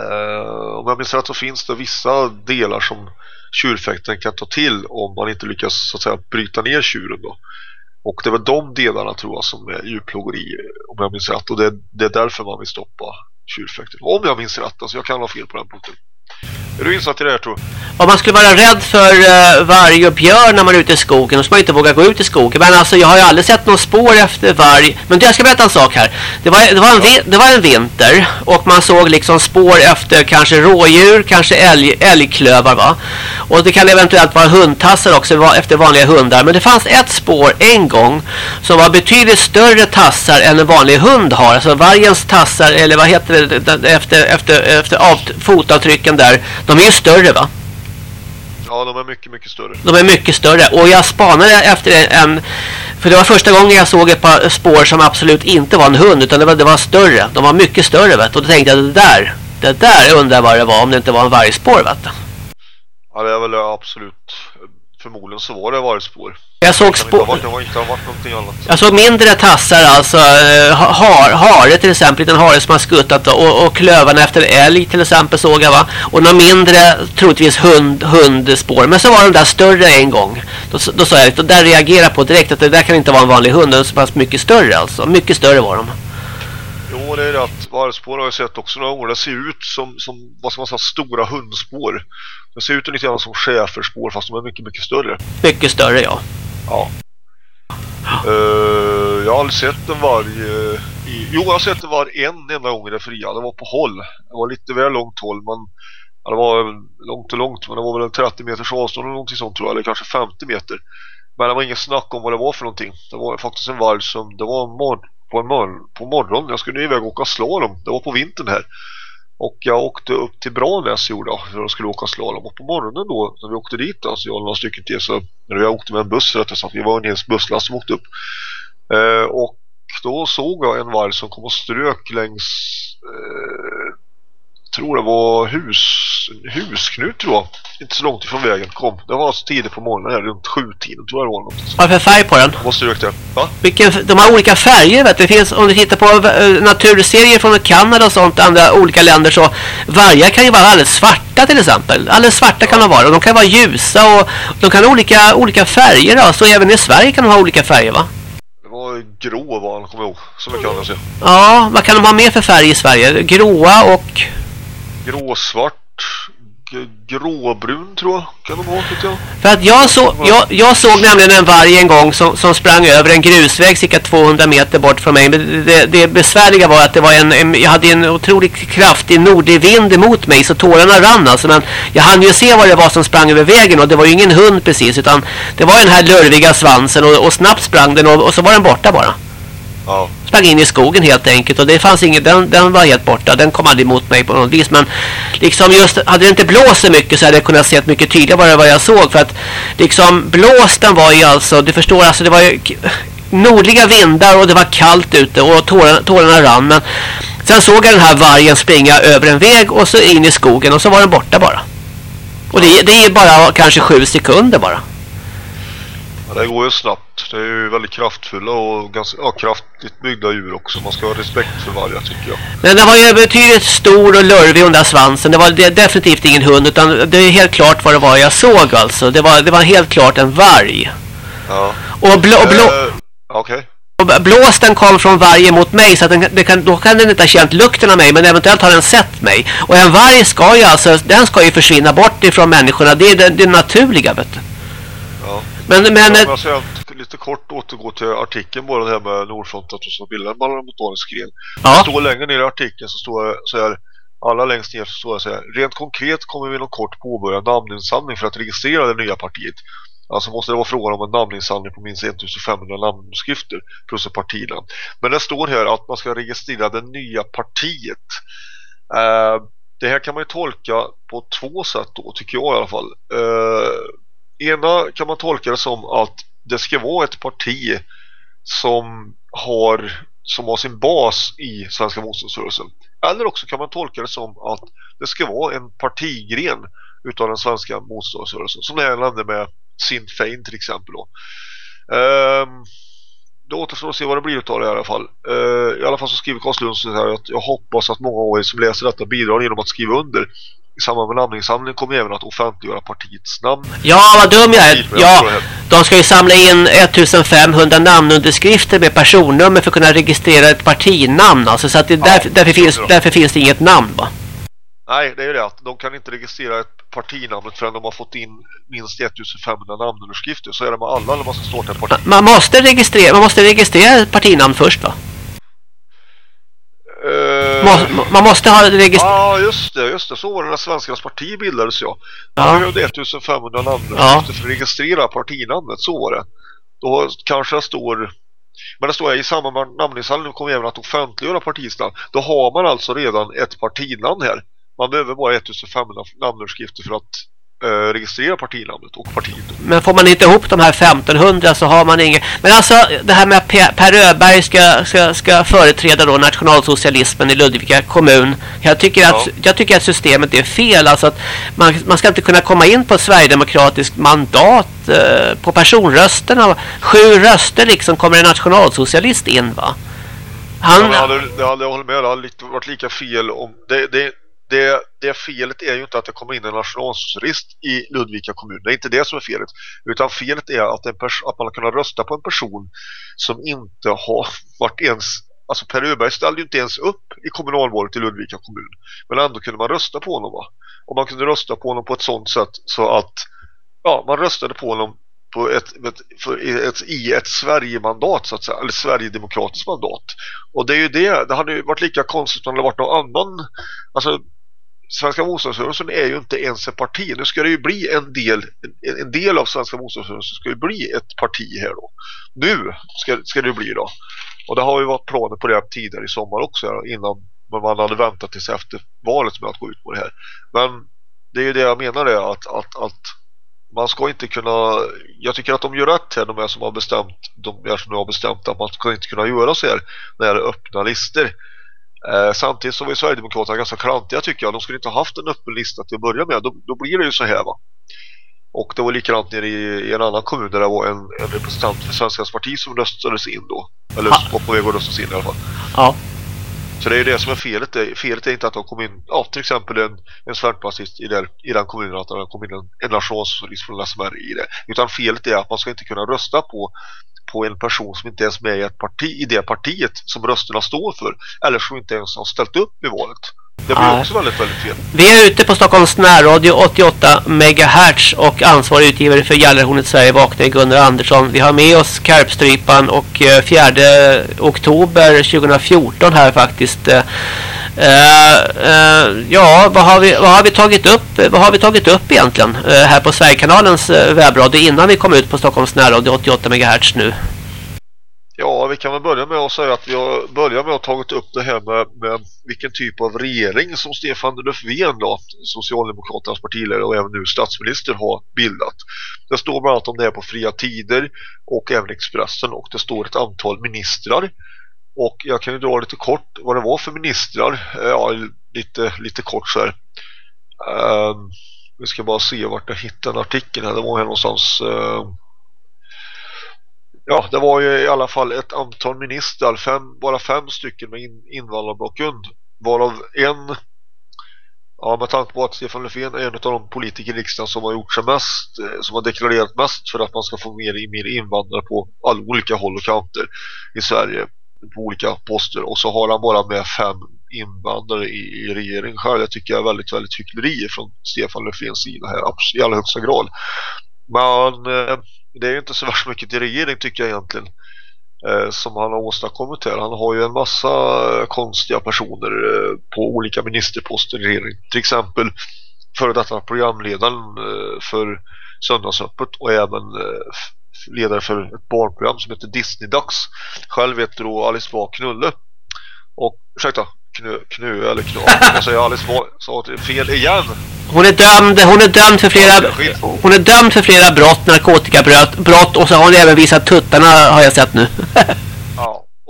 eh, om jag minns rätt så finns det vissa delar som tjurfäkten kan ta till om man inte lyckas så att säga bryta ner tjuren då. Och det är väl de delarna tror jag som är djurplågeri om jag minns rätt och det, det är därför man vill stoppa tjurfäkten. Om jag minns rätt, alltså jag kan ha fel på den punkten. Är du insatt i det här tror Om man skulle vara rädd för uh, varg och björn när man är ute i skogen då ska man inte våga gå ut i skogen. Men alltså jag har ju aldrig sett någon spår efter varg. Men jag ska berätta en sak här. Det var, det var, en, ja. det var en vinter och man såg liksom spår efter kanske rådjur, kanske älg, älgklövar va. Och det kan eventuellt vara hundtassar också efter vanliga hundar. Men det fanns ett spår en gång som var betydligt större tassar än en vanlig hund har. Alltså vargens tassar eller vad heter det efter, efter, efter av, fotavtrycken där. De är ju större va? Ja, de är mycket, mycket större. De är mycket större. Och jag spanade efter en... För det var första gången jag såg ett par spår som absolut inte var en hund. Utan det var, det var större. De var mycket större vet Och då tänkte jag, det där... Det där undrar vad det var om det inte var en vargspår vet. Ja, det är väl absolut... Förmodligen så var det vargspår. Jag såg spår... varit, det var inte ha varit någonting annat. Jag såg mindre tassar alltså, eh, har, hare till exempel, en hare som har skuttat och, och klövarna efter älg till exempel såg jag va. Och några mindre, troligtvis hund, hundspår. Men så var de där större en gång. Då, då sa jag, då där reagerade på direkt att det där kan inte vara en vanlig hund, den är så pass mycket större alltså. Mycket större var de. Jo, det är rätt. Vargspår har jag sett också några gånger. Det ser ut som, som vad ska man säga, stora hundspår. Det ser ut lite grann som schäferspår fast de är mycket, mycket större. Mycket större ja. Ja. Uh, jag har aldrig sett en varg uh, i, Jo, jag har sett en varg en enda gång i det fria Det var på håll Det var lite väl långt håll Men ja, det var långt och långt Men det var väl en 30 meters avstånd eller någonting sånt tror jag Eller kanske 50 meter Men det var ingen snack om vad det var för någonting Det var faktiskt en varg som Det var en på en mor på morgonen Jag skulle iväg och åka slalom Det var på vintern här och jag åkte upp till Branäs gjorde jag, för jag skulle åka slalom. Och på morgonen då, när vi åkte dit, alltså jag och några stycken till, så när jag åkte med en buss rättare sagt, vi var en hel busslast som åkte upp. Eh, och då såg jag en varg som kom och strök längs, eh, tror det var hus, Husknut tror jag. Inte så långt ifrån vägen kom. Det var alltså tidigt på morgonen här, runt sjutiden tror jag det var. Något. Vad för färg på den? Måste du det. Va? Vilken, de har olika färger vet du. Det finns, om du tittar på eh, naturserier från Kanada och sånt, andra olika länder så vargar kan ju vara alldeles svarta till exempel. Alldeles svarta kan de vara och de kan vara ljusa och de kan ha olika, olika färger då. Så även i Sverige kan de ha olika färger va? Det var grå var han, kommer jag ihåg. Så mycket kan jag säga. Ja, vad kan de ha mer för färg i Sverige? Gråa och... Gråsvart, gråbrun tror jag. Kan de ha, jag. För att jag, så, jag, jag såg nämligen en varg en gång som, som sprang över en grusväg cirka 200 meter bort från mig. Men det, det besvärliga var att det var en, en, jag hade en otroligt kraftig nordig vind emot mig så tårarna rann alltså. Men jag hann ju se vad det var som sprang över vägen och det var ju ingen hund precis utan det var den här lurviga svansen och, och snabbt sprang den och, och så var den borta bara. Ja. Sprang in i skogen helt enkelt och det fanns inget, den, den var helt borta. Den kom aldrig emot mig på något vis. Men liksom just, hade det inte blåst så mycket så hade jag kunnat se mycket tydligare vad jag såg. För att liksom blåsten var ju alltså, du förstår alltså det var ju nordliga vindar och det var kallt ute och tårarna, tårarna rann. Men sen såg jag den här vargen springa över en väg och så in i skogen och så var den borta bara. Och det, det är bara kanske sju sekunder bara. Ja, det går ju snabbt. Det är ju väldigt kraftfulla och ganska ja, kraftigt byggda djur också. Man ska ha respekt för vargar tycker jag. Men den var ju betydligt stor och lurvig den där svansen. Det var de- definitivt ingen hund utan det är helt klart vad det var jag såg alltså. Det var, det var helt klart en varg. Ja. Och, blå, och, blå, Eh, och blåsten kom från vargen mot mig så att den, det kan, då kan den inte ha känt lukten av mig men eventuellt har den sett mig. Och en varg ska ju alltså, den ska ju försvinna bort ifrån människorna. Det är det, det naturliga vet du. Ja. Men, men Men, eh, Kort återgå till artikeln bara det här med Nordfront att de ska bilda en parlamentarisk gren. Det ja, står längre ner i artikeln så står det så här alla längst ner så står det så här Rent konkret kommer vi inom kort påbörja namninsamling för att registrera det nya partiet. Alltså måste det vara frågan om en namninsamling på minst 1500 namnskrifter plus ett partinamn. Men det står här att man ska registrera det nya partiet. Eh, det här kan man ju tolka på två sätt då tycker jag i alla fall. Eh, ena kan man tolka det som att det ska vara ett parti som har, som har sin bas i Svenska motståndsrörelsen. Eller också kan man tolka det som att det ska vara en partigren utav den svenska motståndsrörelsen. Som det här nämnde med Sinn Fein till exempel. Då. Ehm, det återstår att se vad det blir utav det i alla fall. Ehm, I alla fall så skriver Carl Lund så här att jag hoppas att många av er som läser detta bidrar genom att skriva under. I samband med namninsamlingen kommer även att offentliggöra partiets namn. ja vad dum jag är. Ja, de ska ju samla in 1500 namnunderskrifter med personnummer för att kunna registrera ett partinamn. Alltså, så att det, därför, därför, finns, därför finns det inget namn va? Nej, det är ju det att de kan inte registrera ett partinamnet förrän de har fått in minst 1500 namnunderskrifter. Så är det med alla när man ska starta ett parti. Man måste registrera, man måste registrera ett partinamn först va? Må, man måste ha registrerat. Ja, just det, just det. Så var det när Svenskarnas parti bildades ja. Ja. Man behövde 1500 namnunderskrifter för att registrera partinamnet, så var det. Då kanske det står... Men det står i samband med namninsamlingen kommer även att offentliggöra partiets namn. Då har man alltså redan ett partinamn här. Man behöver bara 1500 namnunderskrifter för att registrera partinamnet och partiet. Men får man inte ihop de här 1500 så har man inget. Men alltså det här med att Per, Öberg ska, ska, ska företräda då nationalsocialismen i Ludvika kommun. Jag tycker att, Ja. jag tycker att systemet är fel. Alltså att man, man ska inte kunna komma in på ett sverigedemokratiskt mandat eh, på personrösterna. Sju röster liksom kommer en nationalsocialist in va? Han, Ja, hade, det hade, jag håller med, det hade varit lika fel om... Det, det, det, det felet är ju inte att det kommer in en nationalsocialist i Ludvika kommun. Det är inte det som är felet. Utan felet är att, en att man har kunnat rösta på en person som inte har varit ens... Alltså Per Öberg ställde ju inte ens upp i kommunalvalet i Ludvika kommun. Men ändå kunde man rösta på honom va? Och man kunde rösta på honom på ett sånt sätt så att... Ja, man röstade på honom på ett, ett, för ett, i ett Sverigemandat så att säga, eller Sverigedemokratiskt mandat. Och det är ju det, det hade ju varit lika konstigt om det varit någon annan, alltså Svenska motståndsrörelsen är ju inte ens ett parti. Nu ska det ju bli en del, en, en del av Svenska motståndsrörelsen ska ju bli ett parti här då. Nu ska, ska det bli då. Och det har ju varit planer på det tidigare i sommar också här, innan men man hade väntat tills efter valet med att gå ut på det här. Men det är ju det jag menar är att, att, att man ska inte kunna jag tycker att de gör rätt här de är som har bestämt de är som har bestämt att man ska inte kunna göra så här när det är öppna listor. Eh, samtidigt så var ju Sverigedemokraterna ganska klantiga tycker jag. De skulle inte ha haft en öppen lista till att börja med. Då, då blir det ju så här va. Och det var likadant nere i, i en annan kommun där det var en, en representant för Svenskans parti som röstades in då. Eller Ha. var på väg att röstas in i alla fall. Ja. Så det är ju det som är felet. Felet är inte att de kom in, ja till exempel en, en sverigedemokratist i, där, i den kommunen, att det kom in en, en nationalsocialist från SMR i det. Utan felet är att man ska inte kunna rösta på på en person som inte ens är med i ett parti i det partiet som rösterna står för eller som inte ens har ställt upp i valet. Det blir Nej. också väldigt, väldigt fel. Vi är ute på Stockholms närradio 88 MHz och ansvarig utgivare för Gallerhornet Sverige vaknar Gunnar Andersson. Vi har med oss Karpstrypan och eh, 4 oktober 2014 här faktiskt. Eh, eh, ja, vad har, vi, vad har vi tagit upp? Vad har vi tagit upp egentligen eh, här på Sverigekanalens webbradio innan vi kom ut på Stockholms närradio 88 MHz nu? Ja, vi kan väl börja med att säga att vi har börjat med att tagit upp det här med, med vilken typ av regering som Stefan Löfven då, Socialdemokraternas partiledare och även nu statsminister har bildat. Det står bland annat om det här på Fria Tider och även Expressen och det står ett antal ministrar. Och jag kan ju dra lite kort vad det var för ministrar. Eh, ja, lite, lite kort så här. Ehm, vi ska bara se vart jag hittade artikeln här. Det var här någonstans... Uh, Ja, det var ju i alla fall ett antal ministrar, fem, bara fem stycken med in, invandrarbakgrund. Varav en, ja med tanke på att Stefan Löfven är en av de politiker i riksdagen som har gjort sig mest, eh, som har deklarerat mest för att man ska få mer, mer invandrare på alla olika håll och kanter i Sverige på olika poster. Och så har han bara med fem invandrare i, i regeringen själv. Det tycker jag är väldigt, väldigt hyckleri från Stefan Löfvens sida här, i allra högsta grad. Men eh, det är ju inte så värst mycket till regering tycker jag egentligen eh, som han har åstadkommit här. Han har ju en massa eh, konstiga personer eh, på olika ministerposter i regeringen. Till exempel före detta programledaren eh, för Söndagsöppet och även eh, ledare för ett barnprogram som heter Disney-dags. Själv heter då Alice Bah Knulle. Och, ursäkta, knö, knö eller knö. Jag säger Alice Bah, sa fel igen. Hon är dömd, hon är dömd för flera hon är dömd för flera brott, narkotikabrott brott, och så har hon även visat tuttarna har jag sett nu.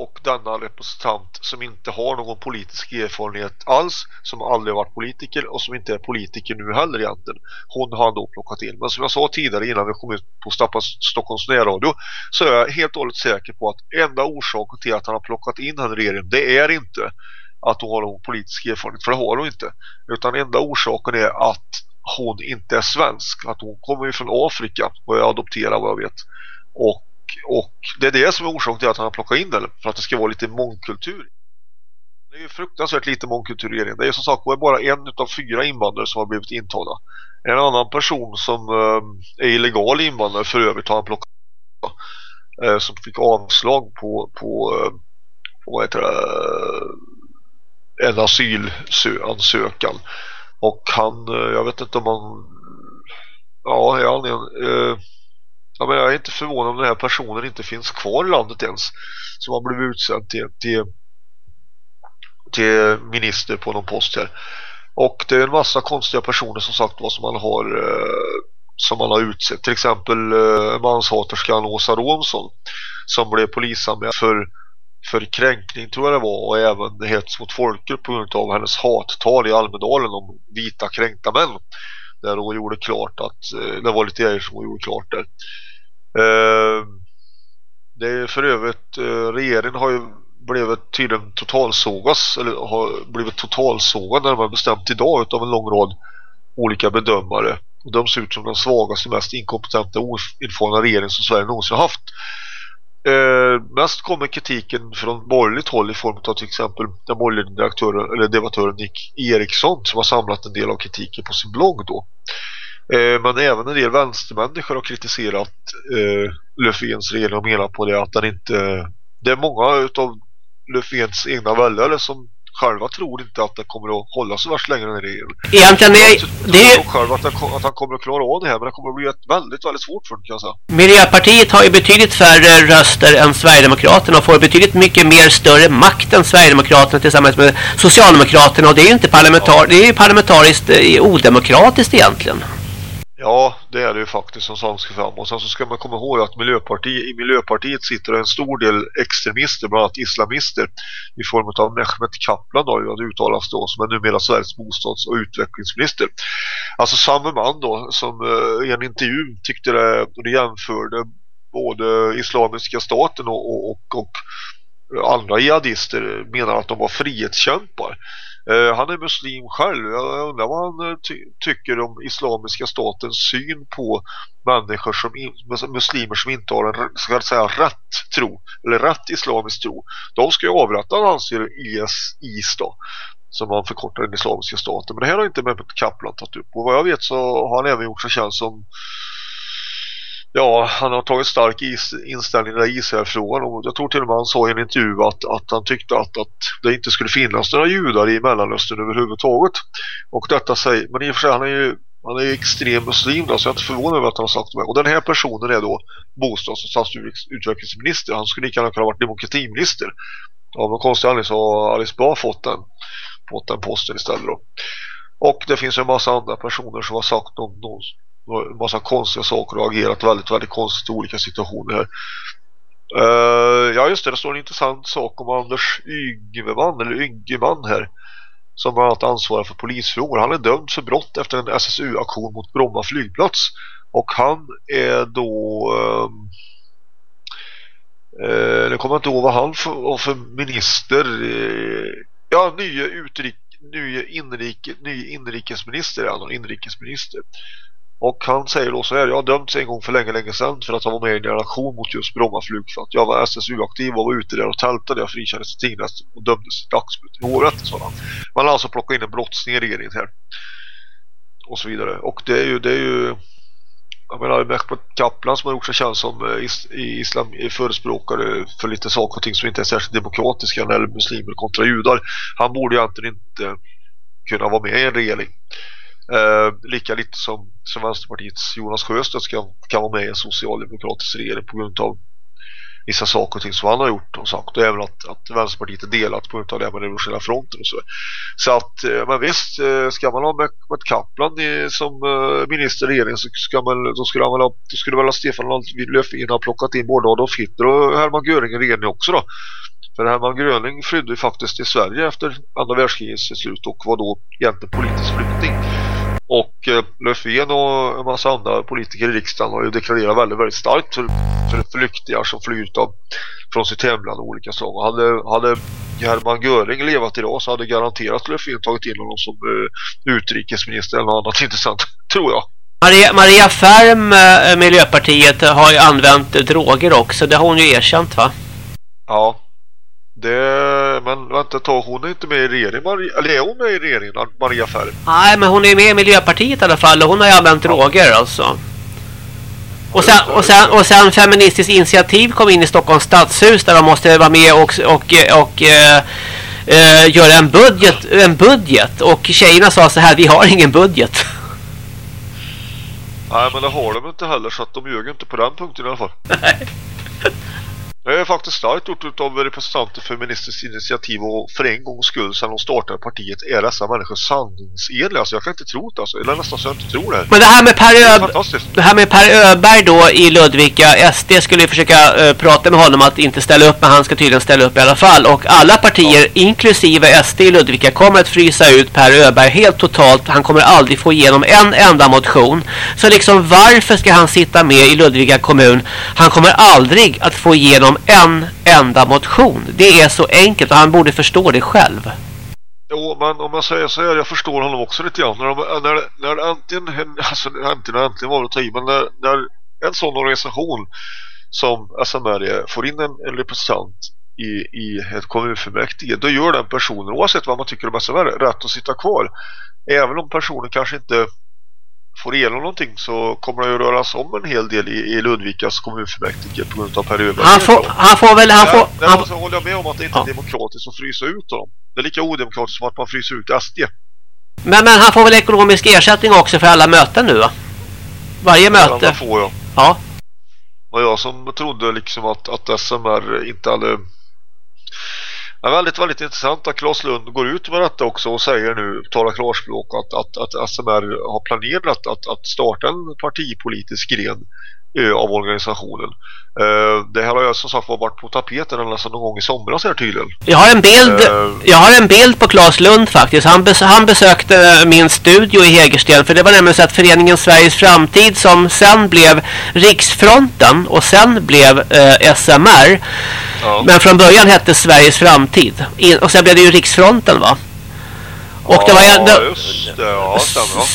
Och denna representant som inte har någon politisk erfarenhet alls, som aldrig varit politiker och som inte är politiker nu heller egentligen. Hon har han då plockat in. Men som jag sa tidigare innan vi kom ut på Stappas, Stockholms närradio så är jag helt och hållet säker på att enda orsaken till att han har plockat in henne i regeringen det är inte att hon har någon politisk erfarenhet, för det har hon inte. Utan enda orsaken är att hon inte är svensk. Att hon kommer ju från Afrika och är adopterad vad jag vet. Och och det är det som är orsaken till att han har plockat in den för att det ska vara lite mångkultur. Det är ju fruktansvärt lite mångkultur i regeringen. Det är som sagt bara en utav fyra invandrare som har blivit intagna. En annan person som eh, är illegal invandrare för övrigt har han plockat eh, som fick avslag på, på, eh, vad heter det, eh, en asylansökan. Och han, eh, jag vet inte om han ja, är han en, eh, Ja, men jag är inte förvånad om den här personen inte finns kvar i landet ens. Som har blivit utsedd till, till, till minister på någon post här. Och det är en massa konstiga personer som sagt vad som man har eh, som man har utsett. Till exempel eh, manshaterskan Åsa Romson som blev polisanmäld för, för kränkning tror jag det var och även hets mot folkgrupp på grund av hennes hattal i Almedalen om vita kränkta män. Där hon gjorde klart att eh, det var lite grejer som hon gjorde klart där. Eh, det är för övrigt eh, regeringen har ju blivit tydligen totalsågas eller har blivit totalsågad när bestämt idag utav en lång rad olika bedömare och de ser ut som den svagaste, mest inkompetenta och oerfarna regering som Sverige någonsin har haft. Eh, mest kommer kritiken från borgerligt håll i form av till exempel den borgerliga redaktören, eller debattören Nick Eriksson som har samlat en del av kritiken på sin blogg då. Eh, men även en del vänstermänniskor har kritiserat eh, Löfvens regering och menar på det att den inte... Det är många utav Löfvens egna väljare som själva tror inte att det kommer att hålla så värst länge den här regeringen. Egentligen är Jag tror det nog själv att, den, att han kommer att klara av det här men det kommer att bli ett väldigt, väldigt svårt för den kan jag säga. Miljöpartiet har ju betydligt färre röster än Sverigedemokraterna och får betydligt mycket mer större makt än Sverigedemokraterna tillsammans med Socialdemokraterna och det är ju inte parlamentar det är ju parlamentariskt eh, odemokratiskt egentligen. Ja, det är det ju faktiskt som sånt ska fram. Och sen så ska man komma ihåg att Miljöpartiet, i Miljöpartiet sitter en stor del extremister, bland annat islamister i form av Mehmet Kaplan då, det uttalas då, som är numera Sveriges bostads- och utvecklingsminister. Alltså samma man då som eh, i en intervju tyckte det, det jämförde både Islamiska staten och, och, och, och andra jihadister menar att de var frihetskämpar. Eh, han är muslim själv. Jag undrar vad han eh, ty tycker om islamiska statens syn på människor som muslimer som inte har en ska säga, rätt tro eller rätt islamisk tro. De ska ju avrätta anser IS, IS då som man förkortar den islamiska staten. Men det här har inte Mehmet Kaplan tagit upp. Och vad jag vet så har han även gjort sig känd som Ja, han har tagit stark is, inställning i Israelfrågan och jag tror till och med han sa i en intervju att, att han tyckte att, att det inte skulle finnas några judar i Mellanöstern överhuvudtaget. Och detta säger, men i och för sig han är ju han är extrem muslim då, så jag är inte förvånad över att han har sagt det. Och den här personen är då bostads- och stadsutvecklingsminister. Han skulle lika gärna kunna ha varit demokratiminister. Av någon konstig anledning så har Alice Bah fått den, fått den posten istället då. Och det finns en massa andra personer som har sagt om, någon massa konstiga saker och agerat väldigt, väldigt konstigt i olika situationer här. Uh, ja just det, det står en intressant sak om Anders Ygeman eller Ygeman här som bland annat ansvarar för polisfrågor. Han är dömd för brott efter en SSU-aktion mot Bromma flygplats och han är då um, uh, jag kommer inte ihåg vad han var för minister uh, ja, nye utrik ny, inrike, ny inrikesminister är han, inrikesminister och han säger då så här, jag har dömts en gång för länge, länge sedan för att han var med i en relation mot just Bromma flygfält. Jag var SSU-aktiv och var ute där och tältade. Jag frikändes tidigast och dömdes i dagsböter i håret. Sådant. Man har alltså plockat in en brottsling i regeringen här. Och så vidare. Och det är ju, det är ju jag menar Mehmet Kaplan som har gjort sig känd som eh, islam förespråkare för lite saker och ting som inte är särskilt demokratiska när muslimer kontra judar. Han borde egentligen inte kunna vara med i en regering. Eh, lika lite som, som Vänsterpartiets Jonas Sjöstedt ska, kan vara med i en socialdemokratisk regering på grund av vissa saker och ting som han har gjort och sagt och även att, att Vänsterpartiet är delat på grund av det med revolutionära fronten och så. Så att, eh, men visst, eh, ska man ha med, med Kaplan i, som eh, minister i regeringen så ska man, då skulle han väl ha, då skulle väl Stefan Löfven ha plockat in både Adolf Hitler och Hermann Göring i regeringen också då. För Hermann Gröning flydde faktiskt till Sverige efter andra världskrigets slut och var då egentligen politisk flykting. Och eh, Löfven och en massa andra politiker i riksdagen har ju deklarerat väldigt, väldigt starkt för, för flyktingar som flyr av, från sitt hemland och olika slag. Hade, hade Hermann Göring levat idag så hade garanterat Löfven tagit in honom som eh, utrikesminister eller något annat intressant, tror jag. Maria, Maria Färm, eh, Miljöpartiet, har ju använt droger också. Det har hon ju erkänt va? Ja, det, men vänta ett tag, hon är inte med i regeringen, Maria, eller är hon med i regeringen, Maria Färm? Nej, men hon är med i Miljöpartiet i alla fall och hon har ju använt ja. droger alltså. Och sen, och, sen, och sen Feministiskt initiativ kom in i Stockholms stadshus där de måste vara med och, och, och, äh, äh, göra en budget, en budget. Och tjejerna sa så här, vi har ingen budget. Nej, men det har de inte heller så att de ljög inte på den punkten i alla fall. Nej. Det är faktiskt starkt gjort av representanter för Ministers initiativ och för en gångs skull sedan de startade partiet är dessa människor sanningsedliga. Alltså jag kan inte tro det alltså. Eller nästan så jag inte tror det. Men det här med Per, Öb det här med per Öberg då i Ludvika SD skulle ju försöka uh, prata med honom att inte ställa upp men han ska tydligen ställa upp i alla fall. Och alla partier ja. inklusive SD i Ludvika kommer att frysa ut Per Öberg helt totalt. Han kommer aldrig få igenom en enda motion. Så liksom varför ska han sitta med i Ludvika kommun? Han kommer aldrig att få igenom igenom en enda motion. Det är så enkelt och han borde förstå det själv. Jo, men om jag säger så här, jag förstår honom också lite grann. När, när, när antingen, alltså antingen, antingen var det tid, men när, när en sån organisation som SMR får in en, en representant i, i ett kommunfullmäktige, då gör den personen, oavsett vad man tycker om SMR, rätt att sitta kvar. Även om personen kanske inte får igenom någonting så kommer det ju röras om en hel del i, i Ludvikas kommunfullmäktige på grund av Per Öberg. Han får, han får väl... Han får, ja, han... Så håller jag med om att det inte ja. är demokratiskt att frysa ut dem. Det är lika odemokratiskt som att man fryser ut SD. Men, men han får väl ekonomisk ersättning också för alla möten nu va? Varje möte. Ja, får jag. Ja. Och jag som trodde liksom att, att SMR inte hade Ja, väldigt, väldigt intressant att Claes Lund går ut med detta också och säger nu, talar klarspråk att, att, att SMR har planerat att, att starta en partipolitisk gren av organisationen. Eh, det här har jag som sagt varit på tapeten sedan någon gång i somras här tydligen. Jag har en bild, Eh. jag har en bild på Claes Lund faktiskt. Han, bes, han besökte min studio i Hägersten. För det var nämligen så att föreningen Sveriges Framtid som sen blev Riksfronten och sen blev eh, SMR. Ja. Men från början hette Sveriges Framtid. In, och sen blev det ju Riksfronten va? Och det var ja, ändå... just det. Ja.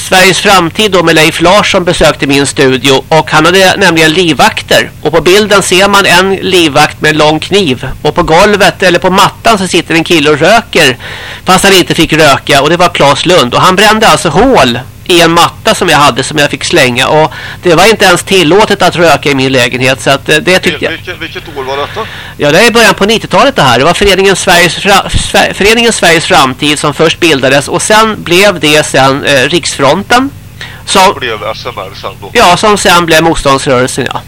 Sveriges framtid då med Leif Larsson besökte min studio och han hade nämligen livvakter och på bilden ser man en livvakt med en lång kniv och på golvet eller på mattan så sitter en kille och röker fast han inte fick röka och det var Claes Lund och han brände alltså hål i en matta som jag hade som jag fick slänga och det var inte ens tillåtet att röka i min lägenhet så att eh, det tyckte jag Vilket, vilket år var detta? Ja, det är i början på 90-talet det här. Det var föreningen Sveriges, Fra Sve- föreningen Sveriges Framtid som först bildades och sen blev det sen eh, Riksfronten. Som, Blev SMR sen då? ja, som sen blev motståndsrörelsen, ja.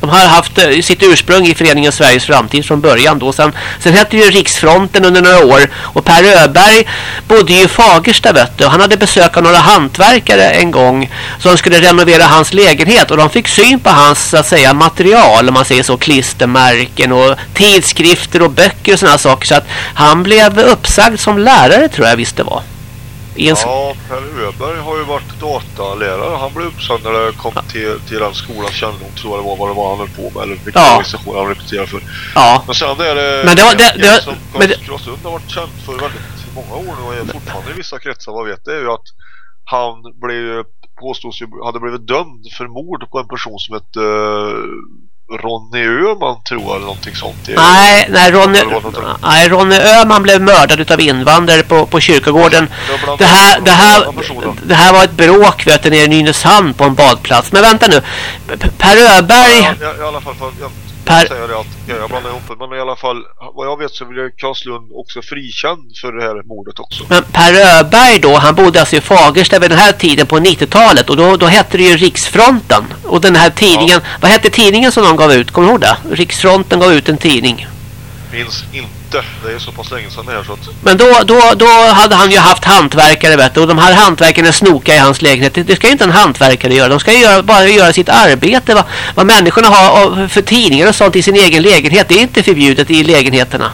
De har haft eh, sitt ursprung i föreningen Sveriges Framtid från början då. Sen, sen hette det ju Riksfronten under några år. Och Per Öberg bodde ju i Fagersta vet du. Och han hade besök av några hantverkare en gång som skulle renovera hans lägenhet. Och de fick syn på hans så att säga material. Om man säger så. Klistermärken och tidskrifter och böcker och sådana saker. Så att han blev uppsagd som lärare tror jag visst det var. I en, Ja, Per Öberg har ju varit datalärare. Han blev uppsagd när det kom till, till den skolans kännedom tror jag det var vad det var han höll på med eller vilken Ja. organisation han representerar för. ja. Men sen är det... Men det var- det- det- som men det- Lund har varit känd för väldigt många år nu och är fortfarande i vissa kretsar vad vet det är ju att han blev påstås ju hade blivit dömd för mord på en person som hette uh, Ronny Öhman tror jag eller någonting sånt. Nej, nej, Ronny, nej, Ronny Öhman blev mördad utav invandrare på, på kyrkogården. Det Det här, det, här, det här var ett bråk vet du, nere i Nynäshamn på en badplats. Men vänta nu. Per Öberg... Ja, i, i alla fall, jag Per- säger det att ja, jag blandar ihop det, men i alla fall vad jag vet så blev Claes Lund också frikänd för det här mordet också. Men Per Öberg då, han bodde alltså i Fagersta vid den här tiden på 90-talet. Och då, då hette det ju Riksfronten. Och den här tidningen, vad hette tidningen som de gav ut? Kommer du ihåg det? Riksfronten gav ut en tidning. Minns inte, det är så pass länge sedan det här så att Men då, då, då hade han ju haft hantverkare vet du, och de här hantverkarna snokar i hans lägenhet. Det, det ska ju inte en hantverkare göra. De ska ju göra, bara göra sitt arbete. Vad, vad människorna har för tidningar och sånt i sin egen lägenhet. Det är inte förbjudet i lägenheterna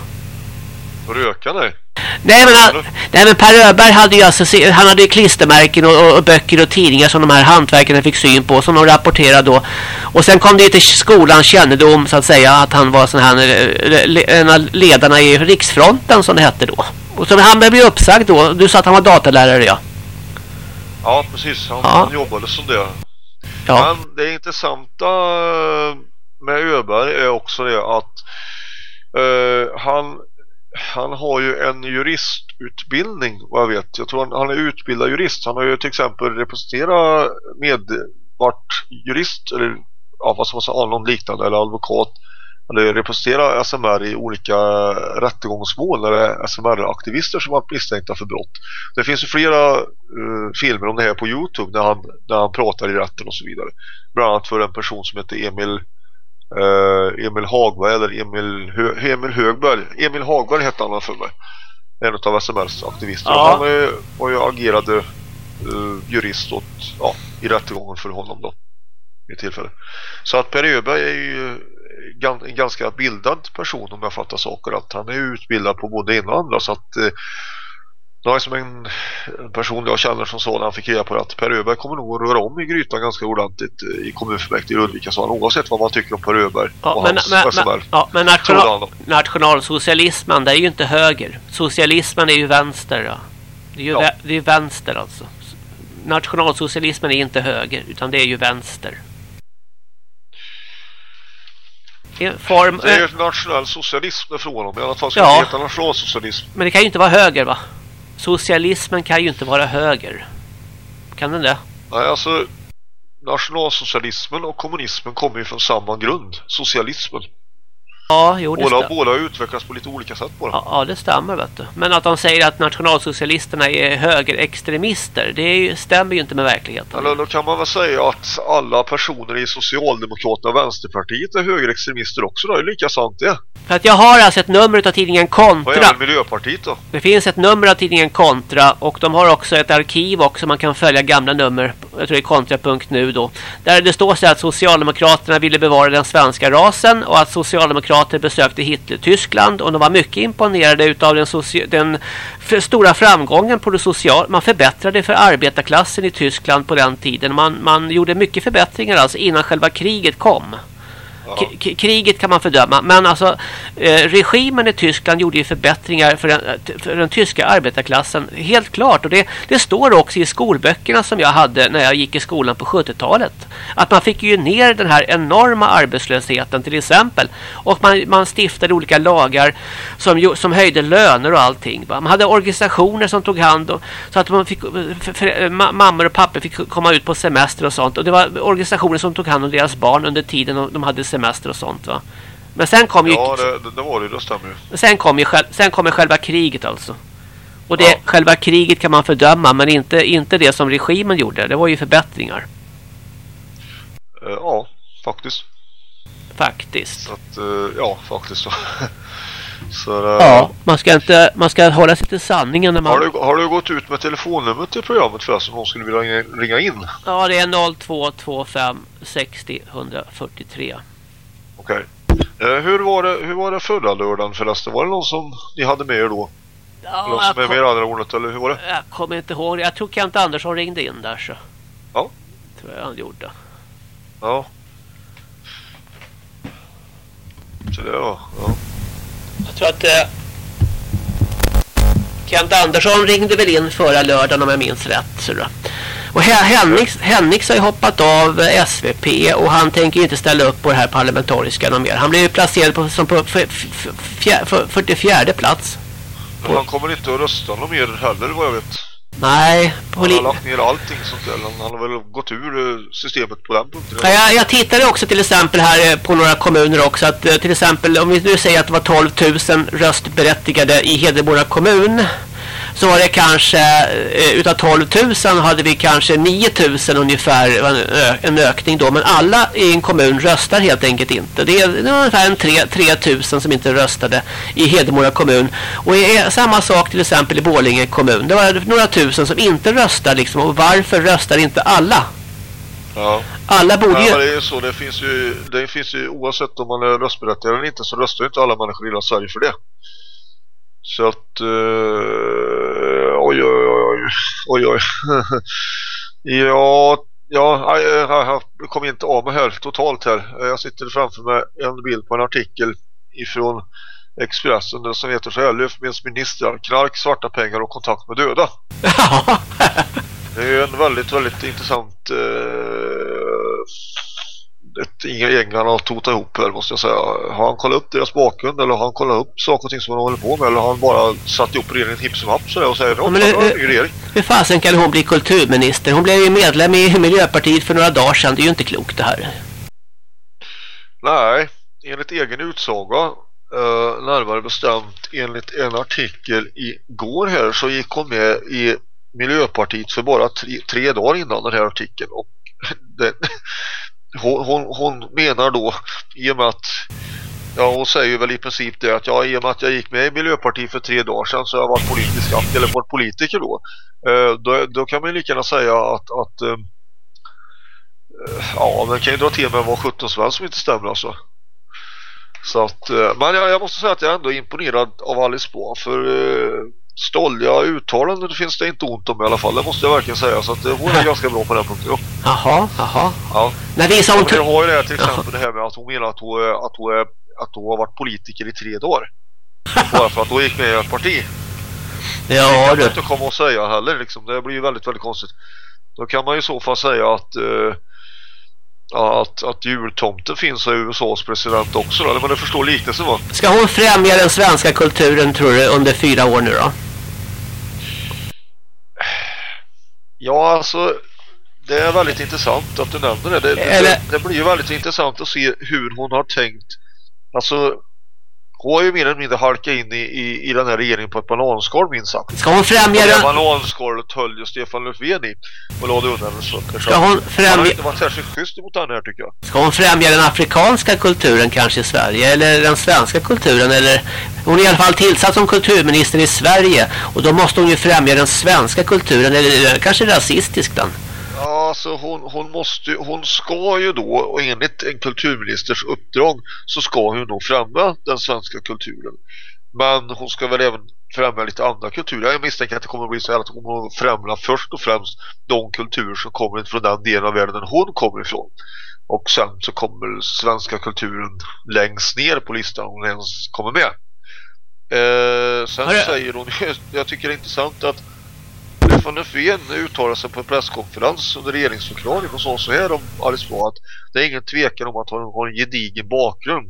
röka nej. Nej men, han- nej men Per Öberg hade ju alltså, han hade ju klistermärken och, och, och böcker och tidningar som de här hantverkarna fick syn på som de rapporterade då. Och sen kom det ju till skolans kännedom så att säga att han var sån här eh, en av ledarna i Riksfronten som det hette då. Och så han blev ju uppsagd då. Du sa att han var datalärare ja. Ja precis, han, Ja. han jobbade som det. Ja. Men det intressanta eh, med Öberg är också det att eh, han, han har ju en juristutbildning vad jag vet. Jag tror han, han är utbildad jurist. Han har ju till exempel representerat med varit jurist eller ja, vad som säga, någon liknande eller advokat eller representera SMR i olika rättegångsmål när det är SMR-aktivister som har varit misstänkta för brott. Det finns ju flera uh, filmer om det här på Youtube när han, när han pratar i rätten och så vidare. Bland annat för en person som heter Emil eh, Emil Hagberg eller Emil, Hö, Emil Högberg. Emil Hagberg hette han för mig. En av SMRs aktivister. Ja. Han var ju agerade eh, jurist åt, ja, i rättegången för honom då. I tillfälle. Så att Per Öberg är ju gan- en ganska bildad person om jag fattar saker. Att han är utbildad på både ena och andra så att eh, det var som en, en person jag känner som sa när han fick reda på att Per Öberg kommer nog att röra om i grytan ganska ordentligt eh, i kommunfullmäktige i Ludvika sa han oavsett vad man tycker om Per Öberg Ja, och men, hans men, SMR. ja, men national, nationalsocialismen det är ju inte höger. Socialismen är ju vänster. Ja. Det är ju Ja. det är vänster alltså. Nationalsocialismen är inte höger utan det är ju vänster. Form, Det är ju nationell socialism det är frågan om. I alla fall ska Ja. det heta nationalsocialism. men det kan ju inte vara höger va? Socialismen kan ju inte vara höger. Kan den det? Nej, alltså nationalsocialismen och kommunismen kommer ju från samma grund. Socialismen. Ja, jo det Båda, båda utvecklas på lite olika sätt bara. Ja, ja, det stämmer vet du. Men att de säger att nationalsocialisterna är högerextremister, det är ju, stämmer ju inte med verkligheten. Eller då kan man väl säga att alla personer i Socialdemokraterna och Vänsterpartiet är högerextremister också då. Det är lika sant det. För att jag har alltså ett nummer av tidningen Kontra. även Miljöpartiet då. Det finns ett nummer av tidningen Kontra och de har också ett arkiv också man kan följa gamla nummer. Jag tror det är kontra.nu då. Där det står så att Socialdemokraterna ville bevara den svenska rasen och att soldater besökte Hitler-Tyskland och de var mycket imponerade utav den, den stora framgången på det sociala. Man förbättrade för arbetarklassen i Tyskland på den tiden. Man, man gjorde mycket förbättringar alltså innan själva kriget kom. Kriget kan man fördöma. Men alltså eh, regimen i Tyskland gjorde ju förbättringar för den, eh, för den tyska arbetarklassen. Helt klart. Och det, det står också i skolböckerna som jag hade när jag gick i skolan på 70-talet att man fick ju ner den här enorma arbetslösheten till exempel. Och man, man stiftade olika lagar som, som höjde löner och allting va? man hade organisationer som tog hand om så att man fick, för, för, ma- mammor och pappor fick komma ut på semester och sånt. Och det var organisationer som tog hand om deras barn under tiden de hade semester och sånt va. Men sen kom ju Ja, det, det, det var det. Det stämmer ju. sen kom ju själ- sen kommer själva kriget alltså. Och det Ja. själva kriget kan man fördöma men inte inte det som regimen gjorde. Det var ju förbättringar Eh, ja, faktiskt. faktiskt. Att, eh, ja, faktiskt så. så eh, Ja, man ska inte man ska hålla sig till sanningen när Har man du, har du gått ut med telefonnumret till programmet förresten? Om någon skulle vilja ringa, ringa in? Ja, det är 0225 60 143. Okej. Eh, hur, var det, hur var det förra lördagen förresten? Var det någon som ni hade med er då? Ja, någon som är med i andra ordet eller hur var det? jag kommer inte ihåg. Jag tror Kent Andersson ringde in där så. Ja. Tror jag han gjorde. Ja. Så det var, ja. Jag tror att eh, Kent Andersson ringde väl in förra lördagen om jag minns rätt. Så då. Och He- Hennix, Hennix har ju hoppat av eh, SVP och han tänker inte ställa upp på det här parlamentariska någon mer. Han blev ju placerad på, som på f- f- fjär, för, 44 plats. Men han kommer inte att rösta någon mer heller vad jag vet. Nej, Han har lagt ner allting sånt där. Han, han har väl gått ur eh, systemet på den punkten. Ja, jag, jag tittade också till exempel här eh, på några kommuner också att till exempel om vi nu säger att det var 12 000 röstberättigade i Hedemora kommun så var det kanske eh, utav 12 000 hade vi kanske 9 000 ungefär en, ökning då men alla i en kommun röstar helt enkelt inte. Det är, ungefär en 3, 3 000 som inte röstade i Hedemora kommun och är samma sak till exempel i Borlänge kommun. Det var några tusen som inte röstar liksom och varför röstar inte alla? Ja. Alla borde ju... Ja, det är ju så. Det finns ju, det finns ju oavsett om man är röstberättigad eller inte så röstar ju inte alla människor i hela Sverige för det. Så att... eh, oj, oj, oj, oj. Ja, ja, jag, jag, kom inte av mig här totalt här. Jag sitter framför mig en bild på en artikel ifrån Expressen som heter så här Löfvens ministrar, knark, svarta pengar och kontakt med döda. Det är en väldigt, väldigt intressant eh, ett han har totat ihop här måste jag säga. Har han kollat upp deras bakgrund eller har han kollat upp saker och ting som han håller på med eller har han bara satt ihop regeringen hipp som happ sådär och säger ja, men det- regering. Hur fasen kan hon bli kulturminister? Hon blev ju medlem i Miljöpartiet för några dagar sedan. Det är ju inte klokt det här. Nej, enligt egen utsaga eh, närmare bestämt enligt en artikel igår här så gick hon med i Miljöpartiet för bara tre, tre dagar innan den här artikeln och det, hon, hon, hon menar då i och med att ja hon säger väl i princip det att ja, i och med att jag gick med i Miljöpartiet för tre dagar sedan så har jag varit politisk aktiv eller varit politiker då. Eh, då då kan man ju lika gärna säga att, att eh, Ja, men kan ju dra till med vad 17 som helst som inte stämmer alltså. Så att, eh, men jag, jag måste säga att jag är ändå imponerad av Alice Bah för eh, stolliga uttalanden finns det inte ont om i alla fall, det måste jag verkligen säga. Så att hon är ganska bra på den punkten. Ja. Jaha, jaha. Ja. När visar hon... Men jag har ju det här till exempel det här med att hon menar att hon, att hon, att hon har varit politiker i tre dagar. Bara för att hon gick med i ett parti. Ja, kan man inte komma och säga heller liksom. Det blir ju väldigt, väldigt konstigt. Då kan man ju i så fall säga att eh, ja, att, att jultomten finns i USAs president också då. Eller vad det förstår liknelsen va? Ska hon främja den svenska kulturen tror du under fyra år nu då? Ja alltså det är väldigt intressant att du nämner det. Det, det, Eller- det blir ju väldigt intressant att se hur hon har tänkt. Alltså har ju mer eller mindre halkat in i, i, i den här regeringen på ett bananskal minst sagt. Ska hon främja den... bananskalet höll ju Stefan Löfven i och lade undan hennes fötter. Ska hon Han har främja... inte varit särskilt schysst mot den här tycker jag. Ska hon främja den afrikanska kulturen kanske i Sverige eller den svenska kulturen eller hon är i alla fall tillsatt som kulturminister i Sverige och då måste hon ju främja den svenska kulturen eller den kanske rasistisk den. Ja, alltså hon, hon måste hon ska ju då och enligt en kulturministers uppdrag så ska hon nog främja den svenska kulturen. Men hon ska väl även främja lite andra kulturer. Jag misstänker att det kommer att bli så här att hon kommer att främja först och främst de kulturer som kommer från den delen av världen hon kommer ifrån. Och sen så kommer svenska kulturen längst ner på listan om den ens kommer med. Eh, sen säger hon, jag tycker det är intressant att Stefan Löfven uttalade sig på en presskonferens under regeringsförklaringen och sa så här om Alice Bah att det är ingen tvekan om att hon har en gedigen bakgrund.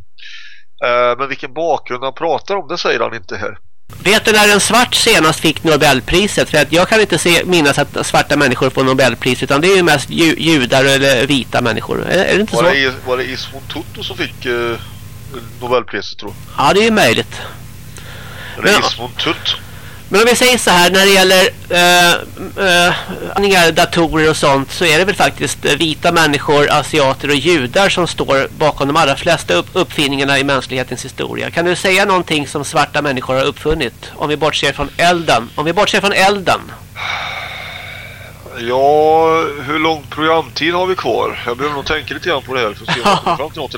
Eh, men vilken bakgrund han pratar om, det säger han inte här. Vet du när en svart senast fick Nobelpriset? För att jag kan inte se, minnas att svarta människor får Nobelpris utan det är ju mest ju, judar eller vita människor. Är, är det inte Var så? det, var det Ismon Tutu som fick eh, Nobelpriset tror jag? Ja, det är ju möjligt. Eller Ja. Ismon Tut. Men om vi säger så här, när det gäller äh, äh, datorer och sånt så är det väl faktiskt eh, vita människor, asiater och judar som står bakom de allra flesta upp uppfinningarna i mänsklighetens historia. Kan du säga någonting som svarta människor har uppfunnit? Om vi bortser från elden. Om vi bortser från elden. Ja, hur lång programtid har vi kvar? Jag behöver nog tänka lite grann på det här för att se om jag kommer fram till något.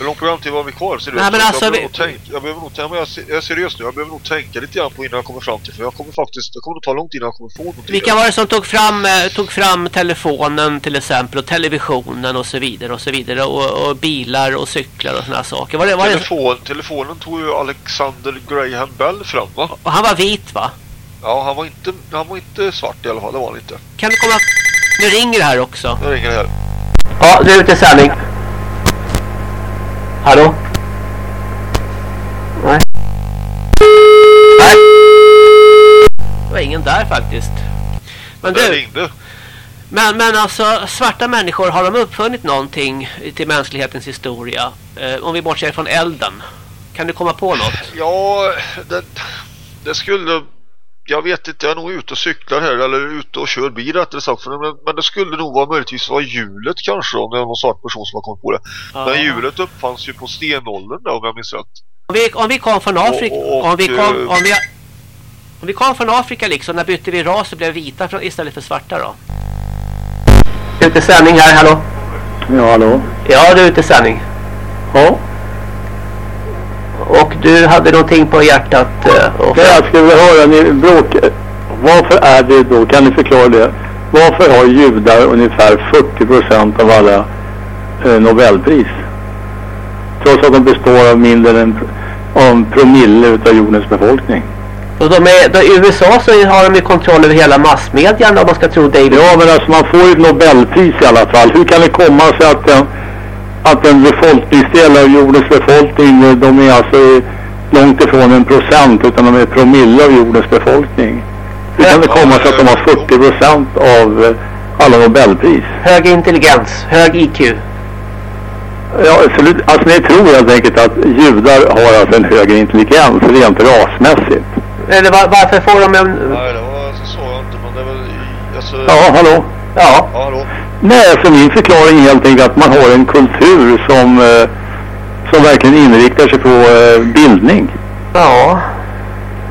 Hur lång programtid har vi kvar? Seriöst? Nej, men alltså, jag, behöver vi- tänka, jag behöver nog tänka, jag, jag är seriös nu. Jag behöver nog tänka lite grann på innan jag kommer fram till för jag kommer faktiskt, det kommer att ta lång tid innan jag kommer få någonting. Vilka var det som tog fram, eh, tog fram telefonen till exempel och televisionen och så vidare och så vidare och, och bilar och cyklar och sådana saker? Var det, var det, Telefon, telefonen tog ju Alexander Graham Bell fram va? och han var vit va? Ja, han var inte, han var inte svart i alla fall, det var han inte. Kan du komma... Nu ringer det här också. Jag ringer här. Ja, du är ute i sändning. Hallå? Nej. Nej. Det var ingen där faktiskt. Men du, ringde. men, men alltså svarta människor, har de uppfunnit någonting till mänsklighetens historia? Eh, om vi bortser från elden. Kan du komma på något? Ja, det, det skulle... Jag vet inte, jag är nog ute och cyklar här eller ute och kör bil rättare sagt. för- Men, men det skulle nog vara möjligtvis vara hjulet kanske om det är någon svart person som har kommit på det. Ja. Men hjulet uppfanns ju på stenåldern då, om jag minns rätt. Om vi, om vi kom från Afrika, Och- och- om vi kom, om vi, om vi kom från Afrika liksom, när bytte vi ras och blev vita från, istället för svarta då? Ute sändning här, hallå? Ja, hallå? Ja, du är ute sändning. Ja. Och du hade någonting på hjärtat. eh, Och Nej, jag skulle vilja höra, ni bråk... Varför är det då, kan ni förklara det? Varför har judar ungefär 40 procent av alla eh, Nobelpris? Trots att de består av mindre än av en promille utav jordens befolkning. och de är, då, I USA så har de ju kontroll över hela massmedien om man ska tro David. Ja, men alltså man får ju ett Nobelpris i alla fall. Hur kan det komma sig att en, att en befolkningsdel av jordens befolkning, de är alltså långt ifrån en procent, utan de är promille av jordens befolkning. Hur kan det komma sig att de har 40 procent av eh, alla Nobelpris? Hög intelligens, hög IQ. Ja, absolut. Alltså ni tror helt enkelt att judar har alltså en högre intelligens rent rasmässigt. Eller var, varför får de en... Nej, det var, så jag inte, men det i- Alltså, Ja, hallå? Ja, ja, hallå? Nej, alltså min förklaring är helt enkelt att man har en kultur som, eh, som verkligen inriktar sig på eh, bildning. ja.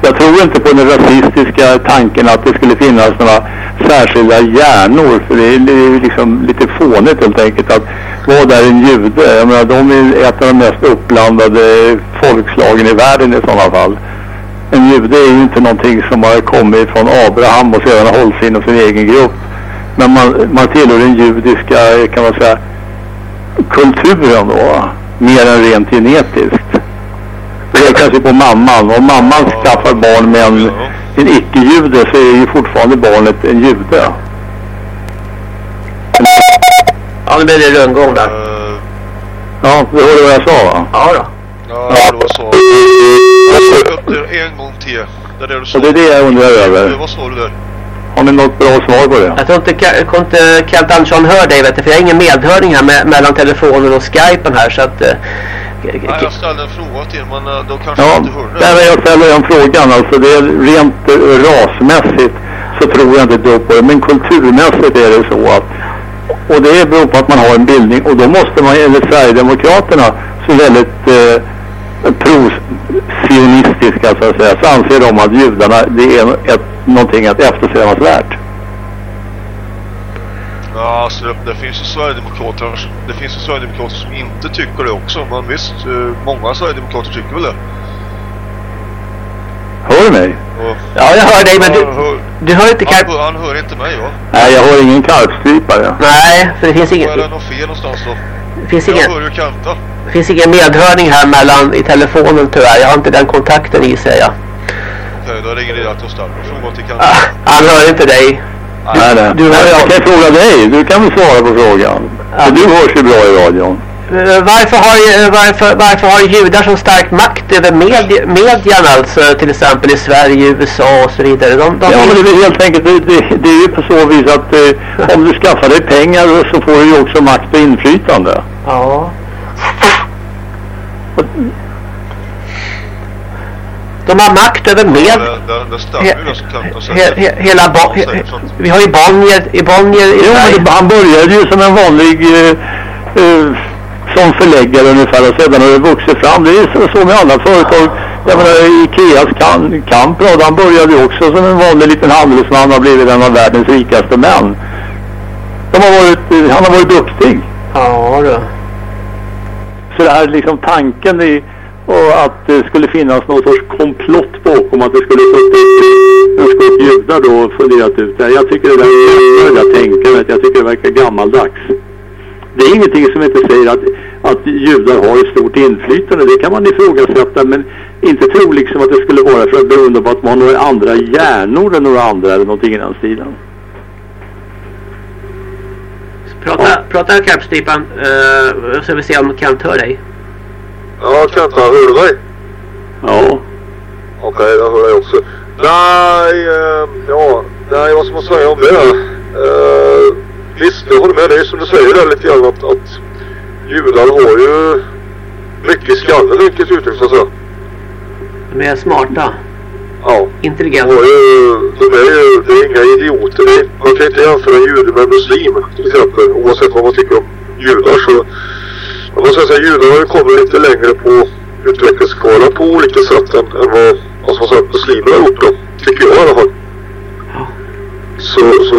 Jag tror inte på den rasistiska tanken att det skulle finnas några särskilda hjärnor. För det är, är liksom lite fånigt helt enkelt att vad är en jude? Jag menar, de är ett av de mest uppblandade folkslagen i världen i sådana fall. En jude är ju inte någonting som har kommit från Abraham och sedan har hållit sig inom sin egen grupp. Men man, man tillhör den judiska, kan man säga, kulturen då, mer än rent genetiskt. Det ju på mamman. Om mamman skaffar barn med en, en icke-jude så är ju fortfarande barnet en jude. Ja, nu blir det rundgång där. Eh, Ja, du hörde vad jag sa va? Ja då. ja, det var så. Upp det en gång till. Det är det du sa. Och det är det jag undrar över. Vad sa du där? Har ni något bra svar på det? Jag tror inte, jag tror inte Kent Andersson hör dig vet du, för jag har ingen medhörning här med, mellan telefonen och skypen här så att eh, Nej, jag ställde en fråga till men eh, då kanske Ja, jag inte hörde. där jag ställer den frågan. Alltså det är rent eh, rasmässigt så tror jag inte dugg på det. Men kulturmässigt är det så att och det beror på att man har en bildning och då måste man enligt Sverigedemokraterna så väldigt eh, pro-sionistiska så att säga så anser de att judarna det är ett, någonting att eftersträvansvärt. Ja, alltså det, det finns ju Sverigedemokrater det finns ju Sverigedemokrater som inte tycker det också. Men visst, eh, många Sverigedemokrater tycker väl det. Hör du mig? Och, Ja, jag hör dig, men du, hör, du hör inte han, Karp... hör, han hör inte mig va? Nej, jag har ingen karpstrypare. Nej, för det finns Då ingen, är det något fel någonstans då. Finns Jag ingen, hör det finns ingen medhörning här mellan i telefonen tyvärr. Jag har inte den kontakten i sig. Ja. Okej, då ringer det att jag ställer frågan till Kenta. Ah, Han hör inte dig. nej, nej. du- nej, jag kan fråga dig. Du kan väl svara på frågan. För du hörs ju bra i radion. Eh, Varför har, eh, varför, varför har judar så stark makt över medie, medierna alltså till exempel i Sverige, USA och så vidare? De, de, Ja, men det är helt enkelt, det, det, det är ju på så vis att eh, om du skaffar dig pengar så får du ju också makt och inflytande. ja. De har makt över med... he, hela vi har ju Bonnier, i Bonnier i Jo, Sverige. han började ju som en vanlig eh, eh, som förläggare ungefär och sedan har det vuxit fram. Det är så, med alla företag. Jag menar Ikeas Kamprad, han började ju också som en vanlig liten handelsman och har blivit en av världens rikaste män. De har varit, han har varit duktig. Ja, du. Så det här liksom tanken i och att det skulle finnas någon sorts komplott bakom att det skulle suttit en skott judar då och funderat ut det här. Jag tycker det är det där tänkandet. Jag tycker det verkar gammaldags. Det är ingenting som inte säger att, att judar har ett stort inflytande. Det kan man ifrågasätta men inte tro liksom att det skulle vara för att beroende på att man har några andra hjärnor än några andra eller någonting i den stilen. Prata, prata Karpstrypan, uh, så vi ser om Kent hör dig. Ja, Kenta, hör du mig? Ja. Okej, jag hör dig också. Nej, eh, ja, nej, vad ska man säga om det? Eh, visst, jag håller med dig som du säger där lite grann att, att judar har ju mycket i skallen, enkelt uttryckt så att säga. De är smarta, Ja. Intelligenta. ju, de är ju, det är inga idioter. Det man kan inte jämföra en jude med en muslim till exempel, oavsett vad man tycker om judar. Så man måste säga att judar har ju kommit lite längre på utvecklingsskalan på olika sätt än, än vad, vad som sagt muslimer har gjort då. Tycker jag i alla fall. Så, så,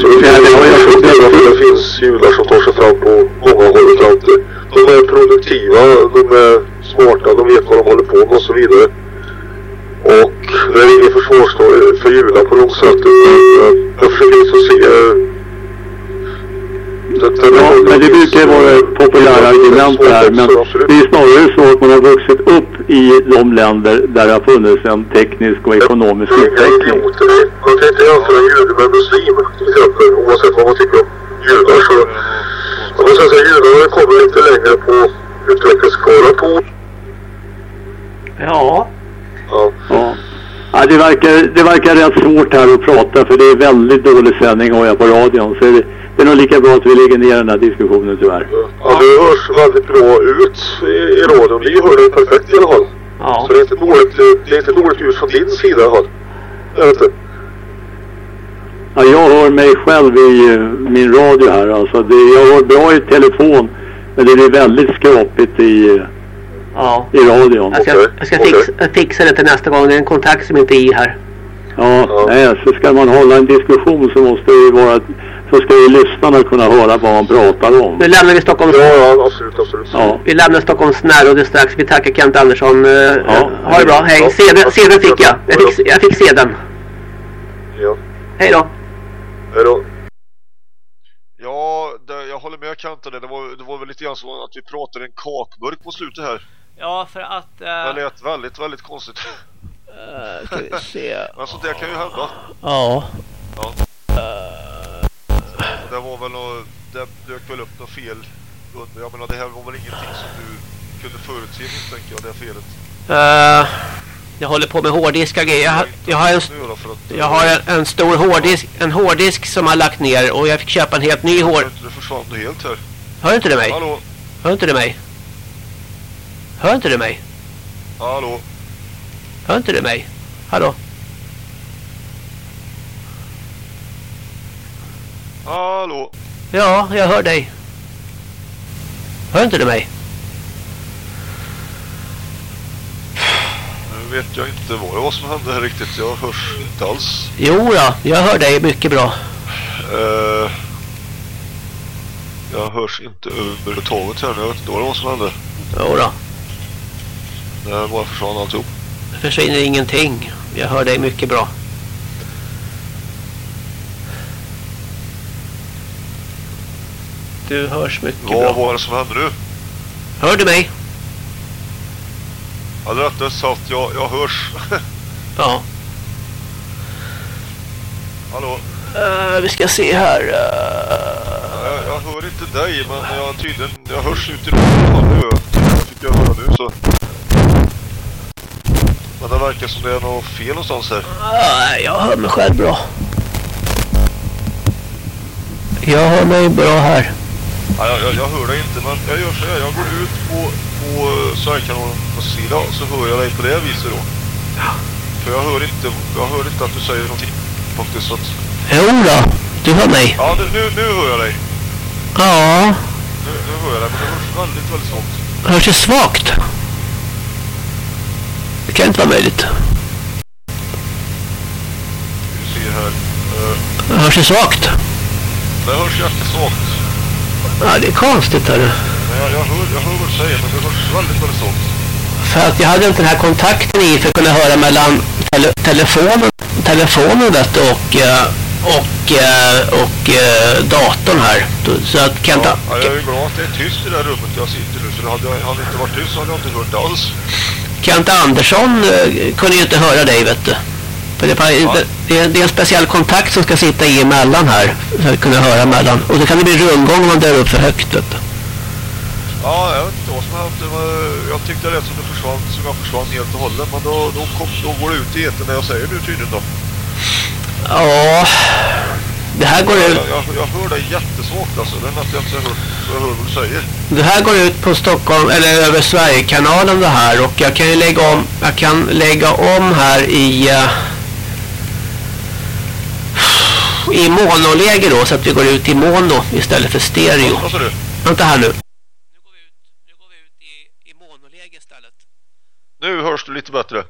så det, finns, det, det finns judar som tar sig fram på många håll och kanter. De är produktiva, de är smarta, de vet vad de håller på med och så vidare. Och det är ingen försvarsstory för judar på något sätt. utan Jag försöker liksom se... eh, Ja, men det brukar ju vara ett populärt argument här. Men det är snarare så att man har vuxit upp i de länder där det har funnits en teknisk och ekonomisk utveckling. Man kan inte jämföra jude med en muslim till exempel. Oavsett vad man tycker om judar så... Jag måste säga att judar kommit lite längre på utvecklingsskalan på... Ja, Ja. Ja. Ja, det, verkar, det verkar rätt svårt här att prata för det är väldigt dålig sändning har jag på radion. Så det, det är nog lika bra att vi lägger ner den här diskussionen tyvärr. Ja, det hörs väldigt bra ut i, i radion. Ni hör det perfekt i alla fall. ja. Så det är inte dåligt, det är inte dåligt ut från din sida i alla fall. Jag vet inte. Ja, jag hör mig själv i eh, min radio här. Alltså det, jag hör bra i telefon men det är väldigt skrapigt i, ja. i radion. Jag ska, jag ska fixa, fixa det till nästa gång. Det är en kontakt som inte är i här. Ja, Ja. Nej, så ska man hålla en diskussion så måste det ju vara så ska ju lyssnarna kunna höra vad man pratar om. Nu lämnar vi Stockholms... Ja, ja, absolut, absolut. Ja. Vi lämnar Stockholms närradio strax. Vi tackar Kent Andersson. Eh, Ja. Ha det bra. Hej. Ja. Sedeln fick jag. Jag fick, jag fick sedeln. Ja. Hej då. Hej då. Ja, det, jag håller med Kenta där. Det var, det var väl lite grann så att vi pratade en kakburk på slutet här. Ja, för att... Det Uh, lät väldigt, väldigt konstigt. ska vi se. Men sånt där kan ju hända. Ja. Det var väl något, det dök väl upp något fel. Jag menar det här var väl ingenting som du kunde förutse misstänker jag, det felet. Uh, jag håller på med hårddiska grejer. Jag, har- jag har en... Jag har en, en stor hårddisk, en hårddisk som har lagt ner och jag fick köpa en helt ny hård... Det försvann du helt här. Hör inte du mig? Hallå? Hör inte du mig? Hör inte du mig? Hallå? Hör inte du mig? Hallå? Hallå? Ja, jag hör dig. Hör inte du mig? Nu vet jag inte vad det var som hände här riktigt. Jag hörs inte alls. Jo då, jag hör dig mycket bra. Eh, jag hörs inte överhuvudtaget här nu. Jag vet inte vad det var som hände. Jo då, Det bara försvann alltihop. det försvinner ingenting. Jag hör dig mycket bra. Du hörs mycket Vad bra. var det som hände nu? Hör du mig? Eller rättare sagt, jag, jag hörs. Ja. Hallå? Uh, vi ska se här. Uh, Jag, jag hör inte dig, men jag tydligen, jag hörs ut i rummet nu. Jag fick jag höra nu så. Men det verkar som det är något fel någonstans här. uh, jag hör mig själv bra. Jag hör mig bra här. Ja, jag, jag, hör dig inte, men jag gör så här. Jag går ut på, på Sverigekanalens sida så hör jag dig på det viset då. För jag hör inte, jag hör inte att du säger någonting faktiskt. Att, Jo då, du hör mig. ja, nu, nu, nu hör jag dig. Ja, Nu, nu hör jag dig, men det hörs väldigt, väldigt svagt. hörs det svagt? Det kan inte vara möjligt. Vi ser här. Uh, Hörs det svagt? det hörs jättesvagt. Ja, det är konstigt. Här. Men jag, hör, jag hör vad du säger, men det hörs väldigt, väldigt svagt. För att jag hade inte den här kontakten i för att kunna höra mellan tele telefonen, telefonen vet och, eh, och, eh, och eh, datorn här. Så att Kent, Ja, ja, jag är glad att det är tyst i det här rummet jag sitter nu. För hade, jag- hade inte varit tyst så hade jag inte hört alls. Kent Andersson kunde ju inte höra dig vet du. För det, är, bara- det, är, det är en speciell kontakt som ska sitta i emellan här. För att kunna höra mellan. Och då kan det bli rundgång om man drar upp för högt vet du. Ja, jag vet inte vad som. Det var- Jag tyckte det som det försvann, som jag försvann helt och hållet. Men då, då, kom, då går det ut i etern när jag säger nu tydligen då. Ja, det här går Jag, ut, jag, jag hör dig jättesvagt alltså. Det är nästan jag hör, jag hör vad du säger. det här går ut på Stockholm, eller över Sverigekanalen det här. Och jag kan ju lägga om, jag kan lägga om här i... eh, i monoläge då så att vi går ut i mono istället för stereo. Vad sa du? Vänta här nu. Nu hörs du lite bättre.